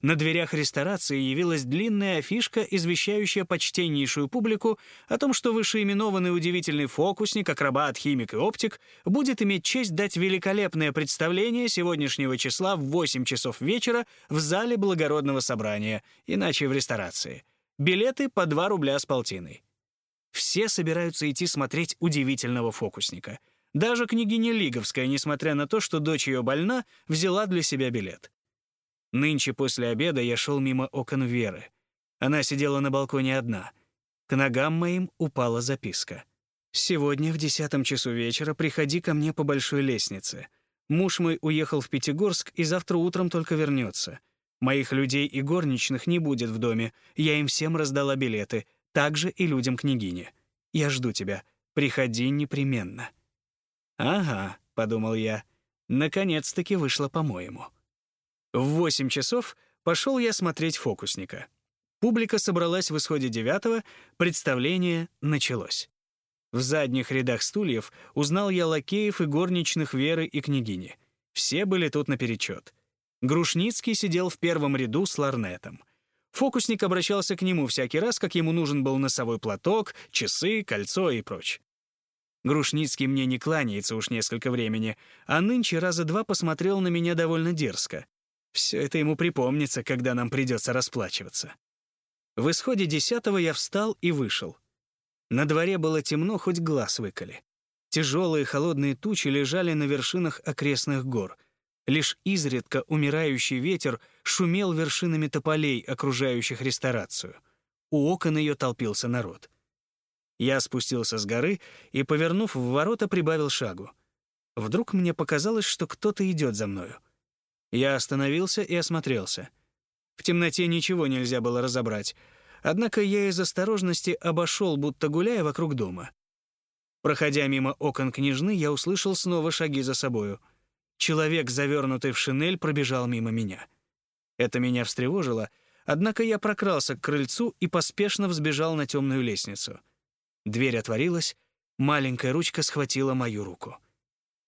Speaker 1: На дверях ресторации явилась длинная афишка, извещающая почтеннейшую публику о том, что вышеименованный удивительный фокусник, акробат, химик и оптик будет иметь честь дать великолепное представление сегодняшнего числа в 8 часов вечера в зале благородного собрания, иначе в ресторации. Билеты по 2 рубля с полтиной. Все собираются идти смотреть удивительного фокусника. Даже княгиня Лиговская, несмотря на то, что дочь ее больна, взяла для себя билет. Нынче после обеда я шел мимо окон Веры. Она сидела на балконе одна. К ногам моим упала записка. «Сегодня в десятом часу вечера приходи ко мне по большой лестнице. Муж мой уехал в Пятигорск и завтра утром только вернется. Моих людей и горничных не будет в доме. Я им всем раздала билеты, также и людям княгини. Я жду тебя. Приходи непременно». «Ага», — подумал я, — «наконец-таки вышло по-моему». В 8 часов пошел я смотреть фокусника. Публика собралась в исходе девятого, представление началось. В задних рядах стульев узнал я лакеев и горничных Веры и княгини. Все были тут наперечет. Грушницкий сидел в первом ряду с ларнетом. Фокусник обращался к нему всякий раз, как ему нужен был носовой платок, часы, кольцо и прочь. Грушницкий мне не кланяется уж несколько времени, а нынче раза два посмотрел на меня довольно дерзко. Все это ему припомнится, когда нам придется расплачиваться. В исходе десятого я встал и вышел. На дворе было темно, хоть глаз выколи. Тяжелые холодные тучи лежали на вершинах окрестных гор. Лишь изредка умирающий ветер шумел вершинами тополей, окружающих ресторацию. У окон ее толпился народ. Я спустился с горы и, повернув в ворота, прибавил шагу. Вдруг мне показалось, что кто-то идет за мною. Я остановился и осмотрелся. В темноте ничего нельзя было разобрать, однако я из осторожности обошел, будто гуляя вокруг дома. Проходя мимо окон княжны, я услышал снова шаги за собою. Человек, завернутый в шинель, пробежал мимо меня. Это меня встревожило, однако я прокрался к крыльцу и поспешно взбежал на темную лестницу. Дверь отворилась, маленькая ручка схватила мою руку.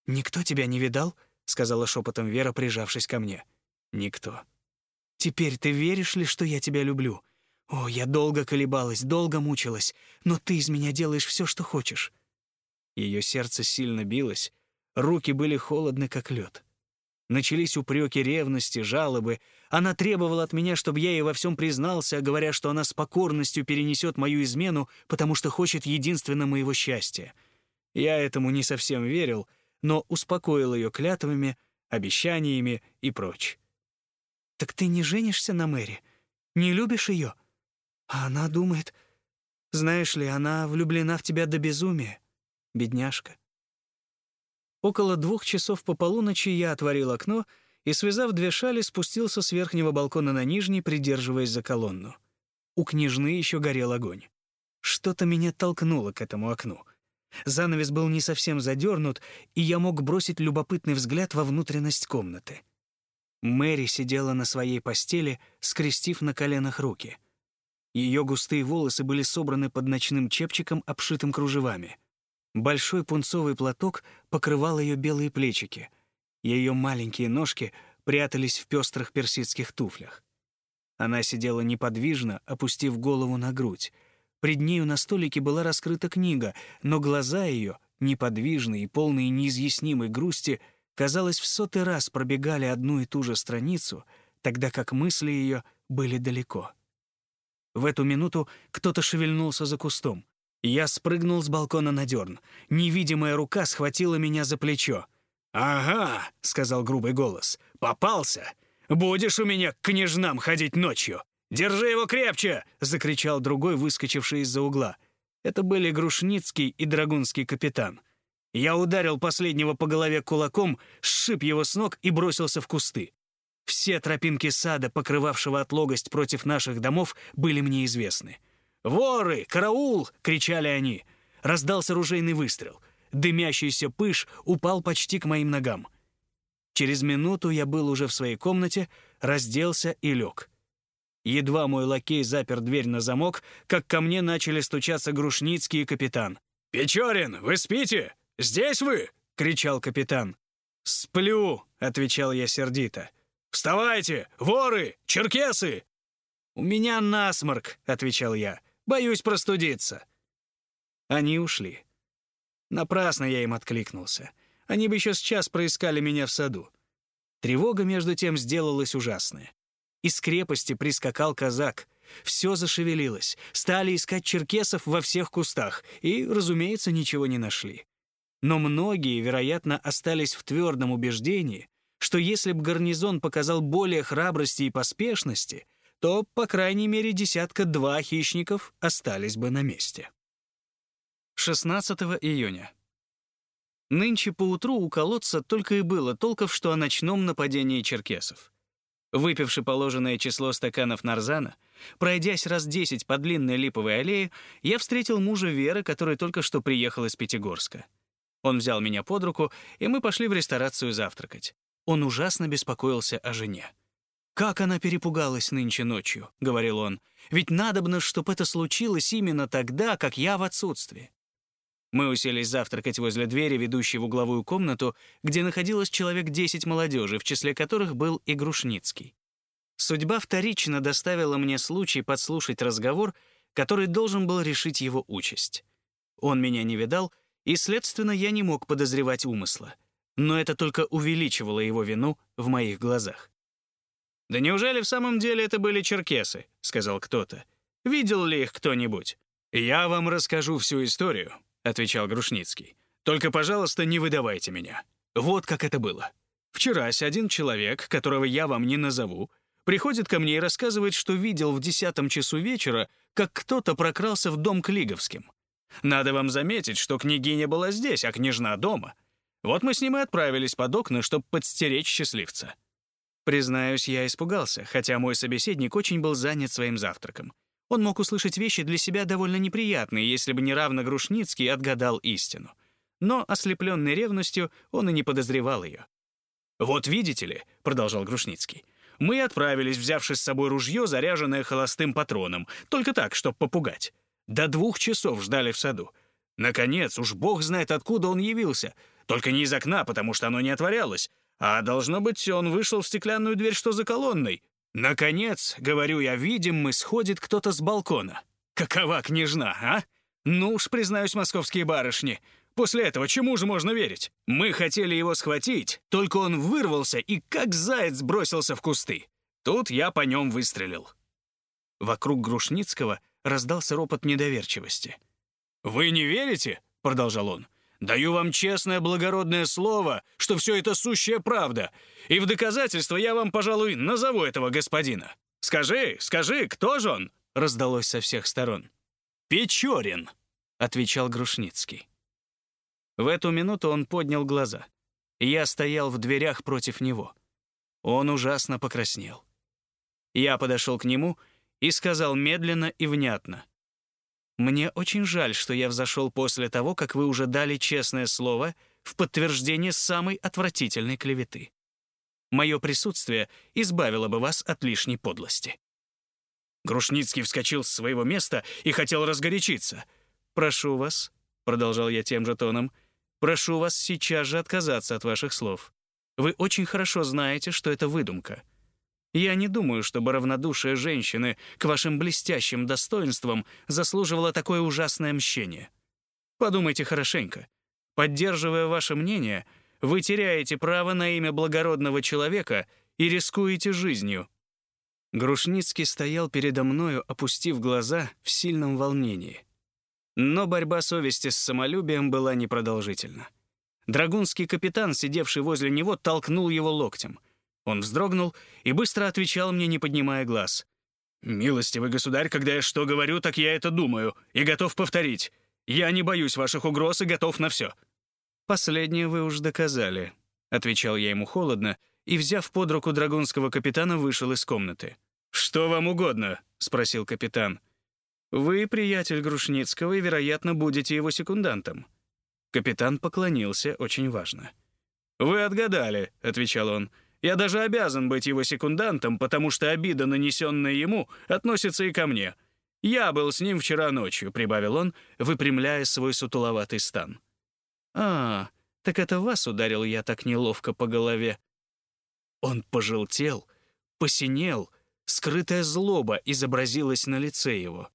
Speaker 1: «Никто тебя не видал?» — сказала шепотом Вера, прижавшись ко мне. «Никто». «Теперь ты веришь ли, что я тебя люблю? О, я долго колебалась, долго мучилась, но ты из меня делаешь все, что хочешь». Ее сердце сильно билось, руки были холодны, как лед. Начались упреки ревности, жалобы. Она требовала от меня, чтобы я ей во всем признался, говоря, что она с покорностью перенесет мою измену, потому что хочет единственно моего счастья. Я этому не совсем верил, но успокоил ее клятвами, обещаниями и прочь. «Так ты не женишься на Мэри? Не любишь ее?» А она думает... Знаешь ли, она влюблена в тебя до безумия, бедняжка. Около двух часов по полуночи я отворил окно и, связав две шали, спустился с верхнего балкона на нижний, придерживаясь за колонну. У княжны еще горел огонь. Что-то меня толкнуло к этому окну — Занавес был не совсем задернут, и я мог бросить любопытный взгляд во внутренность комнаты. Мэри сидела на своей постели, скрестив на коленах руки. Ее густые волосы были собраны под ночным чепчиком, обшитым кружевами. Большой пунцовый платок покрывал ее белые плечики. Ее маленькие ножки прятались в пестрых персидских туфлях. Она сидела неподвижно, опустив голову на грудь, Пред нею на столике была раскрыта книга, но глаза ее, неподвижные и полные неизъяснимой грусти, казалось, в сотый раз пробегали одну и ту же страницу, тогда как мысли ее были далеко. В эту минуту кто-то шевельнулся за кустом. Я спрыгнул с балкона на дерн. Невидимая рука схватила меня за плечо. «Ага», — сказал грубый голос, — «попался. Будешь у меня к княжнам ходить ночью. Держи его крепче!» — закричал другой, выскочивший из-за угла. Это были Грушницкий и Драгунский капитан. Я ударил последнего по голове кулаком, сшиб его с ног и бросился в кусты. Все тропинки сада, покрывавшего отлогость против наших домов, были мне известны. «Воры! Караул!» — кричали они. Раздался ружейный выстрел. Дымящийся пыш упал почти к моим ногам. Через минуту я был уже в своей комнате, разделся и лег. Едва мой лакей запер дверь на замок, как ко мне начали стучаться Грушницкий и капитан. «Печорин, вы спите? Здесь вы?» — кричал капитан. «Сплю», — отвечал я сердито. «Вставайте! Воры! Черкесы!» «У меня насморк», — отвечал я. «Боюсь простудиться». Они ушли. Напрасно я им откликнулся. Они бы еще с час проискали меня в саду. Тревога, между тем, сделалась ужасная. Из крепости прискакал казак. Все зашевелилось. Стали искать черкесов во всех кустах и, разумеется, ничего не нашли. Но многие, вероятно, остались в твердом убеждении, что если б гарнизон показал более храбрости и поспешности, то, по крайней мере, десятка-два хищников остались бы на месте. 16 июня. Нынче поутру у колодца только и было толков, что о ночном нападении черкесов. Выпивши положенное число стаканов нарзана, пройдясь раз десять по длинной липовой аллее, я встретил мужа Веры, который только что приехал из Пятигорска. Он взял меня под руку, и мы пошли в ресторацию завтракать. Он ужасно беспокоился о жене. «Как она перепугалась нынче ночью», — говорил он. «Ведь надобно, чтобы это случилось именно тогда, как я в отсутствии». Мы уселись завтракать возле двери, ведущей в угловую комнату, где находилось человек 10 молодежи, в числе которых был и Грушницкий. Судьба вторично доставила мне случай подслушать разговор, который должен был решить его участь. Он меня не видал, и, следственно, я не мог подозревать умысла. Но это только увеличивало его вину в моих глазах. «Да неужели в самом деле это были черкесы?» — сказал кто-то. «Видел ли их кто-нибудь?» «Я вам расскажу всю историю», отвечал Грушницкий. «Только, пожалуйста, не выдавайте меня. Вот как это было. Вчерась один человек, которого я вам не назову, приходит ко мне и рассказывает, что видел в десятом часу вечера, как кто-то прокрался в дом к Лиговским. Надо вам заметить, что княгиня была здесь, а княжна дома. Вот мы с ним и отправились под окна, чтобы подстеречь счастливца». Признаюсь, я испугался, хотя мой собеседник очень был занят своим завтраком. Он мог услышать вещи для себя довольно неприятные, если бы не равно Грушницкий отгадал истину. Но, ослепленный ревностью, он и не подозревал ее. «Вот видите ли», — продолжал Грушницкий, «мы отправились, взявши с собой ружье, заряженное холостым патроном, только так, чтобы попугать. До двух часов ждали в саду. Наконец, уж бог знает, откуда он явился. Только не из окна, потому что оно не отворялось. А, должно быть, он вышел в стеклянную дверь, что за колонной. Наконец, говорю я, видим мы, сходит кто-то с балкона. Какова княжна, а? Ну уж, признаюсь, московские барышни. После этого чему же можно верить? Мы хотели его схватить, только он вырвался и как заяц бросился в кусты. Тут я по нем выстрелил. Вокруг Грушницкого раздался ропот недоверчивости. «Вы не верите?» — продолжал он. Даю вам честное благородное слово, что все это сущая правда. И в доказательство я вам, пожалуй, назову этого господина. Скажи, скажи, кто же он?» раздалось со всех сторон. «Печорин», — отвечал Грушницкий. В эту минуту он поднял глаза. Я стоял в дверях против него. Он ужасно покраснел. Я подошел к нему и сказал медленно и внятно. Мне очень жаль, что я взошел после того, как вы уже дали честное слово в подтверждение самой отвратительной клеветы. Мое присутствие избавило бы вас от лишней подлости». Грушницкий вскочил с своего места и хотел разгорячиться. «Прошу вас», — продолжал я тем же тоном, «прошу вас сейчас же отказаться от ваших слов. Вы очень хорошо знаете, что это выдумка. Я не думаю, чтобы равнодушие женщины к вашим блестящим достоинствам заслуживало такое ужасное мщение. Подумайте хорошенько. Поддерживая ваше мнение, вы теряете право на имя благородного человека и рискуете жизнью. Грушницкий стоял передо мною, опустив глаза в сильном волнении. Но борьба совести с самолюбием была непродолжительна. Драгунский капитан, сидевший возле него, толкнул его локтем. Он вздрогнул и быстро отвечал мне, не поднимая глаз. «Милостивый государь, когда я что говорю, так я это думаю и готов повторить. Я не боюсь ваших угроз и готов на все». «Последнее вы уж доказали», — отвечал я ему холодно и, взяв под руку драгунского капитана, вышел из комнаты. «Что вам угодно?» — спросил капитан. «Вы приятель Грушницкого и, вероятно, будете его секундантом». Капитан поклонился очень важно. «Вы отгадали», — отвечал он. «Я даже обязан быть его секундантом, потому что обида, нанесенная ему, относится и ко мне. Я был с ним вчера ночью», — прибавил он, выпрямляя свой сутуловатый стан. «А, так это вас ударил я так неловко по голове». Он пожелтел, посинел, скрытая злоба изобразилась на лице его.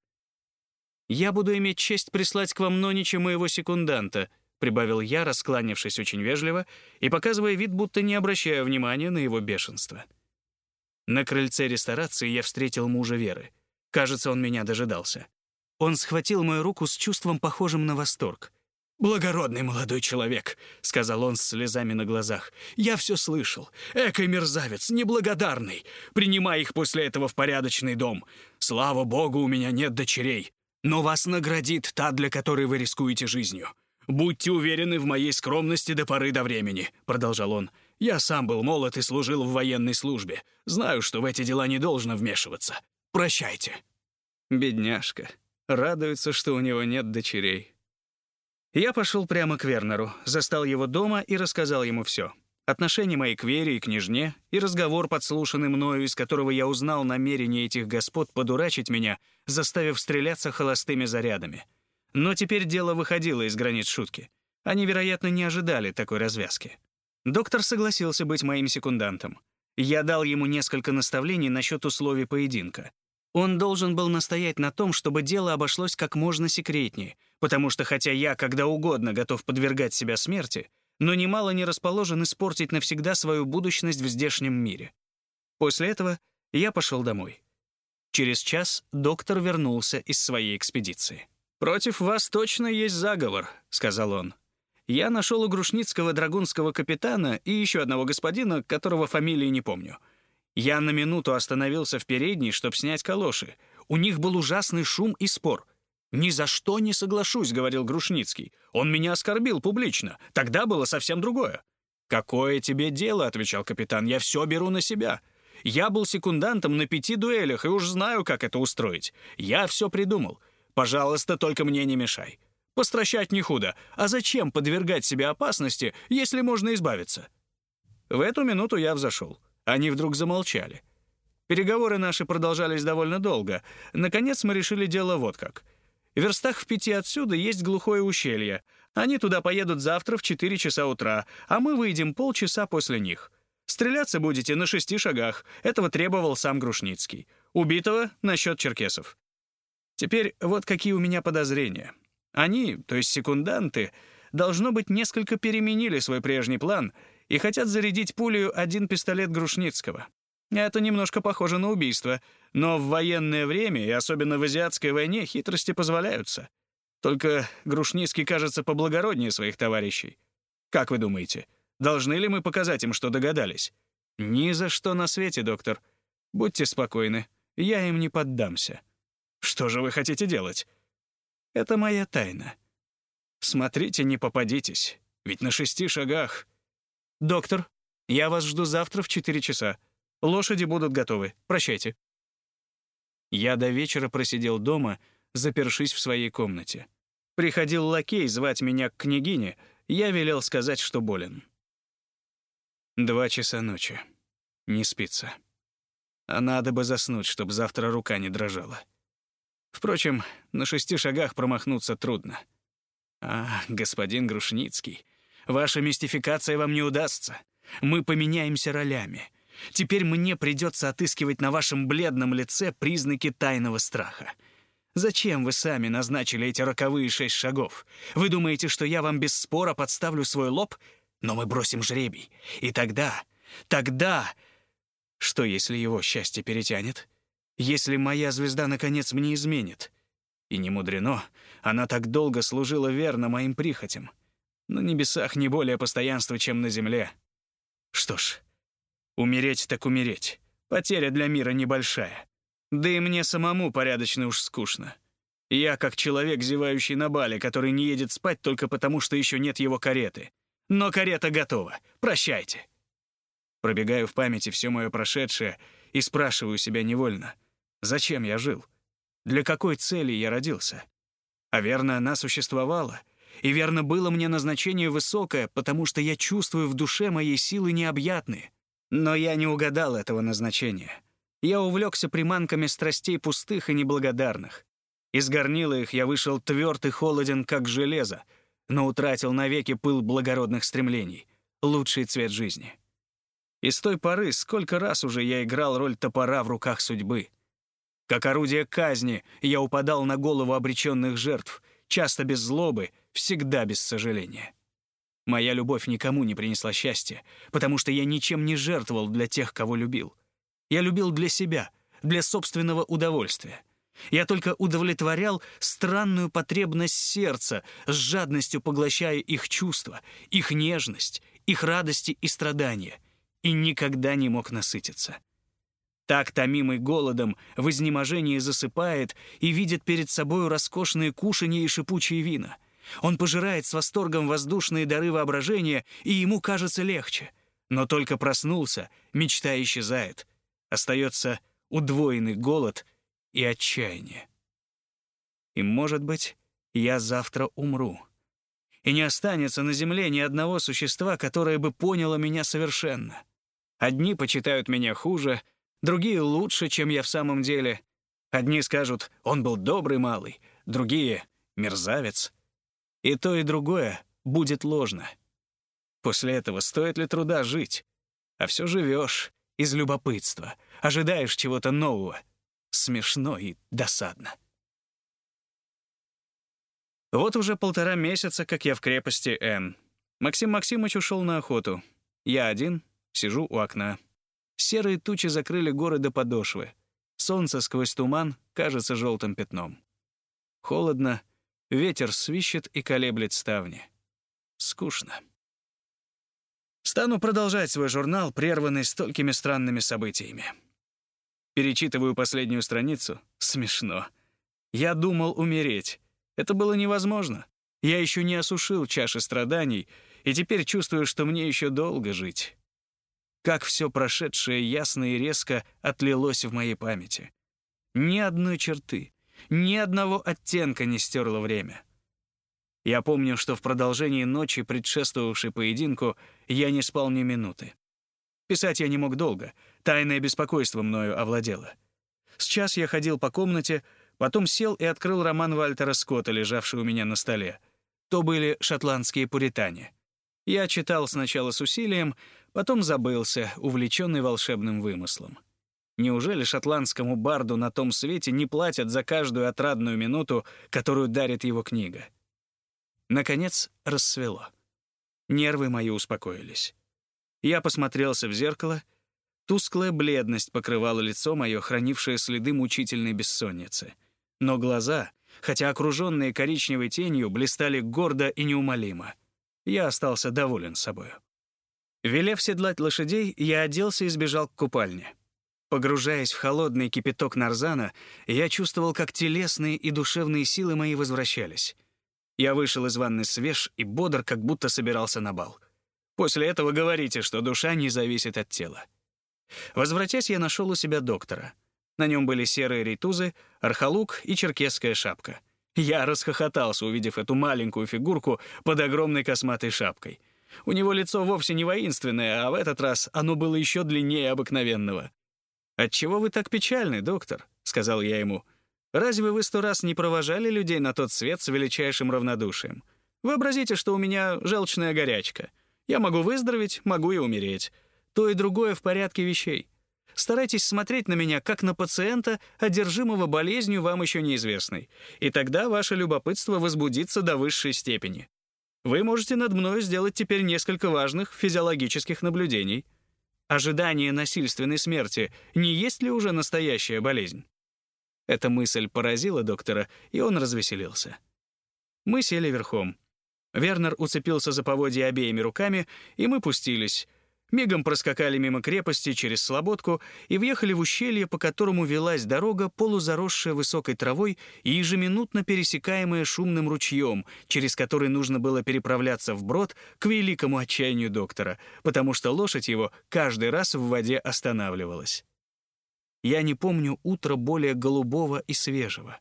Speaker 1: «Я буду иметь честь прислать к вам Нонича моего секунданта», прибавил я, раскланившись очень вежливо и показывая вид, будто не обращая внимания на его бешенство. На крыльце ресторации я встретил мужа Веры. Кажется, он меня дожидался. Он схватил мою руку с чувством, похожим на восторг. «Благородный молодой человек», — сказал он с слезами на глазах. «Я все слышал. Экой мерзавец, неблагодарный. Принимай их после этого в порядочный дом. Слава богу, у меня нет дочерей. Но вас наградит та, для которой вы рискуете жизнью. Будьте уверены в моей скромности до поры до времени», — продолжал он. «Я сам был молод и служил в военной службе. Знаю, что в эти дела не должно вмешиваться. Прощайте». Бедняжка. Радуется, что у него нет дочерей. Я пошел прямо к Вернеру, застал его дома и рассказал ему все. Отношения мои к Вере и княжне, и разговор, подслушанный мною, из которого я узнал намерение этих господ подурачить меня, заставив стреляться холостыми зарядами. Но теперь дело выходило из границ шутки. Они, вероятно, не ожидали такой развязки. Доктор согласился быть моим секундантом. Я дал ему несколько наставлений насчет условий поединка. Он должен был настоять на том, чтобы дело обошлось как можно секретнее, потому что хотя я когда угодно готов подвергать себя смерти, но немало не расположен испортить навсегда свою будущность в здешнем мире. После этого я пошел домой. Через час доктор вернулся из своей экспедиции. «Против вас точно есть заговор», — сказал он. «Я нашел у Грушницкого драгунского капитана и еще одного господина, которого фамилии не помню. Я на минуту остановился в передней, чтобы снять калоши. У них был ужасный шум и спор. «Ни за что не соглашусь», — говорил Грушницкий. «Он меня оскорбил публично. Тогда было совсем другое». «Какое тебе дело?» — отвечал капитан. «Я все беру на себя. Я был секундантом на пяти дуэлях и уж знаю, как это устроить. Я все придумал. Пожалуйста, только мне не мешай. Постращать не худо. А зачем подвергать себя опасности, если можно избавиться?» В эту минуту я взошел. Они вдруг замолчали. Переговоры наши продолжались довольно долго. Наконец мы решили дело вот как — в верстах в пяти отсюда есть глухое ущелье. Они туда поедут завтра в 4 часа утра, а мы выйдем полчаса после них. Стреляться будете на шести шагах. Этого требовал сам Грушницкий. Убитого — насчет черкесов. Теперь вот какие у меня подозрения. Они, то есть секунданты, должно быть, несколько переменили свой прежний план и хотят зарядить пулею один пистолет Грушницкого. Это немножко похоже на убийство, но в военное время, и особенно в азиатской войне, хитрости позволяются. Только Грушницкий кажется поблагороднее своих товарищей. Как вы думаете, должны ли мы показать им, что догадались? Ни за что на свете, доктор. Будьте спокойны, я им не поддамся. Что же вы хотите делать? Это моя тайна. Смотрите, не попадитесь, ведь на шести шагах. Доктор, я вас жду завтра в четыре часа. Лошади будут готовы. Прощайте». Я до вечера просидел дома, запершись в своей комнате. Приходил лакей звать меня к княгине, я велел сказать, что болен. Два часа ночи. Не спится. А надо бы заснуть, чтобы завтра рука не дрожала. Впрочем, на шести шагах промахнуться трудно. А, господин Грушницкий, ваша мистификация вам не удастся. Мы поменяемся ролями. Теперь мне придется отыскивать на вашем бледном лице признаки тайного страха. Зачем вы сами назначили эти роковые шесть шагов? Вы думаете, что я вам без спора подставлю свой лоб? Но мы бросим жребий. И тогда, тогда... Что, если его счастье перетянет? Если моя звезда, наконец, мне изменит? И не мудрено, она так долго служила верно моим прихотям. На небесах не более постоянства, чем на земле. Что ж, умереть так умереть. Потеря для мира небольшая. Да и мне самому порядочно уж скучно. Я как человек, зевающий на бале, который не едет спать только потому, что еще нет его кареты. Но карета готова. Прощайте. Пробегаю в памяти все мое прошедшее и спрашиваю себя невольно, зачем я жил? Для какой цели я родился? А верно, она существовала. И верно, было мне назначение высокое, потому что я чувствую в душе моей силы необъятные. Но я не угадал этого назначения. Я увлекся приманками страстей пустых и неблагодарных. Из горнила их я вышел тверд и холоден, как железо, но утратил навеки пыл благородных стремлений, лучший цвет жизни. И с той поры сколько раз уже я играл роль топора в руках судьбы. Как орудие казни я упадал на голову обреченных жертв, часто без злобы, всегда без сожаления. Моя любовь никому не принесла счастья, потому что я ничем не жертвовал для тех, кого любил. Я любил для себя, для собственного удовольствия — я только удовлетворял странную потребность сердца, с жадностью поглощая их чувства, их нежность, их радости и страдания, и никогда не мог насытиться. Так, томимый голодом, в изнеможении засыпает и видит перед собою роскошные кушанья и шипучие вина. Он пожирает с восторгом воздушные дары воображения, и ему кажется легче. Но только проснулся, мечта исчезает. Остается удвоенный голод — и отчаяние. И, может быть, я завтра умру. И не останется на земле ни одного существа, которое бы поняло меня совершенно. Одни почитают меня хуже, другие лучше, чем я в самом деле. Одни скажут, он был добрый малый, другие — мерзавец. И то, и другое будет ложно. После этого стоит ли труда жить? А все живешь из любопытства, ожидаешь чего-то нового — смешно и досадно. Вот уже полтора месяца, как я в крепости Н. Максим Максимович ушел на охоту. Я один, сижу у окна. Серые тучи закрыли горы до подошвы. Солнце сквозь туман кажется желтым пятном. Холодно, ветер свищет и колеблет ставни. Скучно. Стану продолжать свой журнал, прерванный столькими странными событиями. Перечитываю последнюю страницу. Смешно. Я думал умереть. Это было невозможно. Я еще не осушил чаши страданий, и теперь чувствую, что мне еще долго жить. Как все прошедшее ясно и резко отлилось в моей памяти. Ни одной черты, ни одного оттенка не стерло время. Я помню, что в продолжении ночи, предшествовавшей поединку, я не спал ни минуты. Писать я не мог долго, тайное беспокойство мною овладело. Сейчас я ходил по комнате, потом сел и открыл роман Вальтера Скотта, лежавший у меня на столе. То были шотландские пуритане. Я читал сначала с усилием, потом забылся, увлеченный волшебным вымыслом. Неужели шотландскому барду на том свете не платят за каждую отрадную минуту, которую дарит его книга? Наконец рассвело. Нервы мои успокоились. Я посмотрелся в зеркало. Тусклая бледность покрывала лицо мое, хранившее следы мучительной бессонницы. Но глаза, хотя окруженные коричневой тенью, блистали гордо и неумолимо. Я остался доволен собою. Велев седлать лошадей, я оделся и сбежал к купальне. Погружаясь в холодный кипяток нарзана, я чувствовал, как телесные и душевные силы мои возвращались. Я вышел из ванны свеж и бодр, как будто собирался на бал. После этого говорите, что душа не зависит от тела. Возвратясь, я нашел у себя доктора. На нем были серые рейтузы, архалук и черкесская шапка. Я расхохотался, увидев эту маленькую фигурку под огромной косматой шапкой. У него лицо вовсе не воинственное, а в этот раз оно было еще длиннее обыкновенного. «Отчего вы так печальны, доктор?» — сказал я ему. «Разве вы сто раз не провожали людей на тот свет с величайшим равнодушием? Вообразите, что у меня желчная горячка». Я могу выздороветь, могу и умереть. То и другое в порядке вещей. Старайтесь смотреть на меня как на пациента, одержимого болезнью вам еще неизвестной, и тогда ваше любопытство возбудится до высшей степени. Вы можете над мною сделать теперь несколько важных физиологических наблюдений. ожидание насильственной смерти не есть ли уже настоящая болезнь? Эта мысль поразила доктора, и он развеселился. Мы сели верхом. Вернер уцепился за поводья обеими руками, и мы пустились. Мигом проскакали мимо крепости через Слободку и въехали в ущелье, по которому велась дорога, полузаросшая высокой травой и ежеминутно пересекаемая шумным ручьем, через который нужно было переправляться вброд к великому отчаянию доктора, потому что лошадь его каждый раз в воде останавливалась. Я не помню утра более голубого и свежего.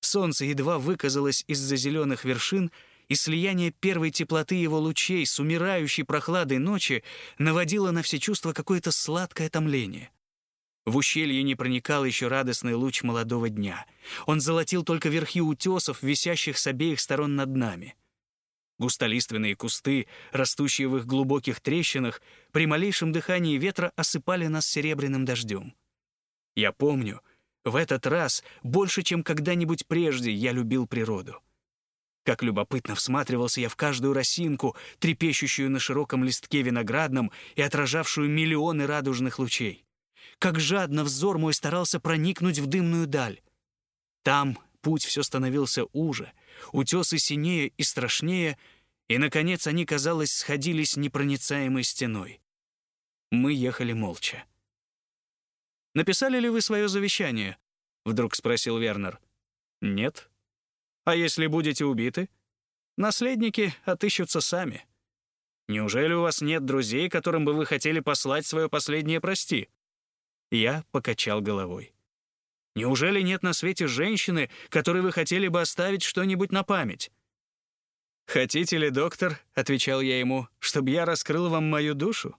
Speaker 1: Солнце едва выказалось из-за зеленых вершин — и слияние первой теплоты его лучей с умирающей прохладой ночи наводило на все чувства какое-то сладкое томление. В ущелье не проникал еще радостный луч молодого дня. Он золотил только верхи утесов, висящих с обеих сторон над нами. Густолиственные кусты, растущие в их глубоких трещинах, при малейшем дыхании ветра осыпали нас серебряным дождем. Я помню, в этот раз больше, чем когда-нибудь прежде, я любил природу. Как любопытно всматривался я в каждую росинку, трепещущую на широком листке виноградном и отражавшую миллионы радужных лучей. Как жадно взор мой старался проникнуть в дымную даль. Там путь все становился уже, утесы синее и страшнее, и, наконец, они, казалось, сходились непроницаемой стеной. Мы ехали молча. «Написали ли вы свое завещание?» — вдруг спросил Вернер. «Нет», а если будете убиты? Наследники отыщутся сами. Неужели у вас нет друзей, которым бы вы хотели послать свое последнее прости? Я покачал головой. Неужели нет на свете женщины, которой вы хотели бы оставить что-нибудь на память? «Хотите ли, доктор, — отвечал я ему, — чтобы я раскрыл вам мою душу?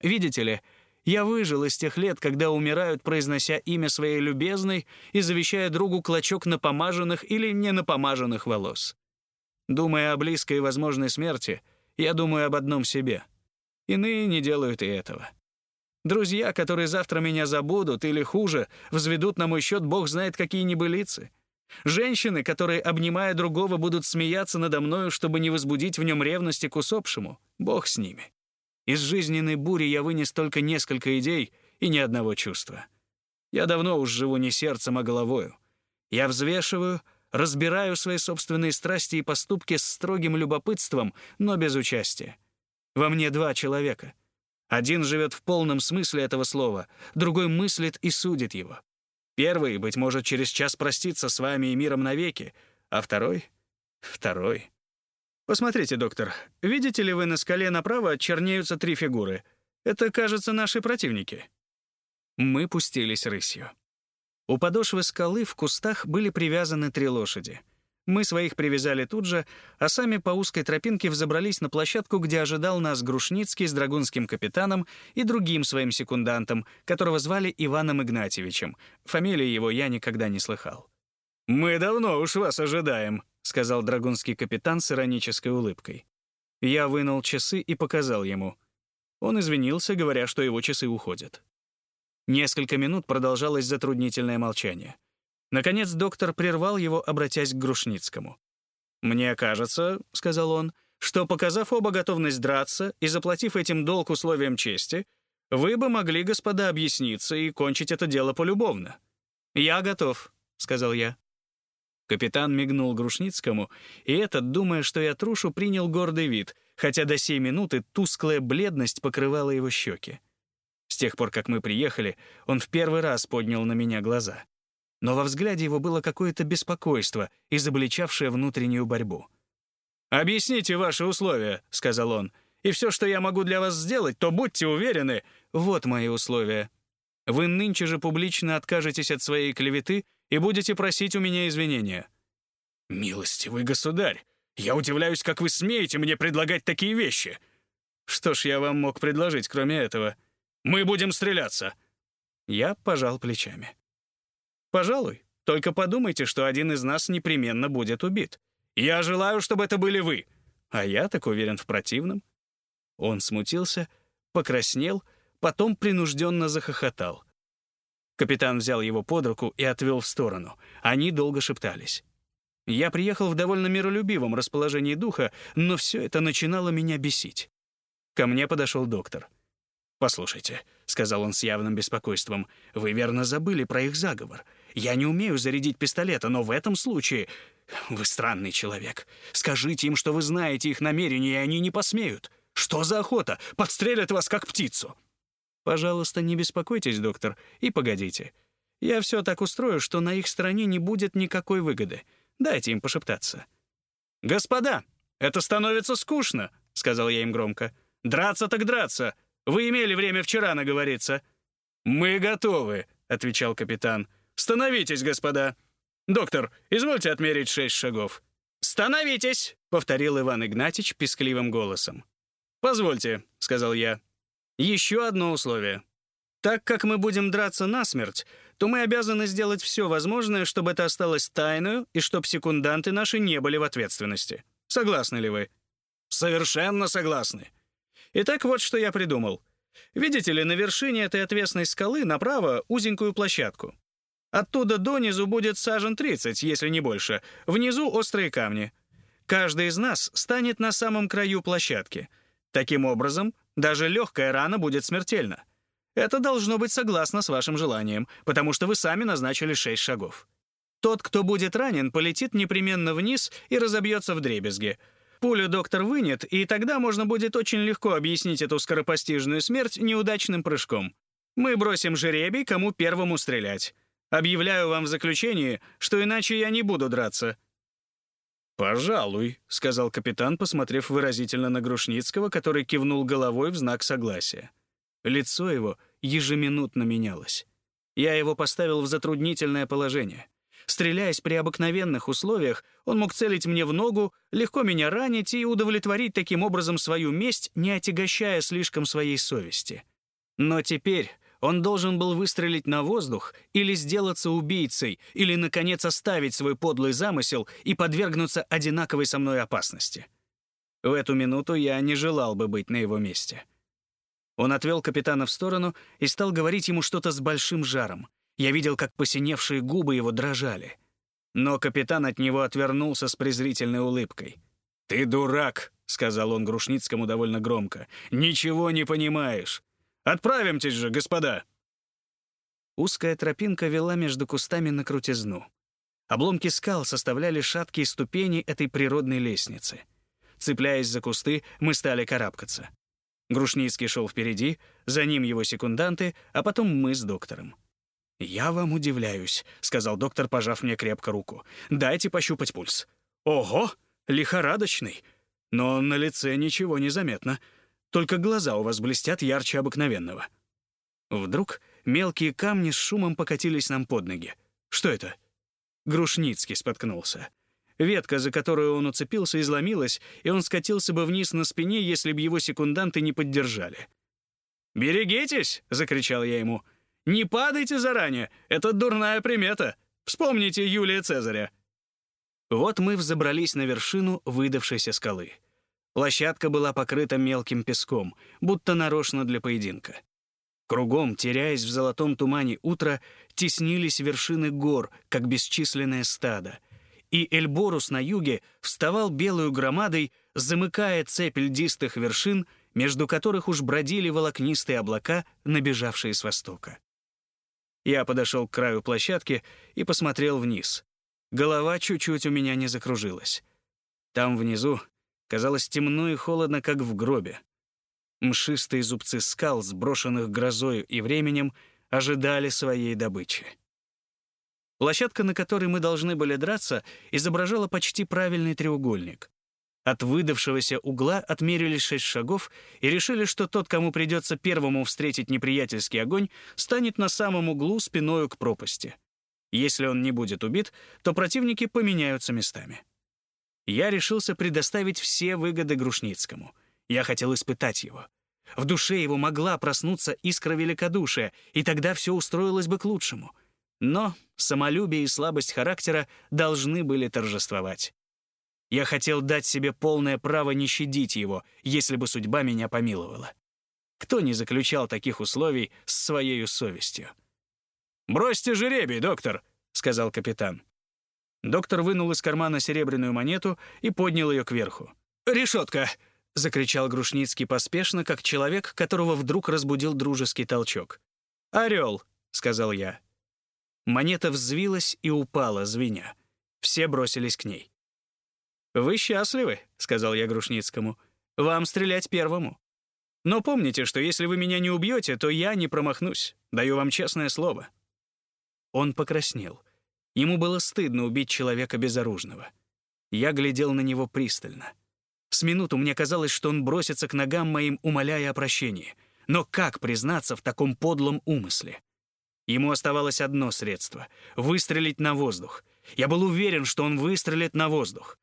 Speaker 1: Видите ли, я выжил из тех лет, когда умирают, произнося имя своей любезной и завещая другу клочок напомаженных или не напомаженных волос. Думая о близкой и возможной смерти, я думаю об одном себе. Иные не делают и этого. Друзья, которые завтра меня забудут или, хуже, взведут на мой счет бог знает какие небылицы. Женщины, которые, обнимая другого, будут смеяться надо мною, чтобы не возбудить в нем ревности к усопшему. Бог с ними. Из жизненной бури я вынес только несколько идей и ни одного чувства. Я давно уж живу не сердцем, а головою. Я взвешиваю, разбираю свои собственные страсти и поступки с строгим любопытством, но без участия. Во мне два человека. Один живет в полном смысле этого слова, другой мыслит и судит его. Первый, быть может, через час простится с вами и миром навеки, а второй — второй. «Посмотрите, доктор, видите ли вы на скале направо чернеются три фигуры? Это, кажется, наши противники». Мы пустились рысью. У подошвы скалы в кустах были привязаны три лошади. Мы своих привязали тут же, а сами по узкой тропинке взобрались на площадку, где ожидал нас Грушницкий с драгунским капитаном и другим своим секундантом, которого звали Иваном Игнатьевичем. Фамилии его я никогда не слыхал. «Мы давно уж вас ожидаем», сказал драгунский капитан с иронической улыбкой. Я вынул часы и показал ему. Он извинился, говоря, что его часы уходят. Несколько минут продолжалось затруднительное молчание. Наконец доктор прервал его, обратясь к Грушницкому. «Мне кажется», — сказал он, «что, показав оба готовность драться и заплатив этим долг условиям чести, вы бы могли, господа, объясниться и кончить это дело полюбовно». «Я готов», — сказал я. Капитан мигнул Грушницкому, и этот, думая, что я трушу, принял гордый вид, хотя до сей минуты тусклая бледность покрывала его щеки. С тех пор, как мы приехали, он в первый раз поднял на меня глаза. Но во взгляде его было какое-то беспокойство, изобличавшее внутреннюю борьбу. «Объясните ваши условия», — сказал он, «и все, что я могу для вас сделать, то будьте уверены, вот мои условия. Вы нынче же публично откажетесь от своей клеветы и будете просить у меня извинения». «Милостивый государь, я удивляюсь, как вы смеете мне предлагать такие вещи». «Что ж я вам мог предложить, кроме этого?» «Мы будем стреляться». Я пожал плечами. «Пожалуй, только подумайте, что один из нас непременно будет убит. Я желаю, чтобы это были вы. А я так уверен в противном». Он смутился, покраснел, потом принужденно захохотал. Капитан взял его под руку и отвел в сторону. Они долго шептались. Я приехал в довольно миролюбивом расположении духа, но все это начинало меня бесить. Ко мне подошел доктор. «Послушайте», — сказал он с явным беспокойством, «вы верно забыли про их заговор. Я не умею зарядить пистолета, но в этом случае... Вы странный человек. Скажите им, что вы знаете их намерения, и они не посмеют. Что за охота? Подстрелят вас, как птицу!» «Пожалуйста, не беспокойтесь, доктор, и погодите. Я все так устрою, что на их стороне не будет никакой выгоды. Дайте им пошептаться». «Господа, это становится скучно», — сказал я им громко. «Драться так драться. Вы имели время вчера наговориться». «Мы готовы», — отвечал капитан. «Становитесь, господа. Доктор, извольте отмерить шесть шагов». «Становитесь», — повторил Иван Игнатьич пескливым голосом. «Позвольте», — сказал я. «Еще одно условие. Так как мы будем драться насмерть, то мы обязаны сделать все возможное, чтобы это осталось тайной и чтобы секунданты наши не были в ответственности. Согласны ли вы?» «Совершенно согласны». Итак, вот что я придумал. Видите ли, на вершине этой отвесной скалы направо узенькую площадку. Оттуда донизу будет сажен 30, если не больше. Внизу острые камни. Каждый из нас станет на самом краю площадки — Таким образом, даже легкая рана будет смертельна. Это должно быть согласно с вашим желанием, потому что вы сами назначили шесть шагов. Тот, кто будет ранен, полетит непременно вниз и разобьется в дребезги. Пулю доктор вынет, и тогда можно будет очень легко объяснить эту скоропостижную смерть неудачным прыжком. Мы бросим жеребий, кому первому стрелять. Объявляю вам в заключении, что иначе я не буду драться. «Пожалуй», — сказал капитан, посмотрев выразительно на Грушницкого, который кивнул головой в знак согласия. Лицо его ежеминутно менялось. Я его поставил в затруднительное положение. Стреляясь при обыкновенных условиях, он мог целить мне в ногу, легко меня ранить и удовлетворить таким образом свою месть, не отягощая слишком своей совести. Но теперь он должен был выстрелить на воздух или сделаться убийцей, или, наконец, оставить свой подлый замысел и подвергнуться одинаковой со мной опасности. В эту минуту я не желал бы быть на его месте. Он отвел капитана в сторону и стал говорить ему что-то с большим жаром. Я видел, как посиневшие губы его дрожали. Но капитан от него отвернулся с презрительной улыбкой. «Ты дурак», — сказал он Грушницкому довольно громко. «Ничего не понимаешь. Отправимтесь же, господа!» Узкая тропинка вела между кустами на крутизну. Обломки скал составляли шаткие ступени этой природной лестницы. Цепляясь за кусты, мы стали карабкаться. Грушницкий шел впереди, за ним его секунданты, а потом мы с доктором. «Я вам удивляюсь», — сказал доктор, пожав мне крепко руку. «Дайте пощупать пульс». «Ого! Лихорадочный! Но на лице ничего не заметно. Только глаза у вас блестят ярче обыкновенного». Вдруг мелкие камни с шумом покатились нам под ноги. «Что это?» Грушницкий споткнулся. Ветка, за которую он уцепился, изломилась, и он скатился бы вниз на спине, если бы его секунданты не поддержали. «Берегитесь!» — закричал я ему. «Не падайте заранее! Это дурная примета! Вспомните Юлия Цезаря!» Вот мы взобрались на вершину выдавшейся скалы. Площадка была покрыта мелким песком, будто нарочно для поединка. Кругом, теряясь в золотом тумане утра, теснились вершины гор, как бесчисленное стадо. И Эльборус на юге вставал белую громадой, замыкая цепь льдистых вершин, между которых уж бродили волокнистые облака, набежавшие с востока. Я подошел к краю площадки и посмотрел вниз. Голова чуть-чуть у меня не закружилась. Там внизу Казалось темно и холодно, как в гробе. Мшистые зубцы скал, сброшенных грозою и временем, ожидали своей добычи. Площадка, на которой мы должны были драться, изображала почти правильный треугольник. От выдавшегося угла отмерили шесть шагов и решили, что тот, кому придется первому встретить неприятельский огонь, станет на самом углу спиною к пропасти. Если он не будет убит, то противники поменяются местами. Я решился предоставить все выгоды Грушницкому. Я хотел испытать его. В душе его могла проснуться искра великодушия, и тогда все устроилось бы к лучшему. Но самолюбие и слабость характера должны были торжествовать. Я хотел дать себе полное право не щадить его, если бы судьба меня помиловала. Кто не заключал таких условий с своей совестью? «Бросьте жеребий, доктор», — сказал капитан. Доктор вынул из кармана серебряную монету и поднял ее кверху. «Решетка! — закричал Грушницкий поспешно, как человек, которого вдруг разбудил дружеский толчок. «Орел!» — сказал я. Монета взвилась и упала, звеня. Все бросились к ней. «Вы счастливы», — сказал я Грушницкому. «Вам стрелять первому. Но помните, что если вы меня не убьете, то я не промахнусь. Даю вам честное слово». Он покраснел. Ему было стыдно убить человека безоружного. Я глядел на него пристально. С минуту мне казалось, что он бросится к ногам моим, умоляя о прощении. Но как признаться в таком подлом умысле? Ему оставалось одно средство — выстрелить на воздух. Я был уверен, что он выстрелит на воздух.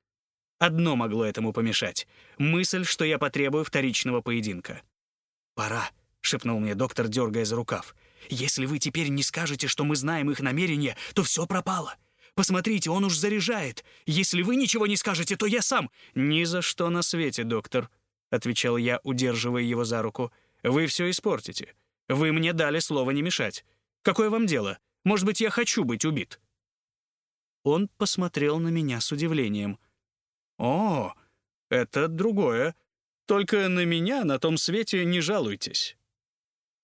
Speaker 1: Одно могло этому помешать — мысль, что я потребую вторичного поединка. «Пора», — шепнул мне доктор, дергая за рукав. «Если вы теперь не скажете, что мы знаем их намерения, то все пропало. Посмотрите, он уж заряжает. Если вы ничего не скажете, то я сам...» «Ни за что на свете, доктор», — отвечал я, удерживая его за руку. «Вы все испортите. Вы мне дали слово не мешать. Какое вам дело? Может быть, я хочу быть убит?» Он посмотрел на меня с удивлением. «О, это другое. Только на меня на том свете не жалуйтесь».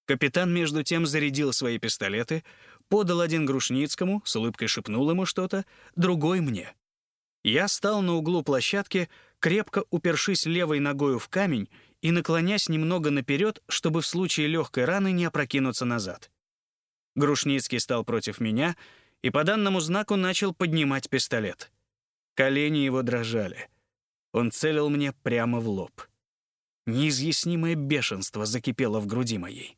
Speaker 1: Капитан, между тем, зарядил свои пистолеты, подал один Грушницкому, с улыбкой шепнул ему что-то, другой мне. Я стал на углу площадки, крепко упершись левой ногою в камень и наклонясь немного наперед, чтобы в случае легкой раны не опрокинуться назад. Грушницкий стал против меня и по данному знаку начал поднимать пистолет. Колени его дрожали. Он целил мне прямо в лоб. Неизъяснимое бешенство закипело в груди моей.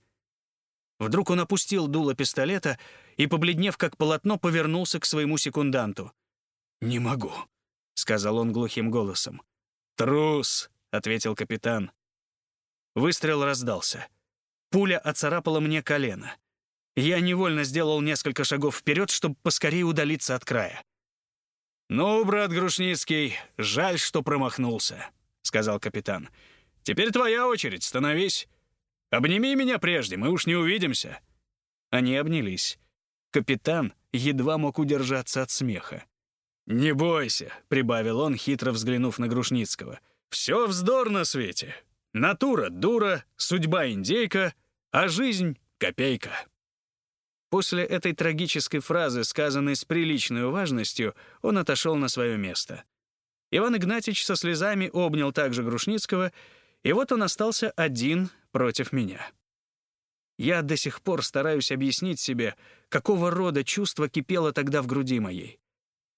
Speaker 1: Вдруг он опустил дуло пистолета и, побледнев как полотно, повернулся к своему секунданту. «Не могу», — сказал он глухим голосом. «Трус», — ответил капитан. Выстрел раздался. Пуля оцарапала мне колено. Я невольно сделал несколько шагов вперед, чтобы поскорее удалиться от края. «Ну, брат Грушницкий, жаль, что промахнулся», — сказал капитан. Теперь твоя очередь, становись. Обними меня прежде, мы уж не увидимся». Они обнялись. Капитан едва мог удержаться от смеха. «Не бойся», — прибавил он, хитро взглянув на Грушницкого. «Все вздор на свете. Натура — дура, судьба — индейка, а жизнь — копейка». После этой трагической фразы, сказанной с приличной важностью, он отошел на свое место. Иван Игнатьевич со слезами обнял также Грушницкого и вот он остался один против меня. Я до сих пор стараюсь объяснить себе, какого рода чувство кипело тогда в груди моей.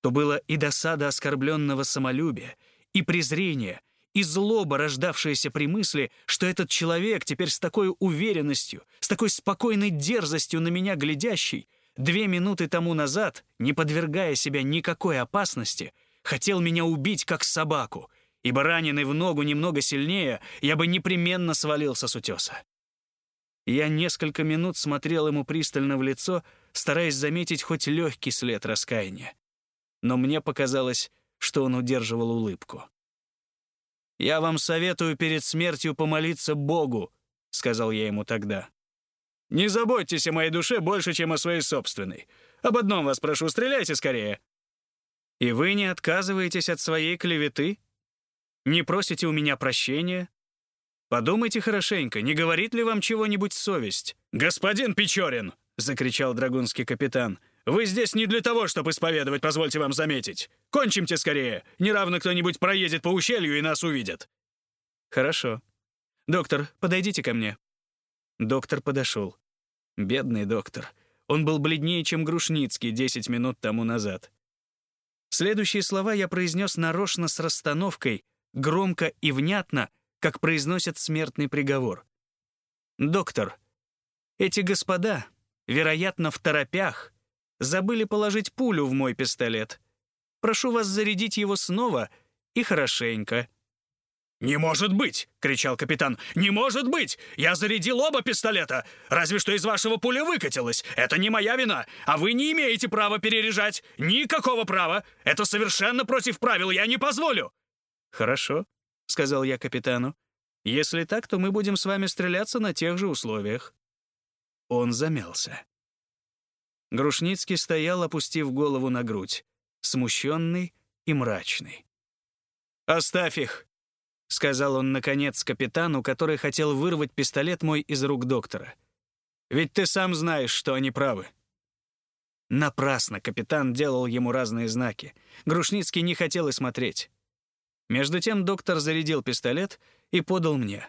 Speaker 1: То было и досада оскорбленного самолюбия, и презрение, и злоба, рождавшаяся при мысли, что этот человек теперь с такой уверенностью, с такой спокойной дерзостью на меня глядящий, две минуты тому назад, не подвергая себя никакой опасности, хотел меня убить как собаку — ибо раненый в ногу немного сильнее, я бы непременно свалился с утеса. Я несколько минут смотрел ему пристально в лицо, стараясь заметить хоть легкий след раскаяния. Но мне показалось, что он удерживал улыбку. «Я вам советую перед смертью помолиться Богу», — сказал я ему тогда. «Не заботьтесь о моей душе больше, чем о своей собственной. Об одном вас прошу, стреляйте скорее». «И вы не отказываетесь от своей клеветы?» Не просите у меня прощения? Подумайте хорошенько, не говорит ли вам чего-нибудь совесть? «Господин Печорин!» — закричал драгунский капитан. «Вы здесь не для того, чтобы исповедовать, позвольте вам заметить. Кончимте скорее, неравно кто-нибудь проедет по ущелью и нас увидит». «Хорошо. Доктор, подойдите ко мне». Доктор подошел. Бедный доктор. Он был бледнее, чем Грушницкий 10 минут тому назад. Следующие слова я произнес нарочно с расстановкой, громко и внятно, как произносят смертный приговор. «Доктор, эти господа, вероятно, в торопях, забыли положить пулю в мой пистолет. Прошу вас зарядить его снова и хорошенько». «Не может быть!» — кричал капитан. «Не может быть! Я зарядил оба пистолета! Разве что из вашего пуля выкатилась! Это не моя вина! А вы не имеете права переряжать! Никакого права! Это совершенно против правил! Я не позволю!» «Хорошо», — сказал я капитану. «Если так, то мы будем с вами стреляться на тех же условиях». Он замялся. Грушницкий стоял, опустив голову на грудь, смущенный и мрачный. «Оставь их», — сказал он, наконец, капитану, который хотел вырвать пистолет мой из рук доктора. «Ведь ты сам знаешь, что они правы». Напрасно капитан делал ему разные знаки. Грушницкий не хотел и смотреть. Между тем доктор зарядил пистолет и подал мне.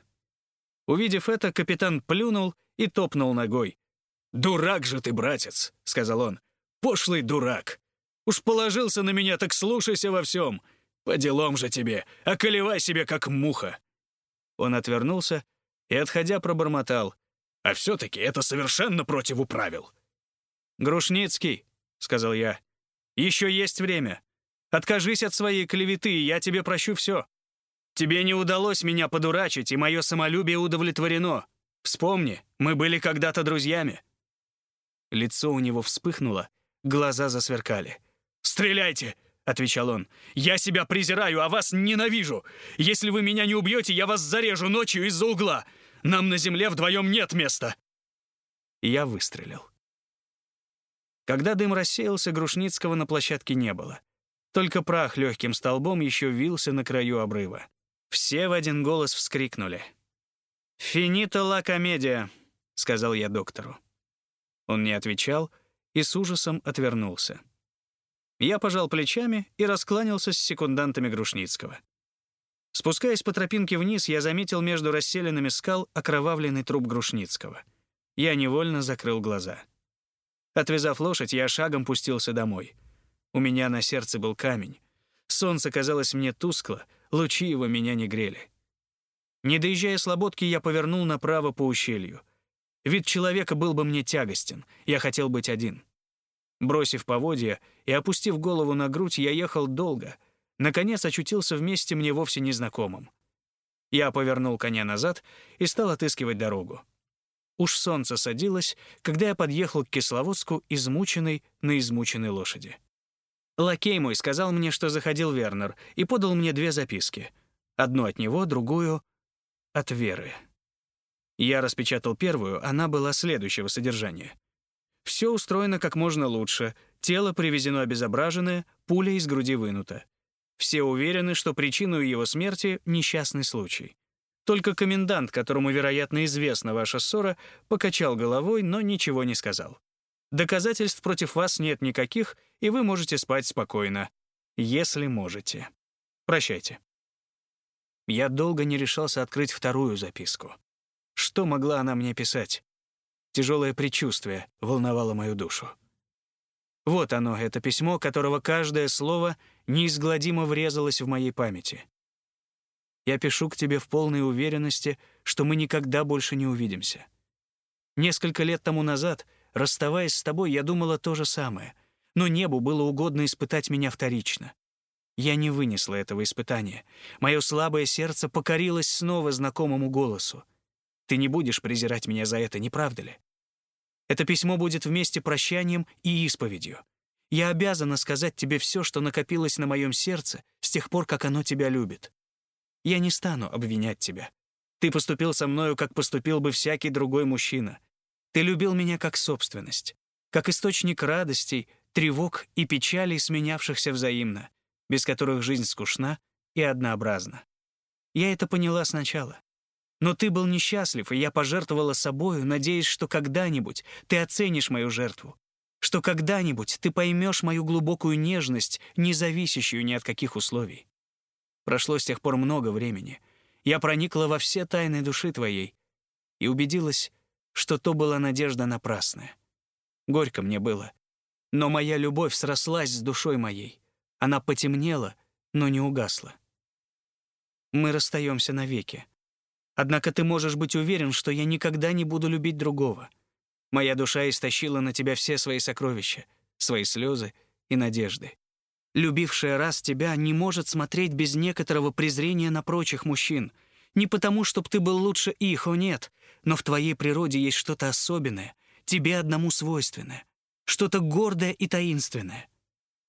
Speaker 1: Увидев это, капитан плюнул и топнул ногой. «Дурак же ты, братец!» — сказал он. «Пошлый дурак! Уж положился на меня, так слушайся во всем! По делам же тебе, околевай себе, как муха!» Он отвернулся и, отходя, пробормотал. «А все-таки это совершенно противу правил!» «Грушницкий», — сказал я, — «еще есть время. Откажись от своей клеветы, и я тебе прощу все. Тебе не удалось меня подурачить, и мое самолюбие удовлетворено. Вспомни, мы были когда-то друзьями». Лицо у него вспыхнуло, глаза засверкали. «Стреляйте!» — отвечал он. «Я себя презираю, а вас ненавижу. Если вы меня не убьете, я вас зарежу ночью из-за угла. Нам на земле вдвоем нет места!» Я выстрелил. Когда дым рассеялся, Грушницкого на площадке не было. Только прах легким столбом еще вился на краю обрыва. Все в один голос вскрикнули. «Финита ла комедия», — сказал я доктору. Он не отвечал и с ужасом отвернулся. Я пожал плечами и раскланялся с секундантами Грушницкого. Спускаясь по тропинке вниз, я заметил между расселенными скал окровавленный труп Грушницкого. Я невольно закрыл глаза. Отвязав лошадь, я шагом пустился домой. У меня на сердце был камень. Солнце казалось мне тускло, лучи его меня не грели. Не доезжая слободки, я повернул направо по ущелью. Вид человека был бы мне тягостен, я хотел быть один. Бросив поводья и опустив голову на грудь, я ехал долго. Наконец очутился в месте мне вовсе незнакомом. Я повернул коня назад и стал отыскивать дорогу. Уж солнце садилось, когда я подъехал к Кисловодску, измученный на измученной лошади. Лакей мой сказал мне, что заходил Вернер, и подал мне две записки. Одну от него, другую — от Веры. Я распечатал первую, она была следующего содержания. Все устроено как можно лучше, тело привезено обезображенное, пуля из груди вынута. Все уверены, что причиной его смерти — несчастный случай. Только комендант, которому, вероятно, известна ваша ссора, покачал головой, но ничего не сказал. Доказательств против вас нет никаких, и вы можете спать спокойно. Если можете. Прощайте. Я долго не решался открыть вторую записку. Что могла она мне писать? Тяжелое предчувствие волновало мою душу. Вот оно, это письмо, которого каждое слово неизгладимо врезалось в моей памяти. Я пишу к тебе в полной уверенности, что мы никогда больше не увидимся. Несколько лет тому назад, расставаясь с тобой, я думала то же самое, но небу было угодно испытать меня вторично. Я не вынесла этого испытания. Мое слабое сердце покорилось снова знакомому голосу. Ты не будешь презирать меня за это, не правда ли? Это письмо будет вместе прощанием и исповедью. Я обязана сказать тебе все, что накопилось на моем сердце с тех пор, как оно тебя любит. Я не стану обвинять тебя. Ты поступил со мною, как поступил бы всякий другой мужчина. Ты любил меня как собственность, как источник радостей, тревог и печалей, сменявшихся взаимно, без которых жизнь скучна и однообразна. Я это поняла сначала. Но ты был несчастлив, и я пожертвовала собою, надеясь, что когда-нибудь ты оценишь мою жертву, что когда-нибудь ты поймешь мою глубокую нежность, не зависящую ни от каких условий. Прошло с тех пор много времени. Я проникла во все тайны души твоей и убедилась, что то была надежда напрасная. Горько мне было. Но моя любовь срослась с душой моей. Она потемнела, но не угасла. Мы расстаемся навеки. Однако ты можешь быть уверен, что я никогда не буду любить другого. Моя душа истощила на тебя все свои сокровища, свои слезы и надежды любившая раз тебя, не может смотреть без некоторого презрения на прочих мужчин. Не потому, чтобы ты был лучше их, о нет, но в твоей природе есть что-то особенное, тебе одному свойственное, что-то гордое и таинственное.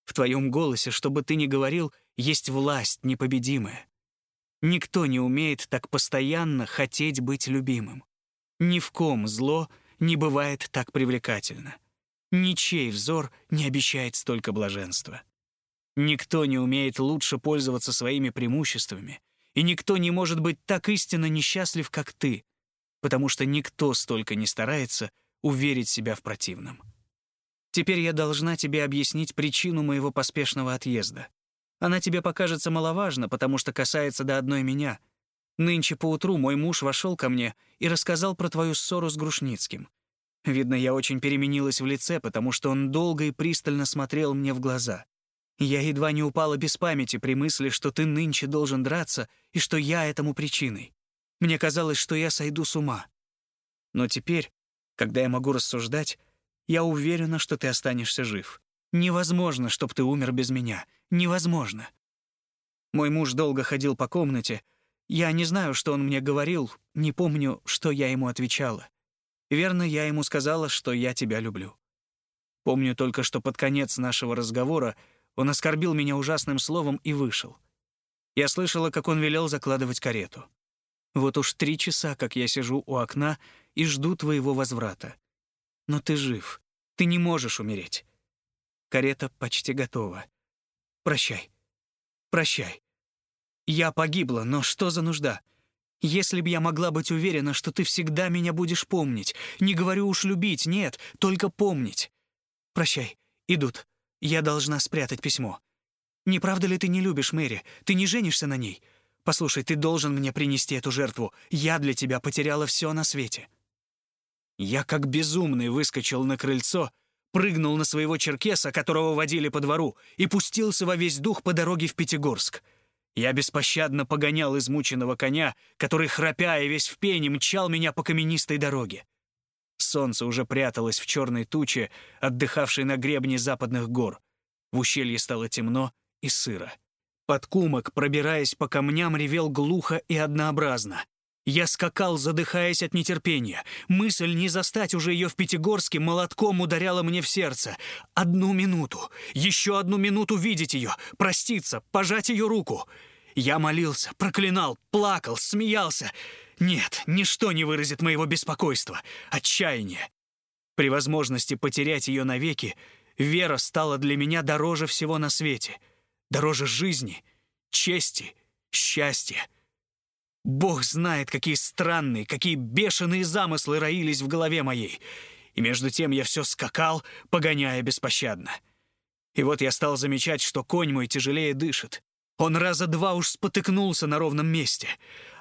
Speaker 1: В твоем голосе, что бы ты ни говорил, есть власть непобедимая. Никто не умеет так постоянно хотеть быть любимым. Ни в ком зло не бывает так привлекательно. Ничей взор не обещает столько блаженства. Никто не умеет лучше пользоваться своими преимуществами и никто не может быть так истинно несчастлив, как ты, потому что никто столько не старается уверить себя в противном. Теперь я должна тебе объяснить причину моего поспешного отъезда. Она тебе покажется маловажна, потому что касается до одной меня. Нынче поутру мой муж вошел ко мне и рассказал про твою ссору с Грушницким. Видно, я очень переменилась в лице, потому что он долго и пристально смотрел мне в глаза. Я едва не упала без памяти при мысли, что ты нынче должен драться и что я этому причиной. Мне казалось, что я сойду с ума. Но теперь, когда я могу рассуждать, я уверена, что ты останешься жив. Невозможно, чтоб ты умер без меня. Невозможно. Мой муж долго ходил по комнате. Я не знаю, что он мне говорил, не помню, что я ему отвечала. Верно, я ему сказала, что я тебя люблю. Помню только, что под конец нашего разговора он оскорбил меня ужасным словом и вышел. Я слышала, как он велел закладывать карету. Вот уж три часа, как я сижу у окна и жду твоего возврата. Но ты жив. Ты не можешь умереть. Карета почти готова. Прощай. Прощай. Я погибла, но что за нужда? Если б я могла быть уверена, что ты всегда меня будешь помнить, не говорю уж любить, нет, только помнить. Прощай. Идут. Я должна спрятать письмо. Не правда ли ты не любишь Мэри? Ты не женишься на ней? Послушай, ты должен мне принести эту жертву. Я для тебя потеряла все на свете». Я как безумный выскочил на крыльцо, прыгнул на своего черкеса, которого водили по двору, и пустился во весь дух по дороге в Пятигорск. Я беспощадно погонял измученного коня, который, храпя и весь в пене, мчал меня по каменистой дороге. Солнце уже пряталось в черной туче, отдыхавшей на гребне западных гор. В ущелье стало темно и сыро. Под кумок, пробираясь по камням, ревел глухо и однообразно. Я скакал, задыхаясь от нетерпения. Мысль не застать уже ее в Пятигорске молотком ударяла мне в сердце. Одну минуту, еще одну минуту видеть ее, проститься, пожать ее руку. Я молился, проклинал, плакал, смеялся — нет, ничто не выразит моего беспокойства, отчаяния. При возможности потерять ее навеки, вера стала для меня дороже всего на свете. Дороже жизни, чести, счастья. Бог знает, какие странные, какие бешеные замыслы роились в голове моей. И между тем я все скакал, погоняя беспощадно. И вот я стал замечать, что конь мой тяжелее дышит. Он раза два уж спотыкнулся на ровном месте.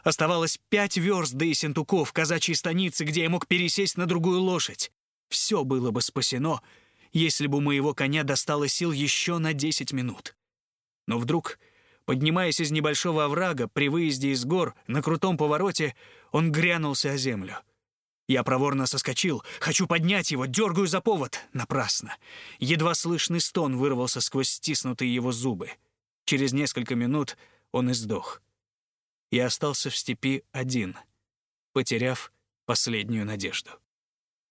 Speaker 1: Оставалось пять верст до Ессентуков, казачьей станицы, где я мог пересесть на другую лошадь. Все было бы спасено, если бы у моего коня достало сил еще на десять минут. Но вдруг, поднимаясь из небольшого оврага при выезде из гор на крутом повороте, он грянулся о землю. Я проворно соскочил, хочу поднять его, дергаю за повод. Напрасно. Едва слышный стон вырвался сквозь стиснутые его зубы. Через несколько минут он издох. Я остался в степи один, потеряв последнюю надежду.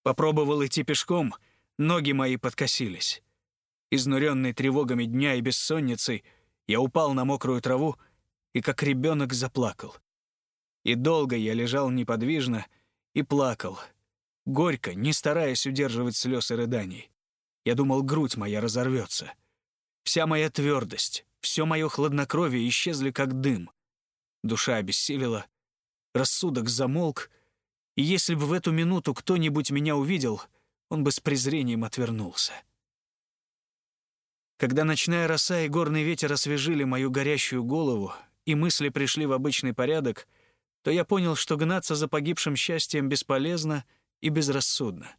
Speaker 1: Попробовал идти пешком, ноги мои подкосились. Изнуренный тревогами дня и бессонницей, я упал на мокрую траву и как ребенок заплакал. И долго я лежал неподвижно и плакал, горько, не стараясь удерживать слез и рыданий. Я думал, грудь моя разорвется. Вся моя твердость, все мое хладнокровие исчезли как дым. Душа обессилила, рассудок замолк, и если бы в эту минуту кто-нибудь меня увидел, он бы с презрением отвернулся. Когда ночная роса и горный ветер освежили мою горящую голову, и мысли пришли в обычный порядок, то я понял, что гнаться за погибшим счастьем бесполезно и безрассудно.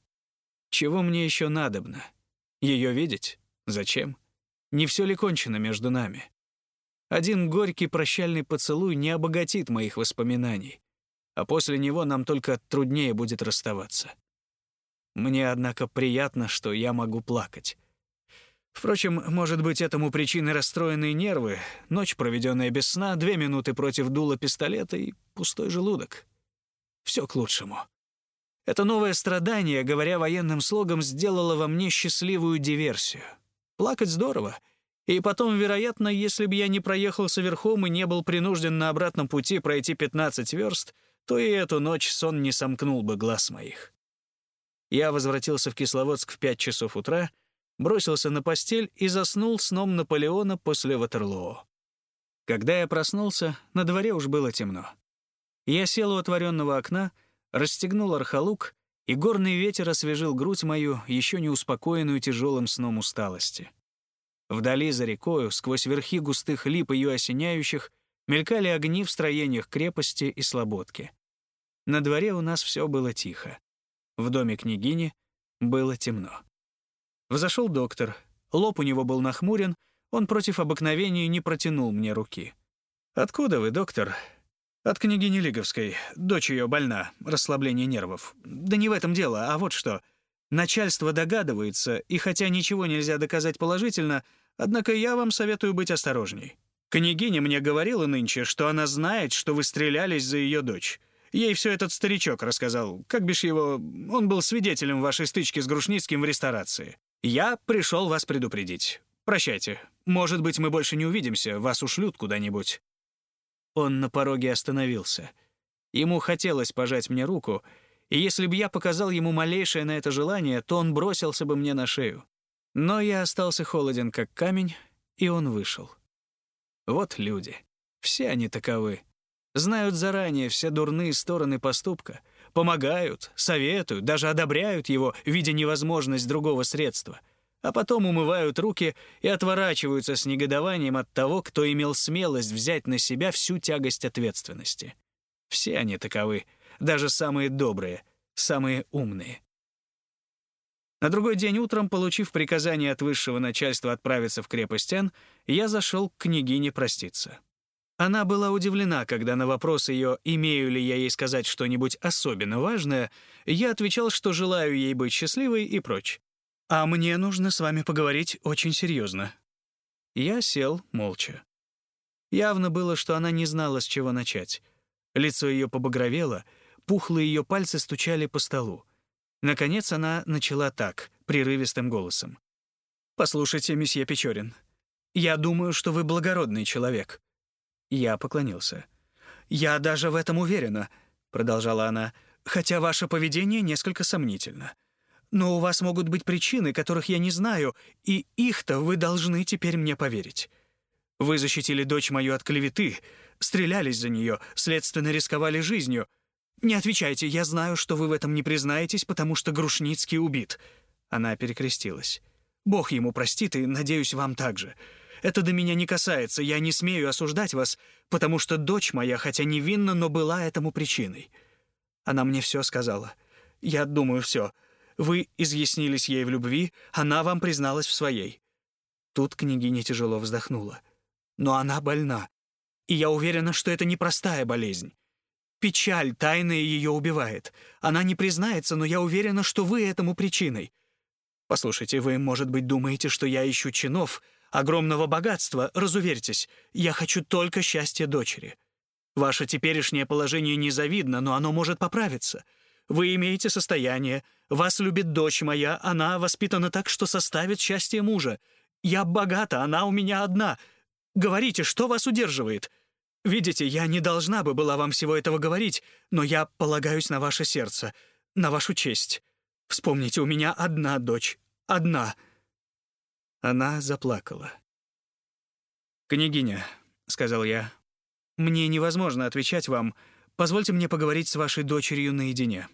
Speaker 1: Чего мне еще надобно? Ее видеть? Зачем? Не все ли кончено между нами? Один горький прощальный поцелуй не обогатит моих воспоминаний, а после него нам только труднее будет расставаться. Мне, однако, приятно, что я могу плакать. Впрочем, может быть, этому причиной расстроенные нервы, ночь, проведенная без сна, две минуты против дула пистолета и пустой желудок. Все к лучшему. Это новое страдание, говоря военным слогом, сделало во мне счастливую диверсию. Плакать здорово. И потом, вероятно, если бы я не проехался верхом и не был принужден на обратном пути пройти 15 верст, то и эту ночь сон не сомкнул бы глаз моих. Я возвратился в Кисловодск в 5 часов утра, бросился на постель и заснул сном Наполеона после Ватерлоо. Когда я проснулся, на дворе уж было темно. Я сел у отворенного окна, расстегнул архалук, и горный ветер освежил грудь мою, еще не успокоенную тяжелым сном усталости. Вдали за рекою, сквозь верхи густых лип ее осеняющих, мелькали огни в строениях крепости и слободки. На дворе у нас все было тихо. В доме княгини было темно. Взошел доктор. Лоб у него был нахмурен, он против обыкновения не протянул мне руки. «Откуда вы, доктор?» «От княгини Лиговской. Дочь ее больна. Расслабление нервов. Да не в этом дело, а вот что. Начальство догадывается, и хотя ничего нельзя доказать положительно, однако я вам советую быть осторожней. Княгиня мне говорила нынче, что она знает, что вы стрелялись за ее дочь. Ей все этот старичок рассказал. Как бишь его... Он был свидетелем вашей стычки с Грушницким в ресторации. Я пришел вас предупредить. Прощайте. Может быть, мы больше не увидимся, вас ушлют куда-нибудь». Он на пороге остановился. Ему хотелось пожать мне руку, и если бы я показал ему малейшее на это желание, то он бросился бы мне на шею. Но я остался холоден, как камень, и он вышел. Вот люди. Все они таковы. Знают заранее все дурные стороны поступка, помогают, советуют, даже одобряют его, видя невозможность другого средства, а потом умывают руки и отворачиваются с негодованием от того, кто имел смелость взять на себя всю тягость ответственности. Все они таковы, даже самые добрые, самые умные. На другой день утром, получив приказание от высшего начальства отправиться в крепость Н, я зашел к княгине проститься. Она была удивлена, когда на вопрос ее, имею ли я ей сказать что-нибудь особенно важное, я отвечал, что желаю ей быть счастливой и прочь. «А мне нужно с вами поговорить очень серьезно». Я сел молча. Явно было, что она не знала, с чего начать. Лицо ее побагровело, пухлые ее пальцы стучали по столу. Наконец она начала так, прерывистым голосом. «Послушайте, месье Печорин, я думаю, что вы благородный человек. Я поклонился. «Я даже в этом уверена», — продолжала она, «хотя ваше поведение несколько сомнительно. Но у вас могут быть причины, которых я не знаю, и их-то вы должны теперь мне поверить. Вы защитили дочь мою от клеветы, стрелялись за нее, следственно рисковали жизнью. Не отвечайте, я знаю, что вы в этом не признаетесь, потому что Грушницкий убит». Она перекрестилась. «Бог ему простит, и, надеюсь, вам также. Это до меня не касается, я не смею осуждать вас, потому что дочь моя, хотя невинна, но была этому причиной. Она мне все сказала. Я думаю, все. Вы изъяснились ей в любви, она вам призналась в своей. Тут княгиня тяжело вздохнула. Но она больна. И я уверена, что это непростая болезнь. Печаль тайная ее убивает. Она не признается, но я уверена, что вы этому причиной. Послушайте, вы, может быть, думаете, что я ищу чинов, огромного богатства, разуверьтесь, я хочу только счастья дочери. Ваше теперешнее положение незавидно, но оно может поправиться. Вы имеете состояние, вас любит дочь моя, она воспитана так, что составит счастье мужа. Я богата, она у меня одна. Говорите, что вас удерживает? Видите, я не должна бы была вам всего этого говорить, но я полагаюсь на ваше сердце, на вашу честь. Вспомните, у меня одна дочь, одна — она заплакала. «Княгиня», — сказал я, — «мне невозможно отвечать вам. Позвольте мне поговорить с вашей дочерью наедине».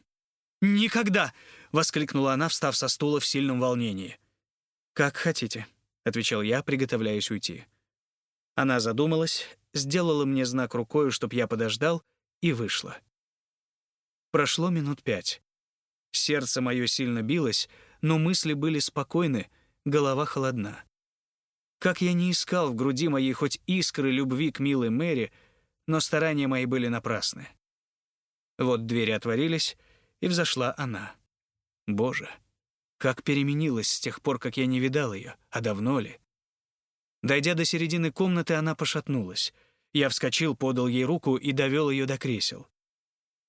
Speaker 1: «Никогда!» — воскликнула она, встав со стула в сильном волнении. «Как хотите», — отвечал я, приготовляясь уйти. Она задумалась, сделала мне знак рукой, чтоб я подождал, и вышла. Прошло минут пять. Сердце мое сильно билось, но мысли были спокойны, голова холодна. Как я не искал в груди моей хоть искры любви к милой Мэри, но старания мои были напрасны. Вот двери отворились, и взошла она. Боже, как переменилась с тех пор, как я не видал ее, а давно ли? Дойдя до середины комнаты, она пошатнулась. Я вскочил, подал ей руку и довел ее до кресел.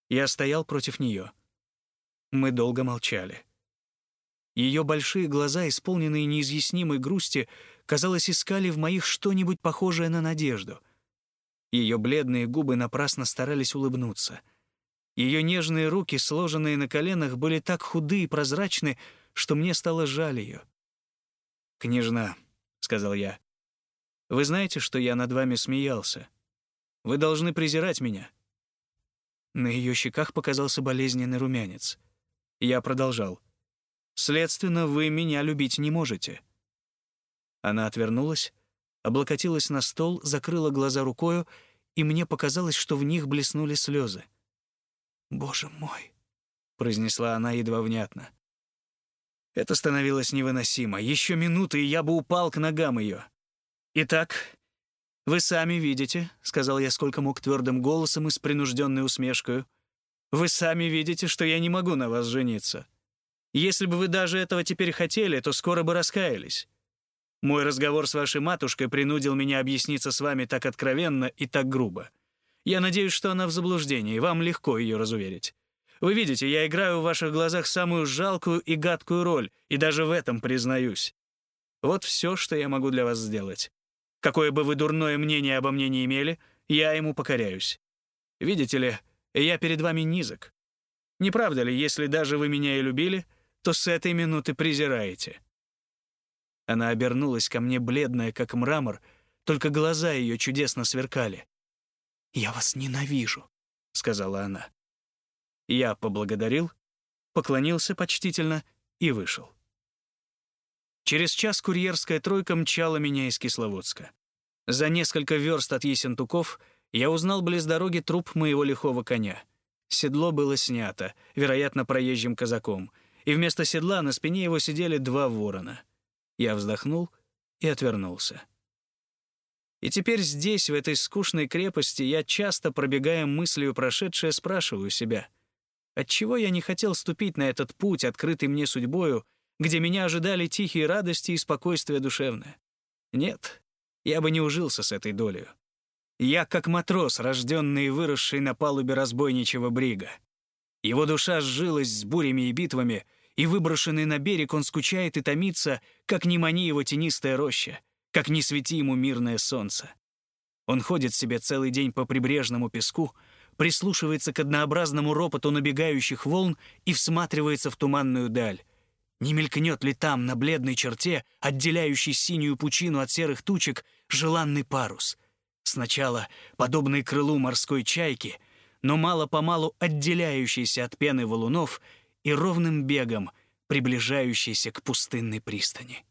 Speaker 1: Я стоял против нее. Мы долго молчали. Ее большие глаза, исполненные неизъяснимой грусти, казалось, искали в моих что-нибудь похожее на надежду. Ее бледные губы напрасно старались улыбнуться. Ее нежные руки, сложенные на коленах, были так худы и прозрачны, что мне стало жаль ее. «Княжна», — сказал я, Вы знаете, что я над вами смеялся? Вы должны презирать меня». На ее щеках показался болезненный румянец. Я продолжал. «Следственно, вы меня любить не можете». Она отвернулась, облокотилась на стол, закрыла глаза рукою, и мне показалось, что в них блеснули слезы. «Боже мой!» — произнесла она едва внятно. Это становилось невыносимо. Еще минуты, и я бы упал к ногам ее. «Итак, вы сами видите», — сказал я сколько мог твердым голосом и с принужденной усмешкой, «вы сами видите, что я не могу на вас жениться. Если бы вы даже этого теперь хотели, то скоро бы раскаялись. Мой разговор с вашей матушкой принудил меня объясниться с вами так откровенно и так грубо. Я надеюсь, что она в заблуждении, вам легко ее разуверить. Вы видите, я играю в ваших глазах самую жалкую и гадкую роль, и даже в этом признаюсь. Вот все, что я могу для вас сделать. Какое бы вы дурное мнение обо мне не имели, я ему покоряюсь. Видите ли, я перед вами низок. Не правда ли, если даже вы меня и любили, то с этой минуты презираете?» Она обернулась ко мне бледная, как мрамор, только глаза ее чудесно сверкали. «Я вас ненавижу», — сказала она. Я поблагодарил, поклонился почтительно и вышел. Через час курьерская тройка мчала меня из Кисловодска. За несколько верст от Есентуков я узнал близ дороги труп моего лихого коня. Седло было снято, вероятно, проезжим казаком, и вместо седла на спине его сидели два ворона. Я вздохнул и отвернулся. И теперь здесь, в этой скучной крепости, я часто, пробегая мыслью прошедшее, спрашиваю себя, отчего я не хотел ступить на этот путь, открытый мне судьбою, где меня ожидали тихие радости и спокойствие душевное. Нет, я бы не ужился с этой долей. Я как матрос, рожденный и выросший на палубе разбойничего брига. Его душа сжилась с бурями и битвами, и выброшенный на берег он скучает и томится, как не мани его тенистая роща, как не свети ему мирное солнце. Он ходит себе целый день по прибрежному песку, прислушивается к однообразному ропоту набегающих волн и всматривается в туманную даль, не мелькнет ли там, на бледной черте, отделяющей синюю пучину от серых тучек, желанный парус? Сначала подобный крылу морской чайки, но мало-помалу отделяющийся от пены валунов и ровным бегом приближающийся к пустынной пристани.